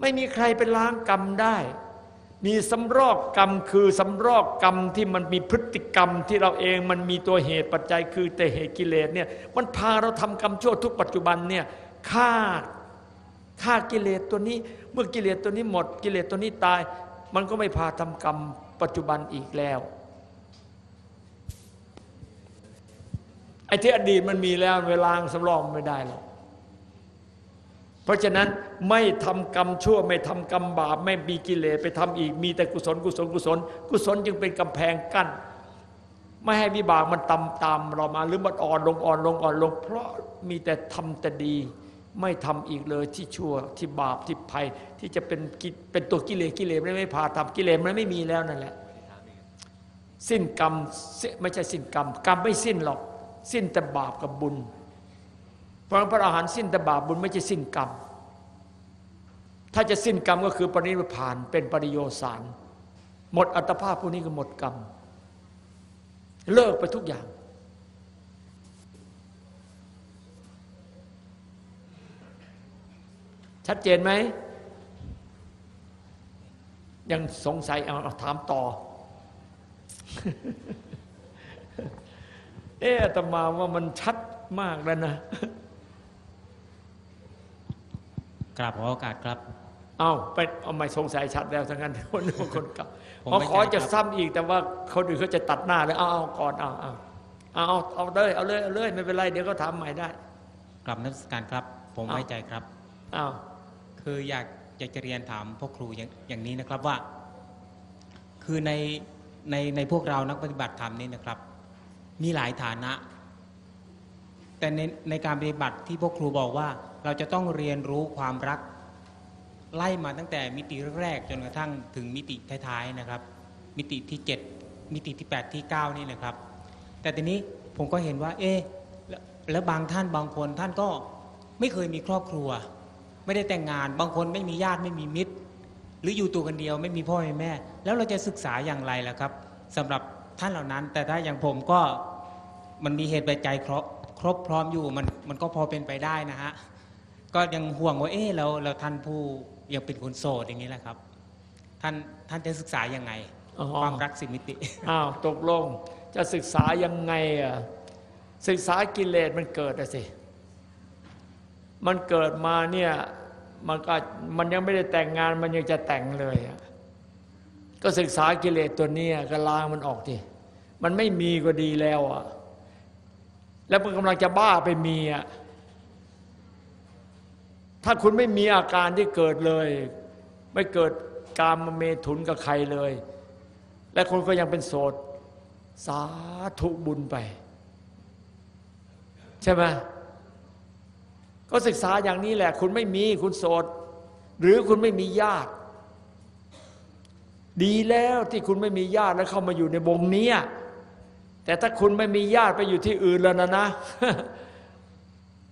Speaker 1: ไม่มีใครไปล้างกรรมได้ มีสำรอกกรรมคือสำรอกกรรมที่มันมีพฤติกรรมที่เราเองมันมีตัวเหตุปัจจัยคือแต่เหตุกิเลสเนี่ยมันพาเราทำกรรมชั่วทุกปัจจุบันเนี่ยฆ่าฆ่ากิเลสตัวนี้ เมื่อกิเลสตัวนี้หมดกิเลสตัวนี้ตาย มันก็ไม่พาทำกรรมปัจจุบันอีกแล้วไอ้ที่อดีตมันมีแล้วเวลาสำรองไม่ได้หรอก เพราะฉะนั้นไม่ทำกรรมชั่วไม่ทำกรรมบาปไม่มีกิเลสไปทำอีกมีแต่กุศลกุศลกุศล กุศลจึงเป็นกำแพงกั้น ไม่ให้วิบากมันตาตามเรามาหรือมันอ่อนลงอ่อนลงอ่อนลง เพราะมีแต่ทำแต่ดี ไม่ทำอีกเลยที่ชั่วที่บาปที่ภัย ที่จะเป็นกิเป็นตัวกิเลสกิเลสไม่ไม่พาทำกิเลสมันไม่มีแล้วนั่นแหละสิ้นกรรมไม่ใช่สิ้นกรรม กรรมไม่สิ้นหรอก สิ้นแต่บาปกับบุญ เพราะพระอรหันต์สิ้นแต่บาปบุญไม่ใช่สิ้นกรรม ถ้าจะสิ้นกรรมก็คือปรินิพานเป็นปริโยสาร หมดอัตภาพพวกนี้ก็หมดกรรม เลิกไปทุกอย่าง ชัดเจนไหม ยังสงสัยเอาเอถามต่อเอ๊ะอาตมาว่ามันชัดมากแล้วนะ
Speaker 4: กราบขอโอกาสครับ
Speaker 1: เอาไปเอาไม่สงสัยชัดแล้วทั้งนั้นคนคนเก่า
Speaker 4: ผม
Speaker 1: พอ
Speaker 4: ไม่
Speaker 1: ขอ
Speaker 4: ใช่
Speaker 1: จะ
Speaker 4: ครับ
Speaker 1: ซ้ำอีกแต่ว่าคนอื่นเขาจะตัดหน้าเลยเอาเอาก่อนเอาเอาเอาเอาเอาเลยเอาเลยเอาเลยไม่เป็นไรเดี๋ยวก็ทำใหม่ได้
Speaker 4: กลับนักการครับ ผม
Speaker 1: อ้าว
Speaker 4: ไว้ใจครับ
Speaker 1: อ้าว
Speaker 4: คืออยากอยากจะเรียนถามพวกครูอย่างอย่างนี้นะครับว่า คือในในในพวกเรานักปฏิบัติธรรมนี่นะครับ มีหลายฐานะ แต่ในในการปฏิบัติที่พวกครูบอกว่าเราจะต้องเรียนรู้ความรัก ไล่มาตั้งแต่มิติแรกๆจนกระทั่งถึงมิติท้ายๆนะครับ มิติที่ 7 มิติที่ 8 ที่ 9 นี่นะครับ แต่ทีนี้ผมก็เห็นว่า เอ๊แล้วบางท่านบางคนท่านก็ไม่เคยมีครอบครัว ไม่ได้แต่งงาน บางคนไม่มีญาติไม่มีมิตร หรืออยู่ตัวคนเดียวไม่มีพ่อไม่แม่ แล้วเราจะศึกษาอย่างไรล่ะครับสำหรับท่านเหล่านั้น แต่ถ้าอย่างผมก็มันมีเหตุปัจจัยครบครบพร้อมอยู่มันมันก็พอเป็นไปได้นะฮะ ก็ยังห่วงว่าเอ๊ะเราเราท่านผู้ยังเป็นคนโสดอย่างนี้แหละครับ ท่านท่านจะศึกษายังไง
Speaker 1: อ๋อ
Speaker 4: ความรักสิมิติ
Speaker 1: อ้าวตกลงจะศึกษายังไงอะศึกษากิเลสมันเกิดอะสิ มันเกิดมาเนี่ยมันก็มันยังไม่ได้แต่งงานมันยังจะแต่งเลยอะก็ศึกษากิเลสตัวเนี้ยก็ล้างมันออกทีมันไม่มีก็ดีแล้วอะแล้วมันกำลังจะบ้าไปมีอะ ถ้าคุณไม่มีอาการที่เกิดเลย ไม่เกิดการมเมถุนกับใครเลย และคนก็ยังเป็นโสด สาธุบุญไป ใช่ไหมก็ศึกษาอย่างนี้แหละ คุณไม่มีคุณโสด หรือคุณไม่มีญาติ ดีแล้วที่คุณไม่มีญาติแล้วเข้ามาอยู่ในวงเนี้ยแต่ถ้าคุณไม่มีญาติไปอยู่ที่อื่นแล้วนะนะ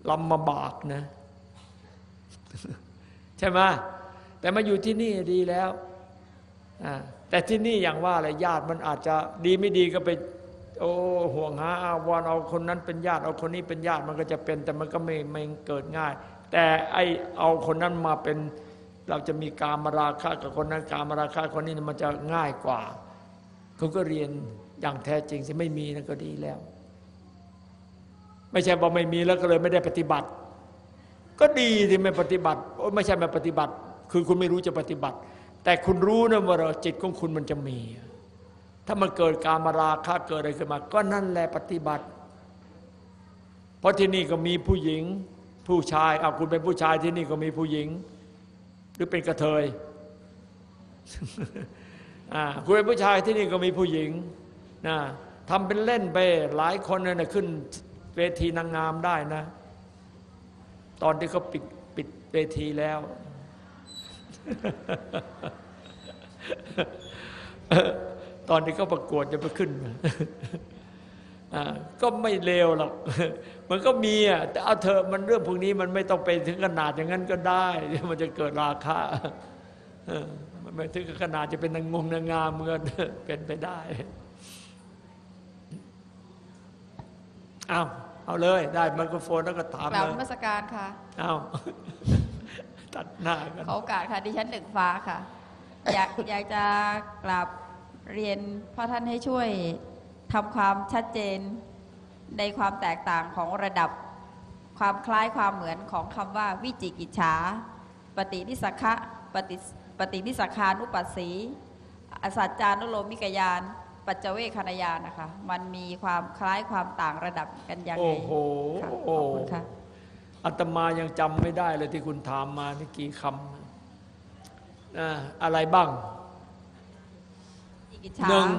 Speaker 1: ลำบากนะ ใช่ไหมแต่มาอยู่ที่นี่ดีแล้วแต่ที่นี่อย่างว่าอะไรญาติมันอาจจะดีไม่ดีก็ไป โอ้ห่วงหาอาวรเอาคนนั้นเป็นญาติเอาคนนี้เป็นญาติมันก็จะเป็น แต่มันก็ไม่ไม่เกิดง่าย แต่ไอเอาคนนั้นมาเป็น เราจะมีการมาราคะกับคนนั้นการมาราคะคนนี้มันจะง่ายกว่าคุณก็เรียนอย่างแท้จริงสิไม่มีนั่นก็ดีแล้ว ไม่ใช่ว่าไม่มีแล้วก็เลยไม่ได้ปฏิบัติ ก็ดีที่ไม่ปฏิบัติโอ้ไม่ใช่ไม่ปฏิบัติ คือคุณไม่รู้จะปฏิบัติ แต่คุณรู้นะว่าเรจิตของคุณมันจะมี ถ้ามันเกิดการมาราคะเกิดอะไรขึ้นมา ก็นั่นแหละปฏิบัติ เพราะที่นี่ก็มีผู้หญิง ผู้ชายเอาคุณเป็นผู้ชายที่นี่ก็มีผู้หญิง หรือเป็นกระเทยอ่าคุณเป็นผู้ชายที่นี่ก็มีผู้หญิงนะทำเป็นเล่นไปหลายคนเนี่ยนะขึ้นเวทีนางงามได้นะ อนที่เขาปิดปิดเวทีแล้ว ตอนที่เขาประกวดจะไปขึ้นก็ไม่เลวหรอก มันก็มีอะแต่เอาเถอะมันเรื่องพวกนี้มันไม่ต้องไปถึงขนาดอย่างนั้นก็ได้ มันจะเกิดราคะเอมันไม่ถึงขนาดจะเป็นนางงงนางงามเมือนเป็นไปได้เอา เอาเลยได้ไมโครโฟนแล้วก็ถาม
Speaker 5: กล่าว
Speaker 1: เล
Speaker 5: น
Speaker 1: ย
Speaker 5: มัสการค่ะ
Speaker 1: เอาตัดหน้ากัน
Speaker 5: ขอโอกาสค่ะดิฉันหนึ่งฟ้าค่ะ อยากอยากจะกราบเรียนพ่อท่านให้ช่วยทำความชัดเจนในความแตกต่างของระดับความคล้ายความเหมือนของคำว่าวิจิกิจฉาปฏินิสักะปฏิปฏินิสักานุปัสสีอสัจจานุโลมิกยาน ปัจเจเวคณยานนะคะ มันมีความคล้ายความต่างระดับกันอย่าง
Speaker 1: โอ้
Speaker 5: ไร
Speaker 1: โห
Speaker 5: ค่ะขอบคุณค่ะ
Speaker 1: อาตมายังจำไม่ได้เลยที่คุณถามมานี่กี่คำนะอะไรบ้าง
Speaker 5: วิจิกิจฉา
Speaker 1: หนึ่ง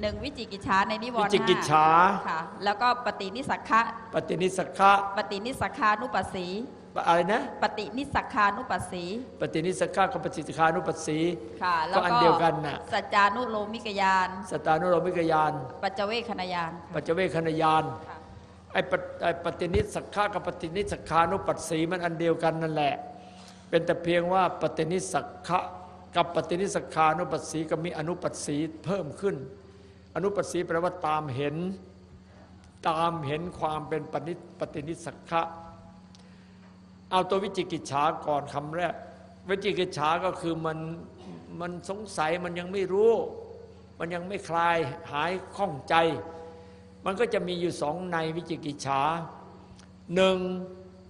Speaker 5: หนึ่งวิจิกิจฉาในนิวรณ์
Speaker 1: วิจิกิจฉา
Speaker 5: ห้ค่ะแล้วก็ปฏินิสักคะ
Speaker 1: ปฏินิสักขะ
Speaker 5: ปฏินิสสัคคานุปัสสี
Speaker 1: อะไรนะ
Speaker 5: ปฏินิสสัคคานุปัสสี
Speaker 1: ปฏินิสสัคคะกับปฏินิสสัคคานุปัสสี
Speaker 5: ค่ะแล้ว
Speaker 1: ก็อันเดียวกันน่ะ
Speaker 5: สัจจานุโลมิกญาณ
Speaker 1: สัจจานุโลมิกญาณ
Speaker 5: ปัจจเวกขณญาณ
Speaker 1: ปัจจเวกขณญาณ
Speaker 5: ค่ะ
Speaker 1: ไอ้ปฏไอ้ปฏินิสสัคคะกับปฏินิสสัคคานุปัสสีมันอันเดียวกันนั่นแหละ เป็นแต่เพียงว่าปฏินิสักขะกับปฏินิสักขานุปัสสีก็มีอนุปัสสีเพิ่มขึ้น อนุปัสสีแปลว่าตามเห็น ตามเห็นความเป็นปณิปฏินิสักขะ เอาตัววิจิกิจฉาก่อนคำแรก วิจิกิจฉาก็คือมันมันสงสัยมันยังไม่รู้ มันยังไม่คลายหายข้องใจ มันก็จะมีอยู่สองในวิจิกิจฉาหนึ่ง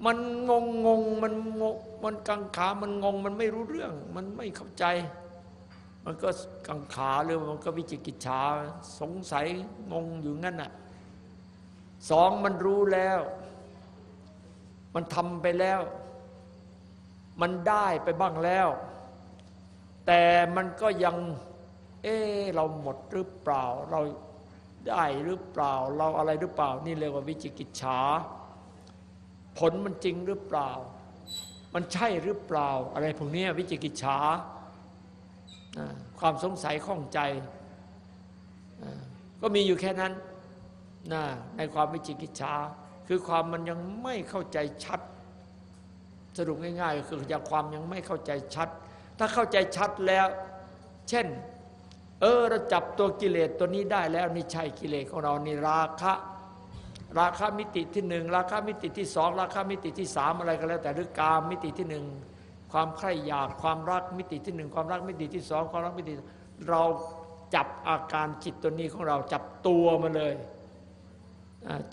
Speaker 1: มันงงงงมันงงมันกังขา มันงง มันไม่รู้เรื่อง มันไม่เข้าใจ มันก็กังขาหรือมันก็วิจิกิจฉาสงสัยงงอยู่งั้นน่ะสองมันรู้แล้ว มันทำไปแล้ว มันได้ไปบ้างแล้ว แต่มันก็ยัง เอ๊ะเราหมดหรือเปล่า เราได้หรือเปล่า เราอะไรหรือเปล่า นี่เรียกว่าวิจิกิจฉา ผลมันจริงหรือเปล่า มันใช่หรือเปล่า อะไรพวกนี้วิจิกิจฉาความสงสัยข้องใจ ก็มีอยู่แค่นั้น ในความวิจิกิจฉา คือความมันยังไม่เข้าใจชัด สรุปง่ายๆก็คือยังความยังไม่เข้าใจชัด ถ้าเข้าใจชัดแล้ว เช่น เออเราจับตัวกิเลสตัวนี้ได้แล้วนี่ใช่กิเลสของเรานี่ราคะราคะมิติที่หนึ่งราคะมิติที่สองราคะมิติที่สามอะไรก็แล้ว แต่หรือกามมิติที่หนึ่งความใคร่อยากความรักมิติที่หนึ่งความรักมิติที่สองความรักมิติเราจับอาการจิตตัวนี้ของเราจับตัวมาเลย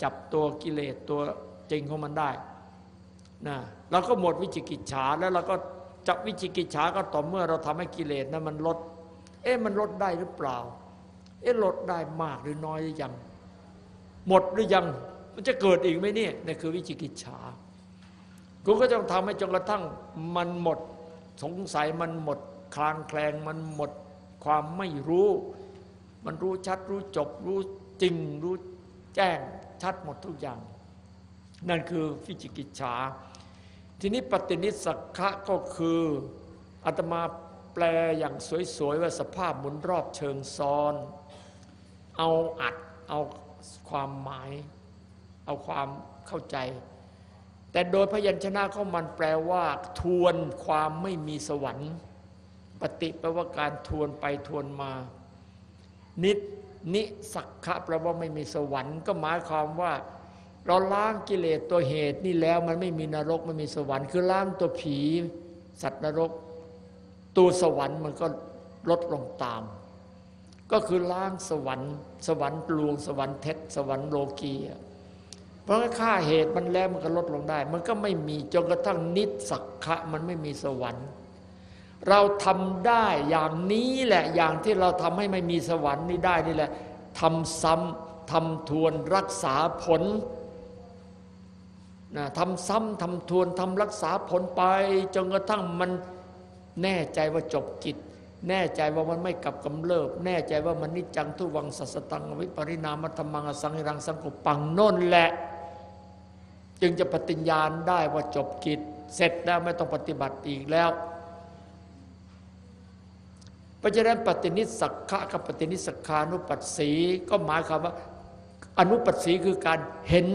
Speaker 1: จับตัวกิเลสตัวจริงของมันได้นะเราก็หมดวิจิกิจฉาแล้วเราก็จับวิจิกิจฉาก็ต่อเมื่อเราทำให้กิเลสนั้นมันลด เอ๊ะมันลดได้หรือเปล่า เอ๊ะลดได้มากหรือน้อยหรือยัง หมดหรือยัง มันจะเกิดอีกไหมเนี่ยนี่คือวิจิกิจฉาคุณก็ต้องทำให้จนกระทั่งมันหมด สงสัยมันหมด คลางแคลงมันหมด ความไม่รู้ มันรู้ชัดรู้จบรู้จริงรู้แจ้ง ชัดหมดทุกอย่าง นั่นคือวิจิกิจฉา ทีนี้ปฏินิสักะก็คืออาตมาแปลอย่างสวยๆว่าสภาพหมุนรอบเชิงซ้อน เอาอัดเอาความหมาย เอาความเข้าใจ แต่โดยพยัญชนะของมันแปลว่า ทวนความไม่มีสวรรค์ ปฏิแปลว่าการทวนไปทวนมา นิด นิสักขะแปลว่าไม่มีสวรรค์ ก็หมายความว่า เราล้างกิเลสตัวเหตุนี่แล้วมันไม่มีนรกไม่มีสวรรค์ คือล้างตัวผี สัตว์นรก ตัวสวรรค์มันก็ลดลงตาม ก็คือล้างสวรรค์ สวรรค์ลวงสวรรค์เท็จสวรรค์โลกีอะเพราะค่าเหตุมันแล้วมันก็ลดลงได้ มันก็ไม่มีจนกระทั่งนิสักขะมันไม่มีสวรรค์ เราทำได้อย่างนี้แหละอย่างที่เราทำให้ไม่มีสวรรค์นี่ได้นี่แหละทำซ้ำทำทวนรักษาผลนะทำซ้ำทำทวนทำรักษาผลไปจนกระทั่งมันแน่ใจว่าจบกิจ แน่ใจว่ามันไม่กลับกำเริบ แน่ใจว่ามันนิจจังทุวังสัสตังวิปริณามัธรรมังอสังหิรังสังกุปังโน่นแหละ จึงจะปฏิญญาณได้ว่าจบกิจ เสร็จแล้วไม่ต้องปฏิบัติอีกแล้ว เพราะฉะนั้นปฏินิสสักขะกับปฏินิสสักขานุปัสสีก็หมายความว่าอนุปัสสีคือการเห็น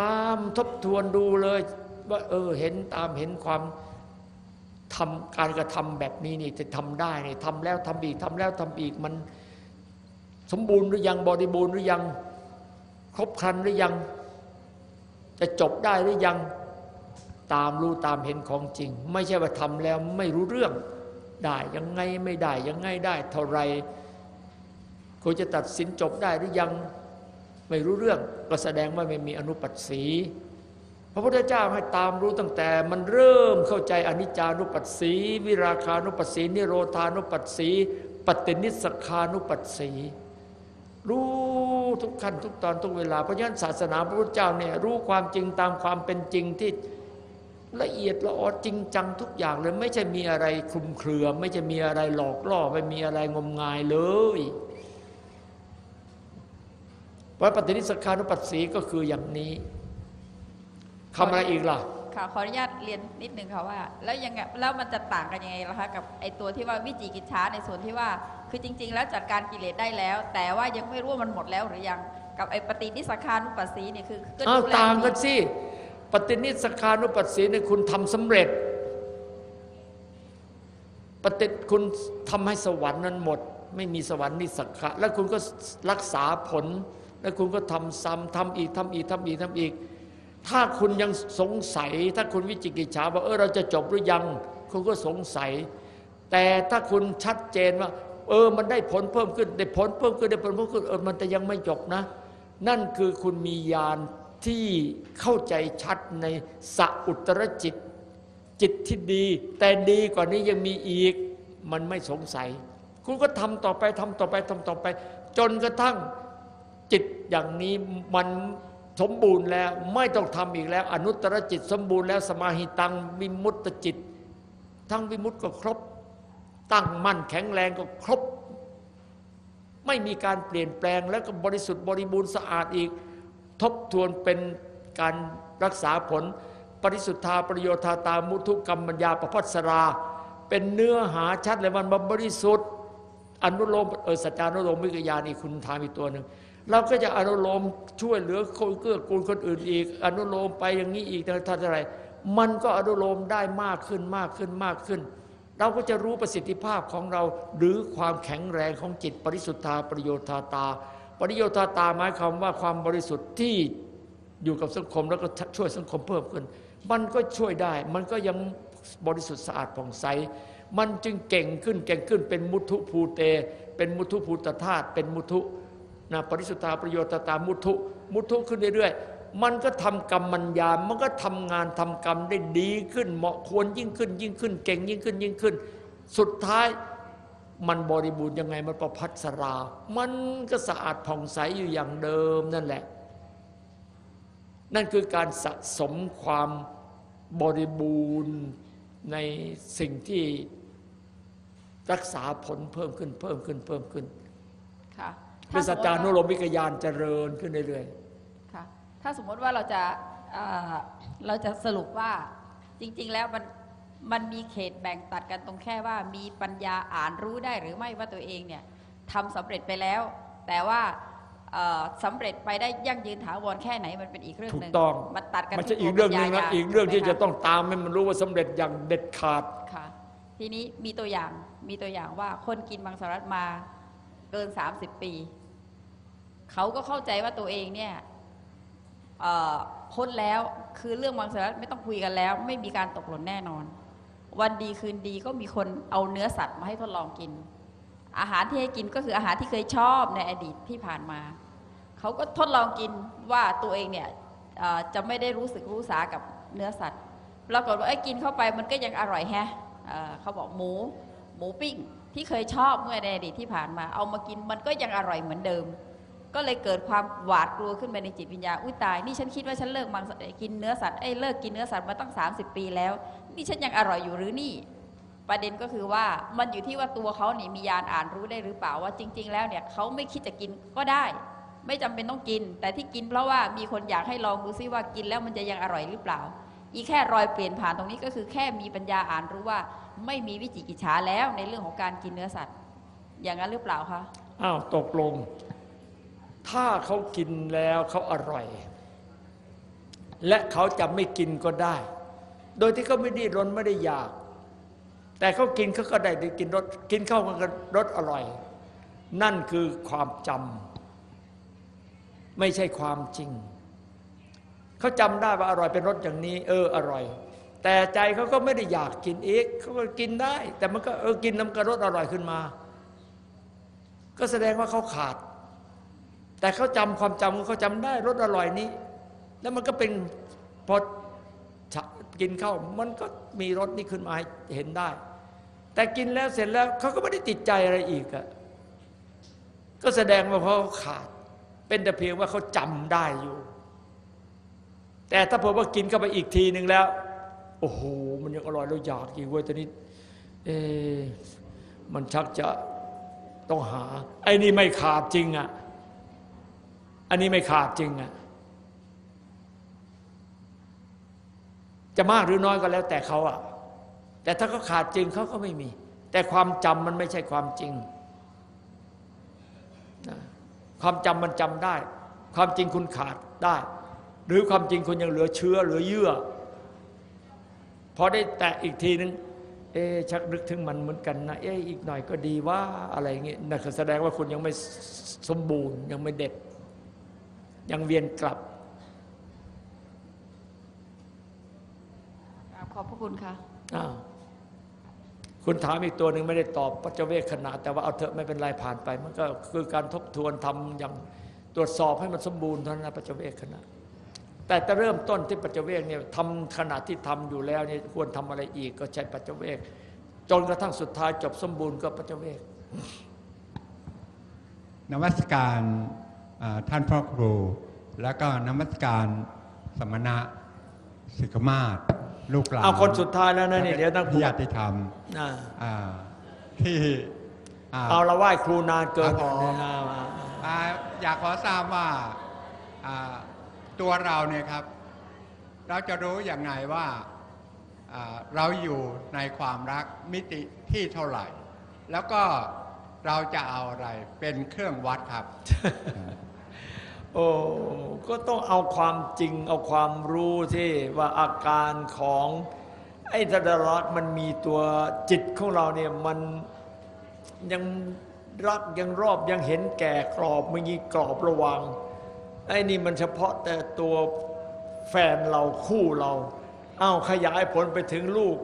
Speaker 1: ตามทบทวนดูเลย ว่าเออเห็นตามเห็นความทำการกระทำแบบนี้นี่จะทำได้นี่ทำแล้วทำอีกทำแล้วทำอีกมันสมบูรณ์หรือยังบริบูรณ์หรือยัง ครบครันหรือยัง จะจบได้หรือยัง ตามรู้ตามเห็นของจริง ไม่ใช่ว่าทำแล้วไม่รู้เรื่อง ได้ยังไงไม่ได้ยังไงได้ เท่าไรคุณจะตัดสินจบได้หรือยังไม่รู้เรื่องก็แสดงว่าไม่มีอนุปัสสี พระพุทธเจ้าให้ตามรู้ตั้งแต่มันเริ่มเข้าใจอนิจจานุปัสสี วิราคานุปัสสีนิโรธานุปัสสีปฏินิสคานุปัสสี รู้ทุกขั้นทุกตอนทุกเวลาเพราะฉะนั้นศาสนาพระพุทธเจ้าเนี่ยรู้ความจริงตามความเป็นจริงที่ ละเอียดละออจริงจังทุกอย่างเลย ไม่ใช่มีอะไรคลุมเครือ ไม่ใช่มีอะไรหลอกล่อไม่มีอะไรงมงายเลยเพราะปฏินิสคานุปัสสีก็คืออย่างนี้คำอะไรอีกล่ะ
Speaker 5: ค่ะขออนุญาตเรียนนิดนึงค่ะว่า แล้วยังไงแล้วมันจะต่างกันยังไงล่ะคะกับไอตัวที่ว่าวิจิกิจฉาในส่วนที่ว่า คือจริง ๆ แล้วจัดการกิเลสได้แล้ว แต่ว่ายังไม่รู้ว่ามันหมดแล้วหรือยังกับไอปฏินิสคานุปัสสีเนี่ยคือก็
Speaker 1: อ้าว
Speaker 5: ดูแล
Speaker 1: ต่างกันสิ ปฏินิสคานุปัสสีเนี่คุณทำสำเร็จ ปฏิคุณทำให้สวรรค์นั้นหมด ไม่มีสวรรค์นิสักขะแล้วคุณก็รักษาผล แล้วคุณก็ทำซ้ำทำอีกทำอีกทำอีกทำอีก ถ้าคุณยังสงสัย ถ้าคุณวิจิกิจฉาว่าเออเราจะจบหรือยัง คุณก็สงสัย แต่ถ้าคุณชัดเจนว่า เออมันได้ผลเพิ่มขึ้นได้ผลเพิ่มขึ้นได้ผลเพิ่มขึ้นเออมันแต่ยังไม่จบนะ นั่นคือคุณมีญาณ ที่เข้าใจชัดในสัอุตรจิต จิตที่ดี แต่ดีกว่านี้ยังมีอีก มันไม่สงสัย คุณก็ทำต่อไปทำต่อไปทำต่อไป จนกระทั่งจิตอย่างนี้มันสมบูรณ์แล้วไม่ต้องทำอีกแล้ว อนุตตรจิตสมบูรณ์แล้วสมาหิตังวิมุตตจิต ทั้งวิมุตติก็ครบ ตั้งมั่นแข็งแรงก็ครบ ไม่มีการเปลี่ยนแปลงแล้วก็บริสุทธิ์บริบูรณ์สะอาดอีก ทบทวนเป็นการรักษาผล ปริสุทธาประโยชน์ตามุทุกรรมัญญาประพัสรา เป็นเนื้อหาชัดเลยมันบริสุทธิ์อนุโลมเออสัจจานุโลมวิกยานี่คุณถามอีกตัวหนึ่งเราก็จะอนุโลมช่วยเหลือคนเกื้อกูลคนอื่นอีก อนุโลมไปอย่างนี้อีกเท่าไหรมันก็อนุโลมได้มากขึ้นมากขึ้นมากขึ้น เราก็จะรู้ประสิทธิภาพของเราหรือความแข็งแรงของจิตปริสุทธาประโยชน์ตา ปริโยชน์ตาหมายความว่าความบริสุทธิ์ที่อยู่กับสังคมแล้วก็ช่วยสังคมเพิ่มขึ้น มันก็ช่วยได้ มันก็ยังบริสุทธิ์สะอาดผ่องใส มันจึงเก่งขึ้นเก่งขึ้นเป็นมุทุภูเต เป็นมุทุภูตธาตุเป็นมุทุนะปริสุทธาประโยชน์ตามุทุมุทุขึ้นเรื่อยๆ มันก็ทำกรรมมัญญา มันก็ทำงานทำกรรมได้ดีขึ้น เหมาะควรยิ่งขึ้นยิ่งขึ้น เก่งยิ่งขึ้นยิ่งขึ้น สุดท้าย มันบริบูรณ์ยังไงมันประพัสรา มันก็สะอาดผ่องใสอยู่อย่างเดิมนั่นแหละ นั่นคือการสะสมความบริบูรณ์ในสิ่งที่รักษาผลเพิ่มขึ้นเพิ่มขึ้นเพิ่มขึ้น
Speaker 5: ค่ะ
Speaker 1: เป็นสัจจานุโลมวิกยานเจริญขึ้นเรื่อย
Speaker 5: ค่ะถ้าสมมติว่าเราจะเอ่อเราจะสรุปว่าจริง ๆ แล้วมัน มันมีเขตแบ่งตัดกันตรงแค่ว่ามีปัญญาอ่านรู้ได้หรือไม่ว่าตัวเองเนี่ยทำสำเร็จไปแล้ว แต่ว่าเอ่อสำเร็จไปได้ยั่งยืนถาวรแค่ไหนมันเป็นอีกเรื่อง
Speaker 1: ถู
Speaker 5: ห
Speaker 1: ก
Speaker 5: นึ่ง
Speaker 1: ต้อง
Speaker 5: มันตัดกัน
Speaker 1: มันจะ
Speaker 5: ที่
Speaker 1: อีก
Speaker 5: ตัว
Speaker 1: เรื่องหนึ่ง
Speaker 5: ปัญ
Speaker 1: นะ
Speaker 5: ญา
Speaker 1: อีกเรื่องที่
Speaker 5: ถู
Speaker 1: จะ
Speaker 5: ไหมค
Speaker 1: ต้องตามให้มันรู้ว่าสำเร็จอย่างเด็ดขาด
Speaker 5: ค่ะ ทีนี้มีตัวอย่างมีตัวอย่างว่าคนกินมังสวิรัตมาเกิน 30 ปี เขาก็เข้าใจว่าตัวเองเนี่ยเอ่อพ้นแล้วคือเรื่องมังสวิรัตไม่ต้องคุยกันแล้ว ไม่มีการตกหล่นแน่นอน วันดีคืนดีก็มีคนเอาเนื้อสัตว์มาให้ทดลองกิน อาหารที่ให้กินก็คืออาหารที่เคยชอบในอดีตที่ผ่านมา เขาก็ทดลองกินว่าตัวเองเนี่ยจะไม่ได้รู้สึกรู้สากับเนื้อสัตว์ปรากฏว่าไอ้กินเข้าไปมันก็ยังอร่อยแฮะเเขาบอกหมูหมูปิ้งที่เคยชอบเมื่อในอดีตที่ผ่านมา เอามากินมันก็ยังอร่อยเหมือนเดิม ก็เลยเกิดความหวาดกลัวขึ้นไปในจิตวิญญาณอุ้ยตายนี่ฉันคิดว่าฉันเลิกมังกินเนื้อสัตว์ไอ้เลิกกินเนื้อสัตว์มาตั้ง 30 ปีแล้ว นี่ฉันยังอร่อยอยู่หรือนี่ ประเด็นก็คือว่ามันอยู่ที่ว่าตัวเขานี่มียานอ่านรู้ได้หรือเปล่าว่าจริง ๆ แล้วเนี่ยเขาไม่คิดจะกินก็ได้ ไม่จำเป็นต้องกิน แต่ที่กินเพราะว่ามีคนอยากให้ลองดูซิว่ากินแล้วมันจะยังอร่อยหรือเปล่า อีแค่รอยเปลี่ยนผ่านตรงนี้ก็คือแค่มีปัญญาอ่านรู้ว่า ไม่มีวิจิกิจฉาแล้วในเรื่องของการกินเนื้อสัตว์ อย่างนั้นหรือเปล่าคะ
Speaker 1: อ้าวตกลง ถ้าเขากินแล้วเขาอร่อย และเขาจะไม่กินก็ได้ โดยที่เขาไม่ได้รนไม่ได้อยาก แต่เขากินเขาก็ได้กินรสกินข้าวมันก็รสอร่อย นั่นคือความจำไม่ใช่ความจริง เขาจำได้ว่าอร่อยเป็นรสอย่างนี้ เอออร่อย แต่ใจเขาก็ไม่ได้อยากกินอีกเขาก็กินได้ แต่มันก็เออกินน้ำกระรสอร่อยขึ้นมา ก็แสดงว่าเขาขาด แต่เขาจำความจำเขาจำได้รสอร่อยนี้ แล้วมันก็เป็นพอ กินเข้ามันก็มีรสนี้ขึ้นมาให้เห็นได้ แต่กินแล้วเสร็จแล้วเขาก็ไม่ได้ติดใจอะไรอีกอะก็แสดงว่าเขาขาด เป็นแต่เพียงว่าเขาจำได้อยู่ แต่ถ้าผมว่ากินเข้าไปอีกทีหนึ่งแล้ว โอ้โหมันยังอร่อยแล้วอยากอีกเว้ยตอนนี้เอมันชักจะต้องหา ไอ้นี่ไม่ขาดจริงอะ อันนี้ไม่ขาดจริงอะ จะมากหรือน้อยก็แล้วแต่เขาอะแต่ถ้าเขาขาดจริงเขาก็ไม่มี แต่ความจำมันไม่ใช่ความจริงนะความจำมันจำได้ ความจริงคุณขาดได้ หรือความจริงคุณยังเหลือเชื้อเหลือเยื่อพอได้แตะอีกทีนึงเอ๊ะชักนึกถึงมันเหมือนกันนะเอ๊ะอีกหน่อยก็ดีว่าอะไรเงี้ยนั่นแสดงว่าคุณยังไม่สมบูรณ์ยังไม่เด็ด ยังเวียนกลับ
Speaker 5: อบพระคุณค่ะ
Speaker 1: อ้าวคุณถามอีกตัวหนึ่งไม่ได้ตอบปัจเจเวกขนาดแต่ว่าเอาเถอะไม่เป็นไรผ่านไป มันก็คือการทบทวนทำอย่างตรวจสอบให้มันสมบูรณ์เท่านั้นนะปัจเจเวกขนาดแต่จะเริ่มต้นที่ปัจเจเวกเนี่ยทำขนาดที่ทำอยู่แล้วเนี่ยควรทำอะไรอีกก็ใช้ปัจเจเวกจนกระทั่งสุดท้ายจบสมบูรณ์ก็ปัจเจเวก
Speaker 6: นวัตการอ่าท่านพ่อครู แล้วก็นมัสการสมณะสิกมาศ ลูกหลาน
Speaker 1: เอาคนสุดท้ายแล้วนะนี่เดี๋ยวต้องบว
Speaker 6: ญา
Speaker 1: ช
Speaker 6: ติธรรม
Speaker 1: อ่า
Speaker 6: อ่าที่อ่า
Speaker 1: เอาละไหว้ครูนานเกิน
Speaker 6: ครับผม
Speaker 1: อ่าอ่า
Speaker 6: อ่าอยากขอทราบว่าอ่าตัวเราเนี่ยครับ เราจะรู้อย่างไงว่าอ่าเราอยู่ในความรักมิติที่เท่าไหร่ แล้วก็เราจะเอาอะไรเป็นเครื่องวัดครับ
Speaker 1: โอ้ก็ต้องเอาความจริง เอาความรู้ที่ว่าอาการของไอ้ตดรักมันมีตัวจิตของเราเนี่ยมันยังรักยังรอบยังเห็นแก่กรอบมันมีกรอบระวังไอ้นี่มันเฉพาะแต่ตัวแฟนเราคู่เราเอ้าขยายผลไปถึงลูก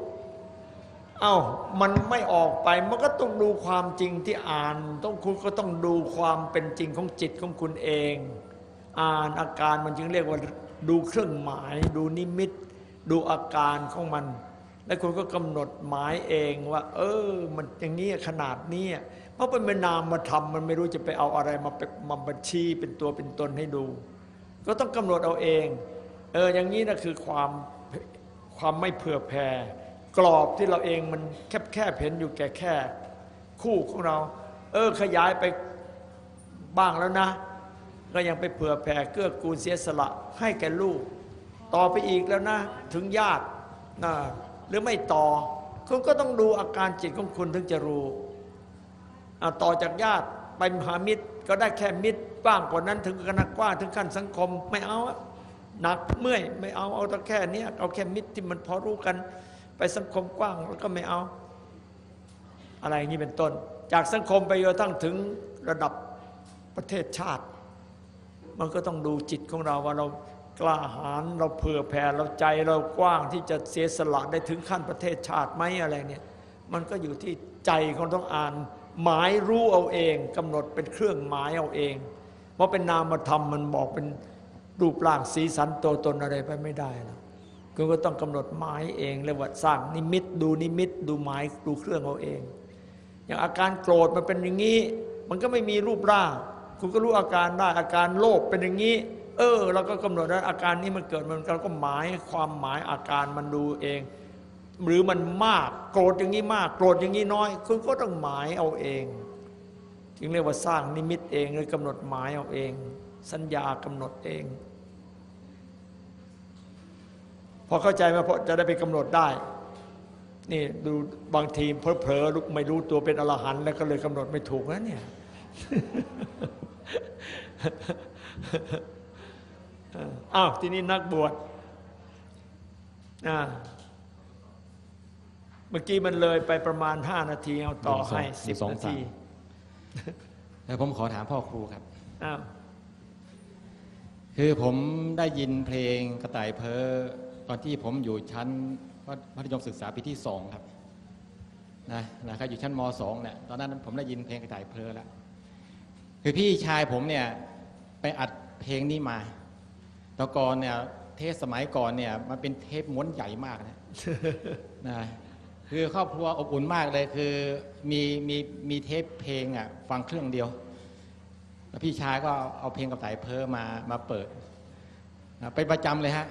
Speaker 1: เอ้ามันไม่ออกไปมันก็ต้องดูความจริงที่อ่าน ต้องคุณก็ต้องดูความเป็นจริงของจิตของคุณเอง อ่านอาการมันจึงเรียกว่าดูเครื่องหมาย ดูนิมิต ดูอาการของมัน แล้วคุณก็กำหนดหมายเองว่า เออ มันอย่างนี้ขนาดนี้เพราะเป็นนามมาทำมันไม่รู้จะไปเอาอะไรมาเป็มาบัญชีเป็นตัวเป็นตนให้ดู ก็ต้องกำหนดเอาเอง เอออย่างนี้นะคือความความไม่เผื่อแผ่กรอบที่เราเองมันแคบแคบเห็นอยู่แก่แค่ คู่ของเรา เออขยายไปบ้างแล้วนะ ก็ยังไปเผื่อแผ่เกื้อกูลเสียสละให้แก่ลูก ต่อไปอีกแล้วนะ ถึงญาตินะหรือไม่ต่อ คุณก็ต้องดูอาการจิตของคุณถึงจะรู้ต่อจากญาติไปมหามิตรก็ได้แค่มิตรกว้างกว่านั้นถึงขนาดกว้างถึงขั้นสังคมไม่เอาหนักเมื่อยไม่เอาเอาแต่แค่นี้เอาแค่มิตรที่มันพอรู้กัน ไปสังคมกว้างแล้วก็ไม่เอา อะไรอย่างนี้เป็นต้น จากสังคมไปจนทั่งถึงระดับประเทศชาติ มันก็ต้องดูจิตของเราว่าเรากล้าหาญเราเผื่อแผ่เราใจเรากว้างที่จะเสียสละได้ถึงขั้นประเทศชาติไหมอะไรเนี่ย มันก็อยู่ที่ใจของต้องอ่าน หมายรู้เอาเองกำหนดเป็นเครื่องหมายเอาเอง เพราะเป็นนามธรรมมันบอกเป็นรูปร่างสีสันตัวตนอะไรไปไม่ได้นะคุณก็ต้องกำหนดหมายเองเรียว่าสร้างนิมิต ดูนิมิต ดูหมายดูเครื่องเอาเอง อย่างอาการโกรธมันเป็นอย่างนี้ มันก็ไม่มีรูปร่าง คุณก็รู้อาการได้อาการโลภเป็นอย่างนี้ เออเราก็กำหนดได้อาการนี้มันเกิดมันเราก็หมายความหมายอาการมันดูเอง หรือมันมากโกรธอย่างนี้มากโกรธอย่างนี้น้อย คุณก็ต้องหมายเอาเองจึงเรียกว่าสร้างนิมิตเองเลยกำหนดหมายเอาเอง สัญญากำหนดเองพอเข้าใจไหมเพราะจะได้ไปกำหนดได้ นี่ดูบางทีเผลอๆลุกไม่รู้ตัวเป็นอรหันต์แล้วก็เลยกำหนดไม่ถูกนะเนี่ย อ้าวทีนี้นักบวชอ่าเมื่อกี้มันเลยไปประมาณห้านาที เอาต่อให้
Speaker 7: หนึ่
Speaker 1: สิบ
Speaker 7: งสอง
Speaker 1: นา
Speaker 7: สาม
Speaker 1: ที
Speaker 7: แล้วผมขอถามพ่อครูครับ
Speaker 1: อ้าว
Speaker 7: คือผมได้ยินเพลงกระต่ายเพอตอนที่ผมอยู่ชั้นมัธยมศึกษาปีที่สองครับนะนะครับอยู่ชั้นมสองเนี่ยตอนนั้นผมได้ยินเพลงกระต่ายเพอแล้ว คือพี่ชายผมเนี่ยไปอัดเพลงนี้มาแตอนก่อนเนี่ยเทปสมัยก่อนเนี่ยมันเป็นเทปม้วนใหญ่มากนะนะคือครอบครัวอบอุ่นมากเลยคือมีมีมีเทปเพลงอะฟังเครื่องเดียวแล้วพี่ชายก็เอาเพลงกับสายเพอมามาเปิดนะไปประจำเลยฮะ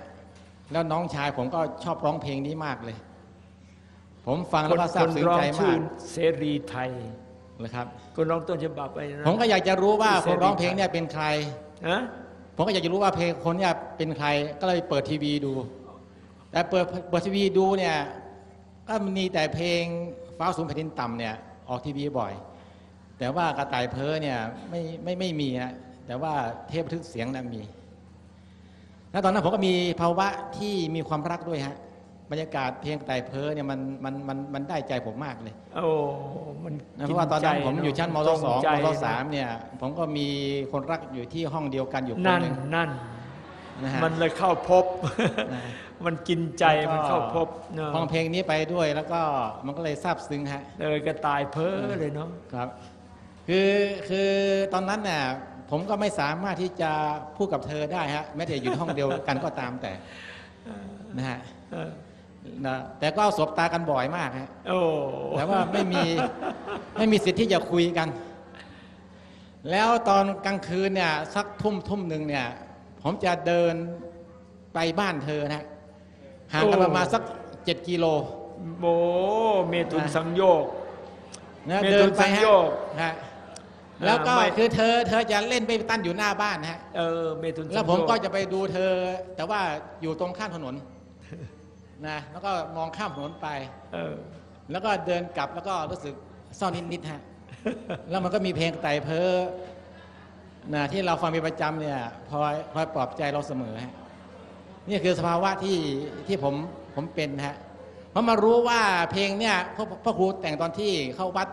Speaker 7: แล้วน้องชายผมก็ชอบร้องเพลงนี้มากเลย ผมฟัง
Speaker 1: ค
Speaker 7: แล้ว
Speaker 1: น
Speaker 7: ก็ซา
Speaker 1: ค
Speaker 7: บ
Speaker 1: น
Speaker 7: ซึ้ง
Speaker 1: ร้อง
Speaker 7: ใจ
Speaker 1: ชื่
Speaker 7: มา
Speaker 1: อกเสรีไทย
Speaker 7: เลยครับ
Speaker 1: คนร้องต้นฉบับไปนะ
Speaker 7: ผมก็อยากจะรู้ว่า
Speaker 1: เสรี
Speaker 7: คนร้องเพลงเนี่ยเป็นใคร
Speaker 1: ฮะ
Speaker 7: ผมก็อยากจะรู้ว่าเพลงคนเนี่ยเป็นใครก็เลยเปิดทีวีดู แต่เปิดเปิดทีวีดูเนี่ยก็มีแต่เพลงฟ้าสูงแผ่นดินต่ำเนี่ยออกทีวีบ่อย แต่ว่ากระต่ายเพอเนี่ยไม่ไม่ไม่มีนะแต่ว่าเทปบันทึกเสียงนะมี แล้วตอนนั้นผมก็มีภาวะที่มีความรักด้วยฮะ บรรยากาศเพลงกระต่ายเพอเนี่ยมันมันมันมันได้ใจผมมากเลย
Speaker 1: โอ้มัน
Speaker 7: นะเพราะว่าตอนนั้นผมอยู่ชั้นม
Speaker 1: ต
Speaker 7: ส
Speaker 1: ร
Speaker 7: อง
Speaker 1: ใจ
Speaker 7: มสามเนี่ย ผมก็มีคนรักอยู่ที่ห้องเดียวกันอยู่คน
Speaker 1: นั่น
Speaker 7: หนึ่ง
Speaker 1: นั่น
Speaker 7: นะฮะ
Speaker 1: มันเลยเข้าพบ
Speaker 7: นะ
Speaker 1: มันกินใจมันเข้าพบเนอะ
Speaker 7: ฟังเพลงนี้ไปด้วยแล้วก็มันก็เลยซาบซึ้งฮะ
Speaker 1: เลยก็ตายเพ้อเลยเนาะ
Speaker 7: ครับ คือคือตอนนั้นน่ะผมก็ไม่สามารถที่จะพูดกับเธอได้ฮะแม้แต่อยู่ห้องเดียวกันก็ตามแต่นะฮะ
Speaker 1: เออ
Speaker 7: นะแต่ก็สบตากันบ่อยมากฮะ
Speaker 1: โอ้
Speaker 7: แต่ว่าไม่มีไม่มีสิทธิ์ที่จะคุยกัน แล้วตอนกลางคืนเนี่ยสักทุ่มทุ่มหนึ่งเนี่ย ผมจะเดินไปบ้านเธอนะห่างกัน
Speaker 1: โอ้
Speaker 7: ประมาณสักเจ็ดกิโล
Speaker 1: โบเมถุน
Speaker 7: นะ
Speaker 1: สังโยก
Speaker 7: นะ
Speaker 1: เม
Speaker 7: เดิ
Speaker 1: ถุ
Speaker 7: น
Speaker 1: น
Speaker 7: ไป
Speaker 1: สัง
Speaker 7: ฮะ
Speaker 1: โยก
Speaker 7: ฮะแล้วก็
Speaker 1: ไม่
Speaker 7: คือเธอเธอจะเล่นไปตั้นอยู่หน้าบ้านนะฮะ
Speaker 1: เออเมถุนสังโยก
Speaker 7: แล้วผมก็จะไปดูเธอ แต่ว่าอยู่ตรงข้ามถนน นะแล้วก็มองข้ามถนนไป
Speaker 1: เออ
Speaker 7: แล้วก็เดินกลับแล้วก็รู้สึกเศร้านิดๆฮะ แล้วมันก็มีเพลงไต่เพ้อนะที่เราฟังเป็นประจำเนี่ยพลอยพลอยปลอบใจเราเสมอฮะนี่คือสภาวะที่ที่ผมผมเป็นฮะเพราะมารู้ว่าเพลงเนี่ยพ่อพ่อครูแต่งตอนที่เข้าวัด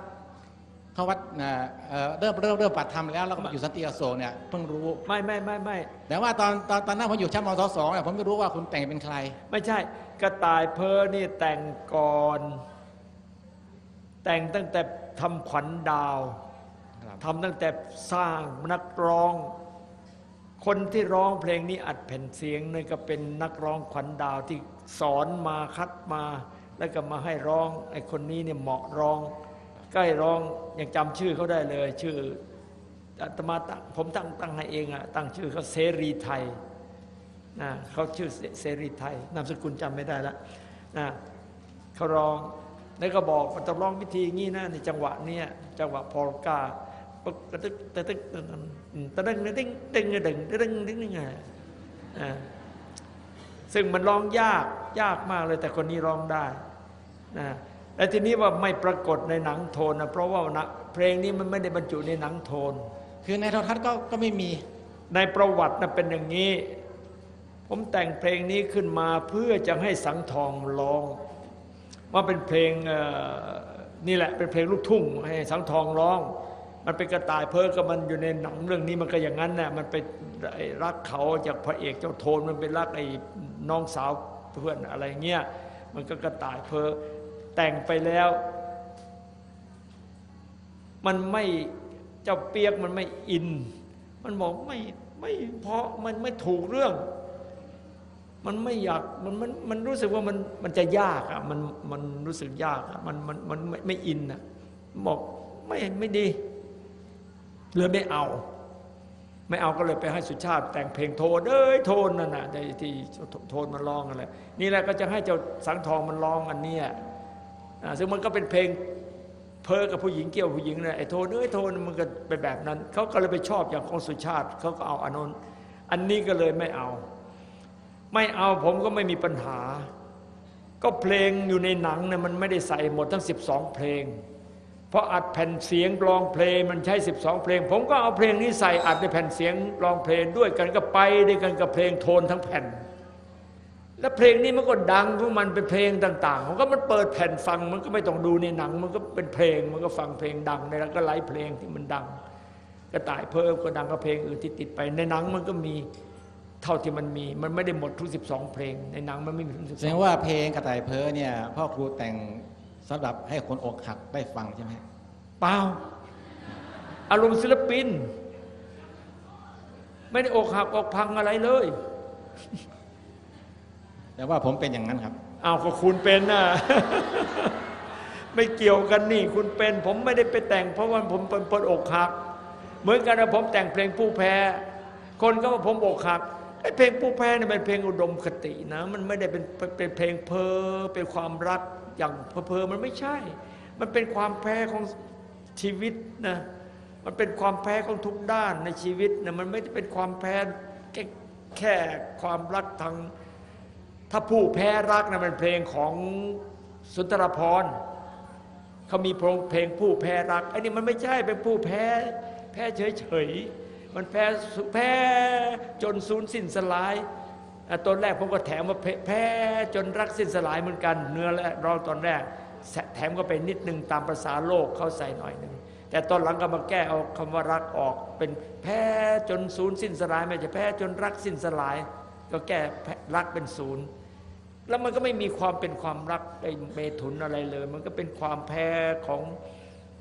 Speaker 7: เข้าวัดนะเอ่อเริ่มเริ่มเริ่มปฏิธรรมแล้วแล้วก็มาอยู่สันติอโศกเนี่ยเพิ่งรู้
Speaker 1: ไม่ไม่ไม่ไม่
Speaker 7: แต่ว่าตอนตอนตอนนั้นผมอยู่ชั้นมศสองเนี่ยผมไม่รู้ว่าคุณแต่งเป็นใคร
Speaker 1: ไม่ใช่ กระต่ายเพอนี่แต่งก่อน แต่งตั้งแต่ทำขวัญดาว
Speaker 7: ครับ
Speaker 1: ทำตั้งแต่สร้างนักร้อง คนที่ร้องเพลงนี้อัดแผ่นเสียงนี่ก็เป็นนักร้องขวัญดาวที่สอนมาคัดมา แล้วก็มาให้ร้องไอ้คนนี้เนี่ยเหมาะร้อง ใกล้ร้องยังจำชื่อเขาได้เลย ชื่ออาตมาตั้งผมตั้งตั้งให้เองอะตั้งชื่อเขาเสรีไทยนะ เขาชื่อเสเสรีไทยนามสกุลจำไม่ได้แล้วนะเขาร้องแล้วก็บอกว่าต้องร้องวิธีงี้นะในจังหวะเนี้ยจังหวะพอลกาปึ๊กตะตึกตะตึกตะตึงตะดึงตะดึงตะดึงตะดึงตะดึงตะดึงอ่าซึ่งมันร้องยากยากมากเลยแต่คนนี้ร้องได้นะและทีนี้ว่าไม่ปรากฏในหนังโทนนะเพราะว่านะเพลงนี้มันไม่ได้บรรจุในหนังโทน
Speaker 7: คือในโทรทัศน์ก็ก็ไม่มี
Speaker 1: ในประวัตินะเป็นอย่างนี้ ผมแต่งเพลงนี้ขึ้นมาเพื่อจะให้สังทองร้อง ว่าเป็นเพลงนี่แหละเป็นเพลงลูกทุ่งให้สังทองร้อง มันเป็นกระต่ายเพ้อกับมันอยู่ในหนังเรื่องนี้มันก็อย่างนั้นน่ะมันไปรักเขาจากพระเอกเจ้าโทนมันเป็นรักไอ้น้องสาวเพื่อนอะไรเงี้ยมันก็กระต่ายเพ้อแต่งไปแล้ว มันไม่เจ้าเปียกมันไม่อิน มันบอกไม่ไม่เพราะมันไม่ถูกเรื่อง มันไม่อยากมันมันมันรู้สึกว่ามันมันจะยากอะมันมันรู้สึกยากอะมันมันมันไม่ไม่อินอะบอกไม่ไม่ดีเลยไม่เอา ไม่เอาก็เลยไปให้สุชาติแต่งเพลงโทนเอ้ยโทนนั่นน่ะในที่โทนมันร้องอะไรนี่แหละก็จะให้เจ้าสังทองมันร้องอันเนี้ยอ่าซึ่งมันก็เป็นเพลงเพ้อกับผู้หญิงเกี่ยวผู้หญิงเนะไอ้โทนเอ้ยโทนมันก็เป็นแบบนั้นเขาก็เลยไปชอบอย่างของสุชาติเขาก็เอาอันนนอันนี้ก็เลยไม่เอา ไม่เอาผมก็ไม่มีปัญหา ก็เพลงอยู่ในหนังเนี่ยมันไม่ได้ใส่หมดทั้ง 12 เพลง เพราะอัดแผ่นเสียงรองเพลงมันใช้ 12 เพลง ผมก็เอาเพลงนี้ใส่อัดในแผ่นเสียงรองเพลงด้วยกันก็ไปด้วยกันกับเพลงโทนทั้งแผ่น แล้วเพลงนี้มันก็ดังของมันเป็นเพลงต่างๆมันก็มันเปิดแผ่นฟังมันก็ไม่ต้องดูในหนัง มันก็เป็นเพลงมันก็ฟังเพลงดังในแล้วก็ไล่เพลงที่มันดังกระต่ายเพิ่มก็ดังกับเพลงอื่นที่ติดไปในหนังมันก็มี เท่าที่มันมีมันไม่ได้หมดทุก12เพลง ในหนังมันไม่มีทุก
Speaker 7: แสดง
Speaker 1: 12
Speaker 7: ว่าเพลงกระต่ายเพ้อเนี่ยพ่อครูแต่งสำหรับให้คนอกหักได้ฟังใช่ไหม
Speaker 1: เปล่าอารมณ์ศิลปิน ไม่ได้อกหักอกพังอะไรเลย
Speaker 7: แต่ว่าผมเป็นอย่างนั้นครับ
Speaker 1: อ้าวก็คุณเป็นน่ะไม่เกี่ยวกันนี่ คุณเป็น ผมไม่ได้ไปแต่ง เพราะว่าผมเป็นคนอกหัก เหมือนกันนะผมแต่งเพลงผู้แพ้ คนก็ว่าผมอกหัก ไอ้เพลงผู้แพ้เนี่ยเป็นเพลงอุดมคตินะ มันไม่ได้เป็นเป็นเพลงเพ้อเป็นความรักอย่างเพ้อมันไม่ใช่ มันเป็นความแพ้ของชีวิตนะมันเป็นความแพ้ของทุกด้านในชีวิตนะมันไม่ได้เป็นความแพ้แค่แค่ความรักทางถ้าผู้แพ้รักนะเป็นเพลงของสุนทรภรเขามีเพลงเพลงผู้แพ้รักไอ้นี่มันไม่ใช่เป็นผู้แพ้แพ้เฉยๆ มันแพ้แพ้จนสูญสิ้นสลายตอนแรกผมก็แถมว่าแพ้จนรักสิ้นสลายเหมือนกัน เนื้อและร้องตอนแรก แถมก็ไปนิดนึงตามภาษาโลกเขาใส่หน่อยหนึ่งแต่ตอนหลังก็มาแก้เอาคำว่ารักออกเป็นแพ้จนศูนย์สิ้นสลายไม่ใช่แพ้จนรักสิ้นสลาย ก็แก้รักเป็นศูนย์แล้วมันก็ไม่มีความเป็นความรักไอ้เมถุนอะไรเลย มันก็เป็นความแพ้ของ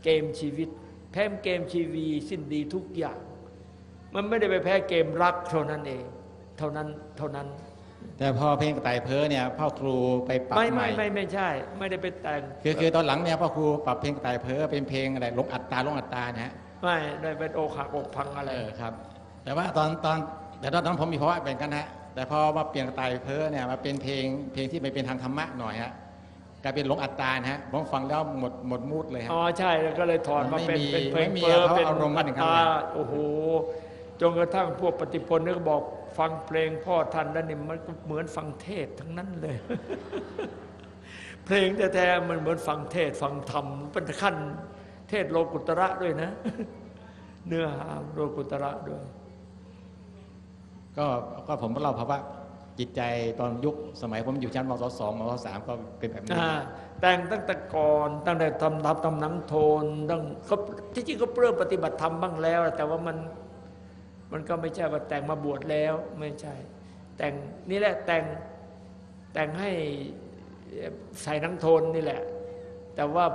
Speaker 1: เกมชีวิต แพ้เกมชีวีสิ้นดีทุกอย่าง มันไม่ได้ไปแพ้เกมรักเท่านั้นเอง เท่านั้นเท่านั้น
Speaker 7: แต่พอเพลงกระต่ายเพ้อเนี่ยพ่อครูไปปรับ
Speaker 1: ไม่
Speaker 7: ให
Speaker 1: ไม่
Speaker 7: ม่
Speaker 1: ไม่ไม่ใช่ ไม่ได้ไปแต่ง
Speaker 7: คือคือตอนหลังเนี่ยพ่อครูปรับเพลงกระต่ายเพ้อเป็นเพลงอะไรลงอัตตาลงอัตตานะฮะ
Speaker 1: ไม่ได้เป็นอกหักอกพังอะไร
Speaker 7: เออครับ แต่ว่าตอนตอนแต่ตอนนั้นผมมีภาวะเป็นกันฮะแต่พอมาเปลี่ยนกระต่ายเพ้อเนี่ยมาเป็นเพลงเพลงที่ไม่เป็นทางธรรมะหน่อยฮะกลายเป็นหลงอัตตานะฮะผมฟังแล้วหมดหมดมูดเลยฮะ
Speaker 1: อ๋อใช่แล้วก็เลยถอนมาเป็น
Speaker 7: มันไม่มี
Speaker 1: เป็นเพลง
Speaker 7: ไม่มี
Speaker 1: เพ้อ
Speaker 7: เขา
Speaker 1: เป็น
Speaker 7: อารมณ์
Speaker 1: อั
Speaker 7: กันอย่าง
Speaker 1: ต
Speaker 7: นั้น
Speaker 1: ตา
Speaker 7: เลย
Speaker 1: โอ้โห จนกระทั่งพวกปฏิพลนี่ก็บอกฟังเพลงพ่อท่านแล้วนี่มันก็เหมือนฟังเทศน์ทั้งนั้นเลย เพลงแท้ๆมันเหมือนฟังเทศน์ฟังธรรมเป็นขั้นเทศน์โลกุตระด้วยนะ เนื้อหาโลกุตระด้วย
Speaker 7: ก็ก็ผมเล่าภาวะจิตใจตอนยุคสมัยผมอยู่ชั้นมศสองมศสามก็เป็นแบบนี้
Speaker 1: อ่าแต่งตั้งแต่ก่อนตั้งแต่ทำทำทำหนังโทนตั้งเขาที่จริงก็เริ่มปฏิบัติธรรมบ้างแล้ว แต่ว่ามัน มันก็ไม่ใช่ว่าแต่งมาบวชแล้วไม่ใช่ แต่งนี่แหละแต่งแต่งให้ใส่นังโทนนี่แหละ แต่ว่า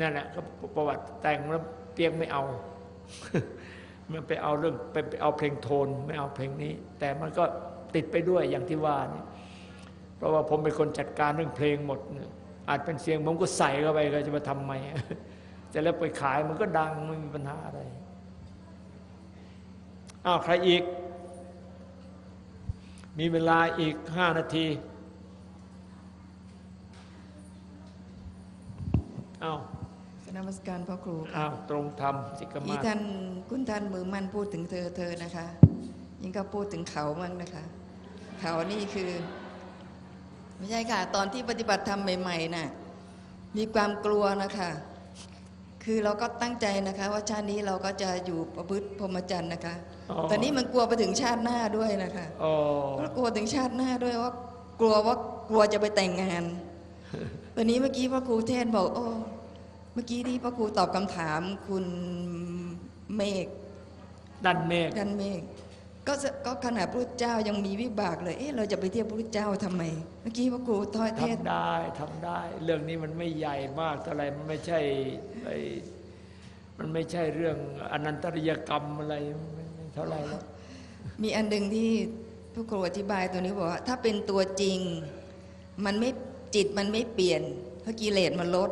Speaker 1: นั่นแหละก็ประวัติแต่งแล้วเปียงไม่เอา มันไปเอาเรื่องไปเอาเพลงโทนไม่เอาเพลงนี้ แต่มันก็ติดไปด้วยอย่างที่ว่านี่เพราะว่าผมเป็นคนจัดการเรื่องเพลงหมดเนี่ยอาจเป็นเสียงผมก็ใส่เข้าไปก็จะมาทำไมจะแล้วไปขายมันก็ดังไม่มีปัญหาอะไร อ้าวใครอีก มีเวลาอีกห้านาทีอ้าว
Speaker 8: นมัสการพ่อครู
Speaker 1: อ้าวตรงธรรมสิก
Speaker 8: ที่
Speaker 1: มาศ
Speaker 8: ท่านคุณท่านมือมั่นพูดถึงเธอเธอนะคะ ยิ่งก็พูดถึงเขามั่งนะคะ เขานี่คือ ไม่ใช่ค่ะ ตอนที่ปฏิบัติธรรมใหม่ๆน่ะมีความกลัวนะคะ คือเราก็ตั้งใจนะคะ ว่าชาตินี้เราก็จะอยู่ประพฤติพรหมจรรย์นะคะ ตอนนี้มันกลัวไปถึงชาติหน้าด้วยนะคะ
Speaker 1: อ๋อ
Speaker 8: ก็กลัวถึงชาติหน้าด้วยว่ากลัวว่ากลัวจะไปแต่งงาน ตอนนี้เมื่อกี้พระครูเทศน์บอกโอ้เมื่อกี้ที่พระครูตอบคำถามคุณเมฆ
Speaker 1: ดันเมฆ
Speaker 8: ดันเมฆ ก็จะก็ขนาดพระเจ้ายังมีวิบากเลย เอ๊ะเราจะไปเทียบพระเจ้าทำไม เมื่อกี้พระครูทอยเทศน์
Speaker 1: ทำได้ทำได้ เรื่องนี้มันไม่ใหญ่มากเท่าไหรมันไม่ใช่ไอ้มันไม่ใช่เรื่องอนันตริยกรรมอะไรไม่ไม่เท่าไหรแล้ว
Speaker 8: มีอันหนึ่งที่พระครูอธิบายตัวนี้บอกว่า ถ้าเป็นตัวจริง มันไม่จิตมันไม่เปลี่ยนเพราะกิเลสมันลด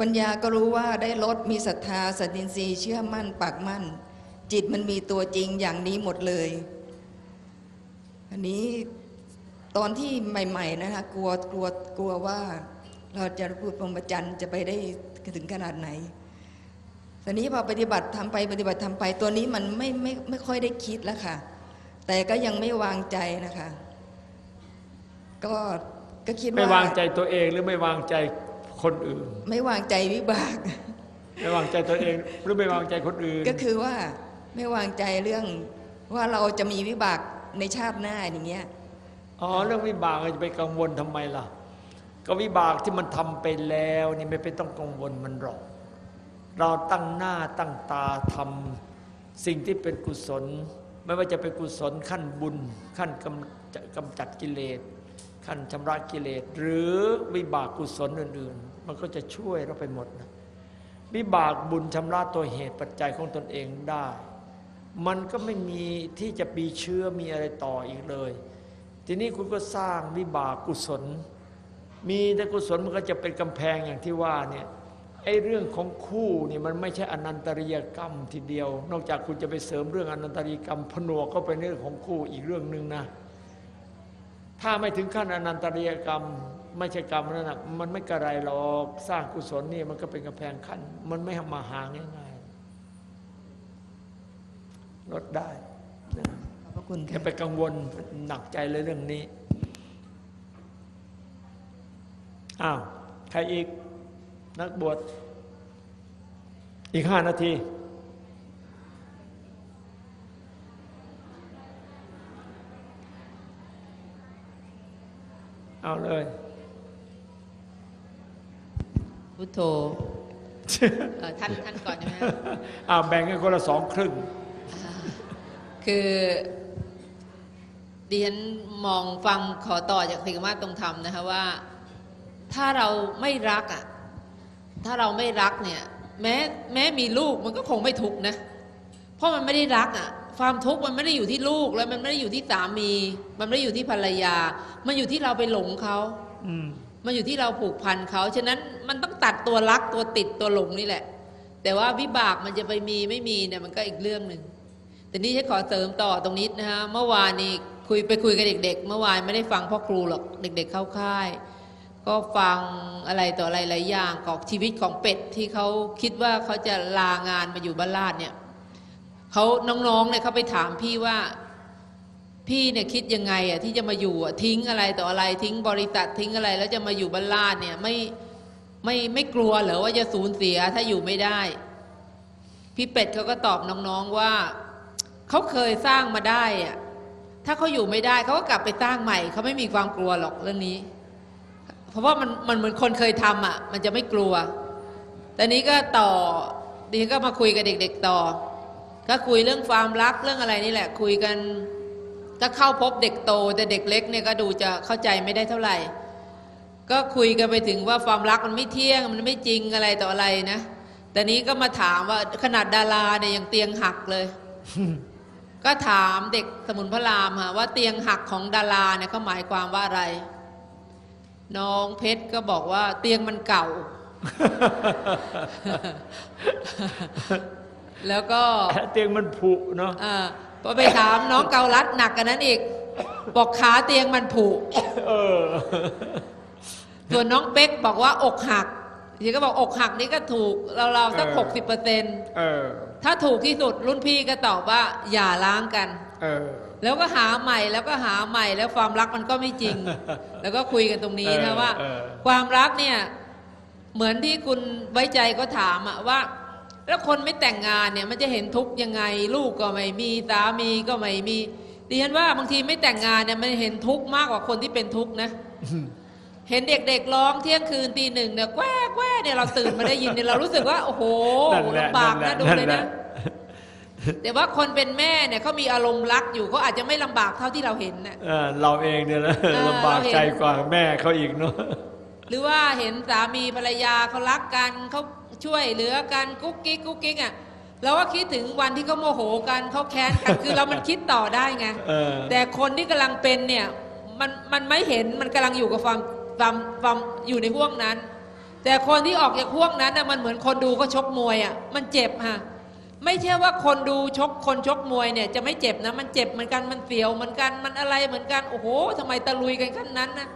Speaker 8: ปัญญาก็รู้ว่าได้ลดมีศรัทธาสัตตินทรีย์เชื่อมั่นปักมั่น จิตมันมีตัวจริงอย่างนี้หมดเลย อันนี้ตอนที่ใหม่ ๆ นะคะกลัวกลัวกลัวว่า เราจะพูดพรหมจรรย์จะไปได้ถึงขนาดไหนตอนนี้พอปฏิบัติทำไปปฏิบัติทำไปตัวนี้มันไม่ไม่ไม่ค่อยได้คิดแล้วค่ะ แต่ก็ยังไม่วางใจนะคะ ก็ก็คิดว่า
Speaker 1: ไม่วางใจตัวเองหรือไม่วางใจคนอื่น
Speaker 8: ไม่วางใจวิบาก
Speaker 1: ไม่วางใจตัวเองหรือไม่วางใจคนอื่น
Speaker 8: ก็คือว่า ไม่วางใจเรื่องว่าเราจะมีวิบากในชาติหน้าอย่างเงี้ย
Speaker 1: อ๋อเรื่องวิบากจะไปกังวลทำไมล่ะ ก็วิบากที่มันทำไปแล้วนี่ไม่เป็นต้องกังวลมันหรอก เราตั้งหน้าตั้งตาทำสิ่งที่เป็นกุศล ไม่ว่าจะเป็นกุศลขั้นบุญ ขั้นกำจัดกำจัดกิเลสขั้นชำระกิเลสหรือวิบากกุศลอื่น ๆ มันก็จะช่วยเราไปหมดนะวิบากบุญชำระตัวเหตุปัจจัยของตนเองได้ มันก็ไม่มีที่จะปีเชื้อมีอะไรต่ออีกเลย ทีนี้คุณก็สร้างวิบากกุศล มีแต่กุศลมันก็จะเป็นกำแพงอย่างที่ว่าเนี่ยไอ้เรื่องของคู่นี่มันไม่ใช่อนันตริยกรรมทีเดียว นอกจากคุณจะไปเสริมเรื่องอนันตริยกรรมผนวกก็เป็นเรื่องของคู่อีกเรื่องหนึ่งนะ ถ้าไม่ถึงขั้นอนันตริยกรรม ไม่ใช่กรรมนั่นนะมันไม่กระไรหรอกสร้างกุศลนี่มันก็เป็นกำแพงขั้น มันไม่มาหาง่าย ลดได้นะ
Speaker 8: ขอบพระคุณ
Speaker 1: อย่า
Speaker 8: ค่ะ
Speaker 1: ไปกังวลหนักใจเลยเรื่องนี้อ้าวใครอีกนักบวชอีกห้านาทีเอาเลย
Speaker 9: พุทโธเอ่อท่านท่านก่อนใช่ไหมคะ
Speaker 1: อ้าวแบ่งกันคนละสองครึ่ง
Speaker 9: คือดิฉันมองฟังขอต่อจากสิกมาตรงธรรมนะคะว่า ถ้าเราไม่รักอะถ้าเราไม่รักเนี่ย แม้แม้มีลูกมันก็คงไม่ทุกข์นะ เพราะมันไม่ได้รักอะความทุกข์มันไม่ได้อยู่ที่ลูกแล้วมันไม่ได้อยู่ที่สามี มันไม่ได้อยู่ที่ภรรยา มันอยู่ที่เราไปหลงเขา
Speaker 1: อืม
Speaker 9: มันอยู่ที่เราผูกพันเขาฉะนั้นมันต้องตัดตัวรักตัวติดตัวหลงนี่แหละ แต่ว่าวิบากมันจะไปมีไม่มีเนี่ยมันก็อีกเรื่องหนึ่ง แต่นี่ให้ขอเสริมต่อตรงนี้นะฮะเมื่อวานนี้คุยไปคุยกับเด็ก ๆ เมื่อวานไม่ได้ฟังพ่อครูหรอกเด็ก ๆ เข้าค่าย ก็ฟังอะไรต่ออะไรหลายอย่างของชีวิตของเป็ดที่เขาคิดว่าเขาจะลางานมาอยู่บ้านลาดเนี่ยเขาน้องๆเนี่ยเขาไปถามพี่ว่าพี่เนี่ยคิดยังไงอะที่จะมาอยู่อะทิ้งอะไรต่ออะไรทิ้งบริษัททิ้งอะไร แล้วจะมาอยู่บ้านลาดเนี่ยไม่ไม่ไม่กลัวเหรอว่าจะสูญเสียถ้าอยู่ไม่ได้ พี่เป็ดเขาก็ตอบน้องๆว่า เขาเคยสร้างมาได้อะถ้าเขาอยู่ไม่ได้เขาก็กลับไปสร้างใหม่เขาไม่มีความกลัวหรอกเรื่องนี้ เพราะว่ามันมันเหมือนคนเคยทำอะ มันจะไม่กลัวแต่นี้ก็ต่อดีก็มาคุยกับเด็ก ๆต่อ ก็คุยเรื่องความรักเรื่องอะไรนี่แหละ คุยกันก็เข้าพบเด็กโต แต่เด็กเล็กเนี่ยก็ดูจะเข้าใจไม่ได้เท่าไหร่ ก็คุยกันไปถึงว่าความรักมันไม่เที่ยงมันไม่จริงอะไรต่ออะไรนะแต่นี้ก็มาถามว่าขนาดดาราเนี่ยยังเตียงหักเลย ก็ถามเด็กสมุนพระรามค่ะว่าเตียงหักของดาราเนี่ยเขาหมายความว่าอะไร น้องเพชรก็บอกว่าเตียงมันเก่า แล้วก็
Speaker 1: เตียงมันผุเนาะ
Speaker 9: อ่าพอไปถามน้องเกาลัดหนักกันนั้นอีก บอกขาเตียงมันผุ
Speaker 1: เออ
Speaker 9: ส่วนน้องเป๊กบอกว่าอกหัก ทีก็บอกอกหักนี่ก็ถูกเราๆสัก
Speaker 1: เออ
Speaker 9: หกสิบเปอร์เซ็นต์
Speaker 1: เออ
Speaker 9: ถ้าถูกที่สุดรุ่นพี่ก็ตอบว่าอย่าล้างกัน
Speaker 1: เออ
Speaker 9: แล้วก็หาใหม่แล้วก็หาใหม่แล้วความรักมันก็ไม่จริง แล้วก็คุยกันตรงนี้นะ
Speaker 1: เออ
Speaker 9: ว่า
Speaker 1: เออ
Speaker 9: ความรักเนี่ยเหมือนที่คุณไว้ใจก็ถามอะว่า แล้วคนไม่แต่งงานเนี่ยมันจะเห็นทุกข์ยังไง ลูกก็ไม่มีสามีก็ไม่มีดิฉันว่าบางทีไม่แต่งงานเนี่ยมันเห็นทุกข์มากกว่าคนที่เป็นทุกข์นะ เห็นเด็กๆร้องเที่ยงคืนตีหนึ่งเนี่ยแกว้แกว้เนี่ยเราตื่นมาได้ยินเนี่ยเรารู้สึกว่าโอ้โห
Speaker 1: นั่นแหละ
Speaker 9: ลำบาก
Speaker 1: นั่
Speaker 9: นะ
Speaker 1: นแหละ
Speaker 9: ดูเลย
Speaker 1: นั่น
Speaker 9: นะ
Speaker 1: แหละ
Speaker 9: แต่ว่าคนเป็นแม่เนี่ยเขามีอารมณ์รักอยู่เขาอาจจะไม่ลำบากเท่าที่เราเห็นน่ะ
Speaker 1: เออเราเองเนี่ยนะ
Speaker 9: เออ
Speaker 1: ลำบาก
Speaker 9: เราเห็น
Speaker 1: ใจกว่าแม่เขาอีกเนาะ
Speaker 9: หรือว่าเห็นสามีภรรยาเขารักกันเขาช่วยเหลือกันกุ๊กกิ๊กกุ๊กกิ๊กอะเราก็คิดถึงวันที่เขาโมโหกันเขาแค้นกันคือเรามันคิดต่อได้ไง
Speaker 1: เออ
Speaker 9: แต่คนที่กำลังเป็นเนี่ยมันมันไม่เห็นมันกำลังอยู่กับความ ความความอยู่ในห่วงนั้น แต่คนที่ออกจากห่วงนั้นน่ะมันเหมือนคนดูก็ชกมวยอะมันเจ็บฮะไม่ใช่ว่าคนดูชกคนชกมวยเนี่ยจะไม่เจ็บนะ มันเจ็บเหมือนกันมันเสียวเหมือนกันมันอะไรเหมือนกันโอ้โหทำไมตะลุยกันขั้นนั้นนะ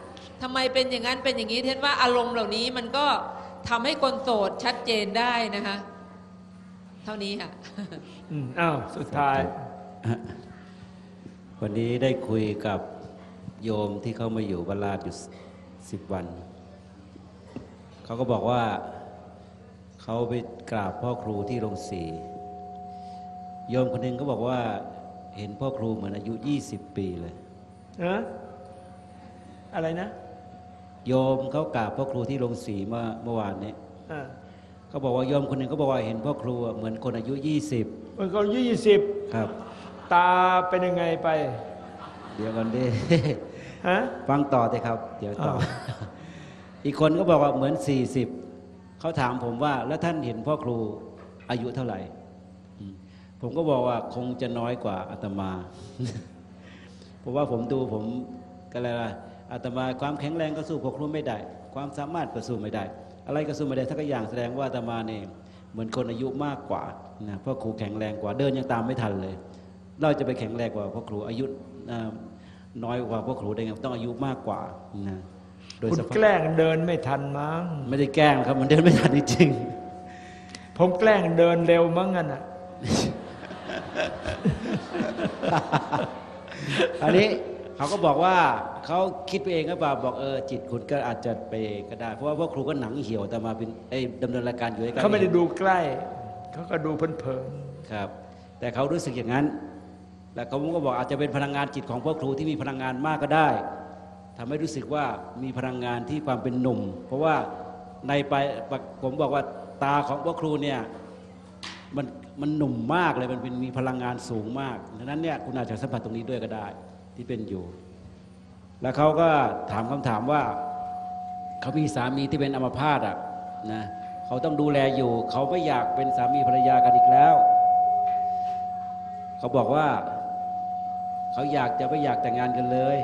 Speaker 9: ทำไมเป็นอย่างนั้นเป็นอย่างนี้เทนว่าอารมณ์เหล่านี้มันก็ทำให้คนโสดชัดเจนได้นะคะ เท่านี้ค่ะ
Speaker 1: อืมอ้าวสุดท้าย
Speaker 10: วันนี้ได้คุยกับโยมที่เขามาอยู่บรรลาดอยู่ สิบวัน เขาก็บอกว่าเขาไปกราบพ่อครูที่โรงสีโยมคนหนึ่งก็บอกว่าเห็นพ่อครูเหมือนอายุ20ปีเลย
Speaker 1: เอออะไรนะ
Speaker 10: โยมเขากราบพ่อครูที่โรงสีเมื่อเมื่อวานนี้
Speaker 1: เออ
Speaker 10: เขาบอกว่าโยมคนหนึ่งก็บอกว่าเห็นพ่อครูเหมือนคนอายุ20
Speaker 1: มันก็ยี่สิบ
Speaker 10: ครับ
Speaker 1: ตาเป็นยังไงไป
Speaker 10: เดี๋ยวก่อนดิ
Speaker 1: ฮะ
Speaker 10: ฟังต่อเลยครับ เดี๋ยวต่อ
Speaker 1: อ้าว
Speaker 10: อีกคนก็บอกว่าเหมือนสี่สิบเขาถามผมว่า แล้วท่านเห็นพ่อครูอายุเท่าไหร่อืมผมก็บอกว่าคงจะน้อยกว่าอาตมา เพราะว่าผมดูผมก็เลยว่าอาตมาความแข็งแรงก็สู้พ่อครูไม่ได้ ความสามารถก็สู้ไม่ได้ อะไรก็สู้ไม่ได้ทักอย่างแสดงว่าอาตมาเนี่ยเหมือนคนอายุมากกว่านะพ่อครูแข็งแรงกว่าเดินยังตามไม่ทันเลย เราจะไปแข็งแรงกว่าพ่อครูอายุอ่า น้อยกว่าพ่อครูได้ไงต้องอายุมากกว่านะโดย
Speaker 1: คุณ
Speaker 10: สภาพ
Speaker 1: แกล้งเดินไม่ทันมั้ง
Speaker 10: ไม่ได้แกล้งครับ มันเดินไม่ทันจริง
Speaker 1: ผมแกล้งเดินเร็วมั้งงั้นอะ
Speaker 10: ๆอันนี้เขาก็บอกว่าเขาคิดไปเองก็เปล่าบอกเออจิตคุณก็อาจจะไปเองก็ได้ เพราะว่าพวกครูก็หนังเหี่ยวแต่มาเป็นไอ้ดำเนินรายการอยู่ด้วยกัน
Speaker 1: เขาไม่ได้ดูใกล้ เขาก็ดูเพลิน
Speaker 10: ครับ แต่เขารู้สึกอย่างนั้น แล้วเขาก็บอกอาจจะเป็นพลังงานจิตของพวกครูที่มีพลังงานมากก็ได้ทำให้รู้สึกว่ามีพลังงานที่ความเป็นหนุ่ม เพราะว่าในไปผมบอกว่าตาของพวกครูเนี่ยมันมันหนุ่มมากเลยมันเป็นมีพลังงานสูงมากดังนั้นเนี่ยคุณอาจจะสัมผัสตรงนี้ด้วยก็ได้ที่เป็นอยู่ แล้วเขาก็ถามคำถามว่าเขามีสามีที่เป็นอัมพาตอะนะเขาต้องดูแลอยู่ เขาไม่อยากเป็นสามีภรรยากันอีกแล้ว เขาบอกว่า เขาอยากจะไม่อยากแต่งงานกันเลย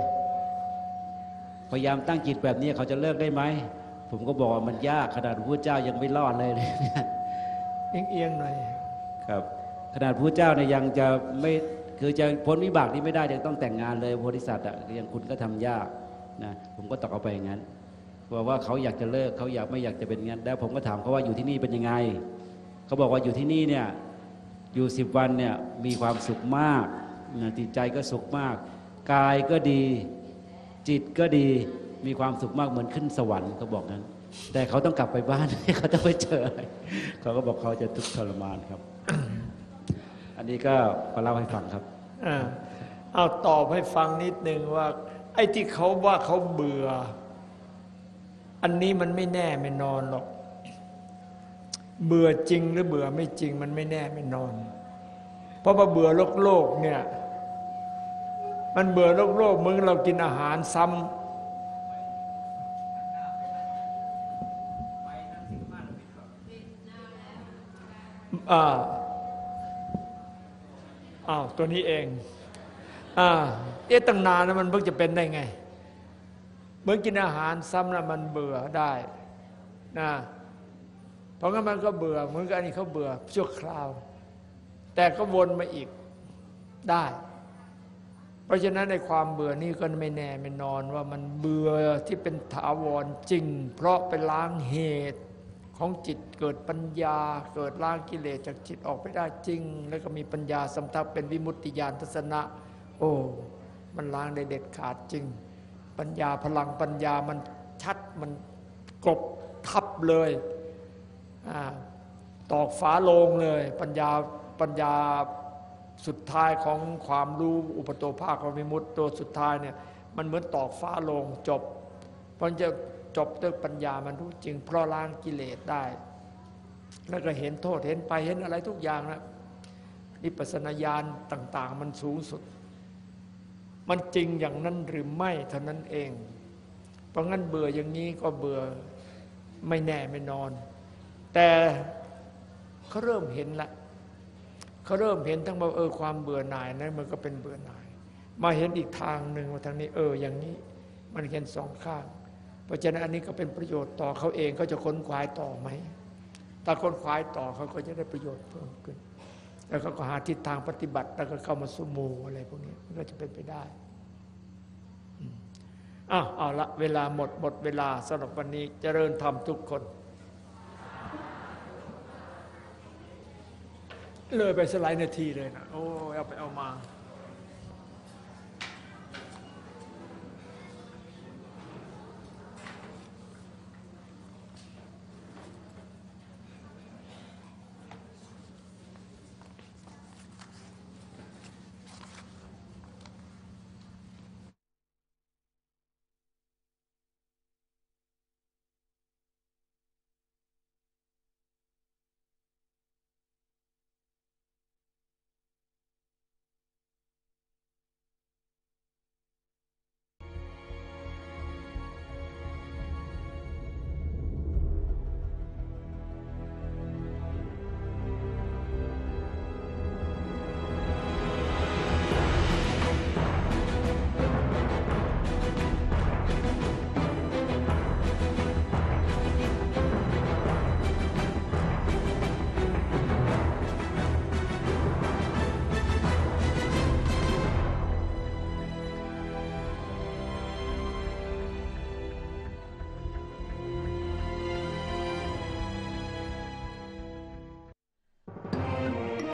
Speaker 10: พยายามตั้งจิตแบบนี้เขาจะเลิกได้ไหม ผมก็บอกว่ามันยากขนาดพระพุทธเจ้ายังไม่รอดเลยเนี่ย
Speaker 1: เอียงๆหน่อย
Speaker 10: ครับ ขนาดพระเจ้าเนี่ยยังจะไม่คือจะพ้นวิบากนี้ไม่ได้ยังต้องแต่งงานเลยโพธิสัตว์อะยังคุณก็ทำยากนะผมก็ตอบเอาไปอย่างนั้นบอกว่าเขาอยากจะเลิกเขาอยากไม่อยากจะเป็นอย่างนั้นแล้วผมก็ถามเขาว่าอยู่ที่นี่เป็นยังไง เขาบอกว่าอยู่ที่นี่เนี่ยอยู่สิบวันเนี่ยมีความสุขมากนะ จิตใจก็สุขมาก กายก็ดี จิตก็ดีมีความสุขมากเหมือนขึ้นสวรรค์เขาบอกนั้น แต่เขาต้องกลับไปบ้านเขาต้องไปเจอเขาก็บอกเขาจะทุกข์ทรมานครับ อันนี้ก็มาเล่าให้ฟังครับ
Speaker 1: อ่าเอาตอบให้ฟังนิดนึงว่า ไอ้ที่เขาว่าเขาเบื่อ อันนี้มันไม่แน่ไม่นอนหรอก เบื่อจริงหรือเบื่อไม่จริงมันไม่แน่ไม่นอน เพราะว่าเบื่อโลกโลกเนี่ย มันเบื่อโลกโลกมึงเรากินอาหารซ้ำอ่าอ้าวตัวนี้เองอ่าเอ๊ะตั้งนานแล้วมันเพิ่งจะเป็นได้ไงเมื่อกินอาหารซ้ำแล้วมันเบื่อได้นะเพราะงั้นมันก็เบื่อเหมือนกับอันนี้เขาเบื่อชั่วคราว แต่ก็วนมาอีกได้ ราะฉะนั้นในความเบื่อนี่ก็ไม่แน่ไม่นอนว่ามันเบื่อที่เป็นถาวรจริง เพราะไปล้างเหตุของจิตเกิดปัญญา เกิดล้างกิเลสจากจิตออกไปได้จริง แล้วก็มีปัญญาสำทับเป็นวิมุตติญาณทัศนะ โอ้ มันล้างได้เด็ดขาดจริง ปัญญาพลังปัญญามันชัดมันกลบทับเลยอาตอกฝาโลงเลย ปัญญาปัญญา สุดท้ายของความรู้อุปโตภาคของวิมุตตัวสุดท้ายเนี่ยมันเหมือนตอกฟ้าลงจบ เพราะจะจบด้วยปัญญามันรู้จริง เพราะล้างกิเลสได้ แล้วก็เห็นโทษเห็นไปเห็นอะไรทุกอย่างนะนิพพานญาณต่าง ๆ มันสูงสุด มันจริงอย่างนั้นหรือไม่เท่านั้นเอง เพราะงั้นเบื่ออย่างนี้ก็เบื่อไม่แน่ไม่นอน แต่เขาเริ่มเห็นละ เขาเริ่มเห็นทั้งว่าเออความเบื่อหน่ายนั้นมันก็เป็นเบื่อหน่าย มาเห็นอีกทางหนึ่งว่าทางนี้เอออย่างนี้ มันเห็นสองข้าง เพราะฉะนั้นอันนี้ก็เป็นประโยชน์ต่อเขาเองเขาจะค้นคว้ายต่อไหมถ้าค้นคว้ายต่อเขาก็จะได้ประโยชน์เพิ่มขึ้น แล้วเขาก็หาทิศทางปฏิบัติ แล้วก็เข้ามาสู่หมู่อะไรพวกนี้มันก็จะเป็นไปได้อ้าวเอาละเวลาหมดหมดเวลาสำหรับวันนี้เจริญธรรมทุกคน เลยไปสไลด์นาทีเลยนะโอ้เอาไปเอามา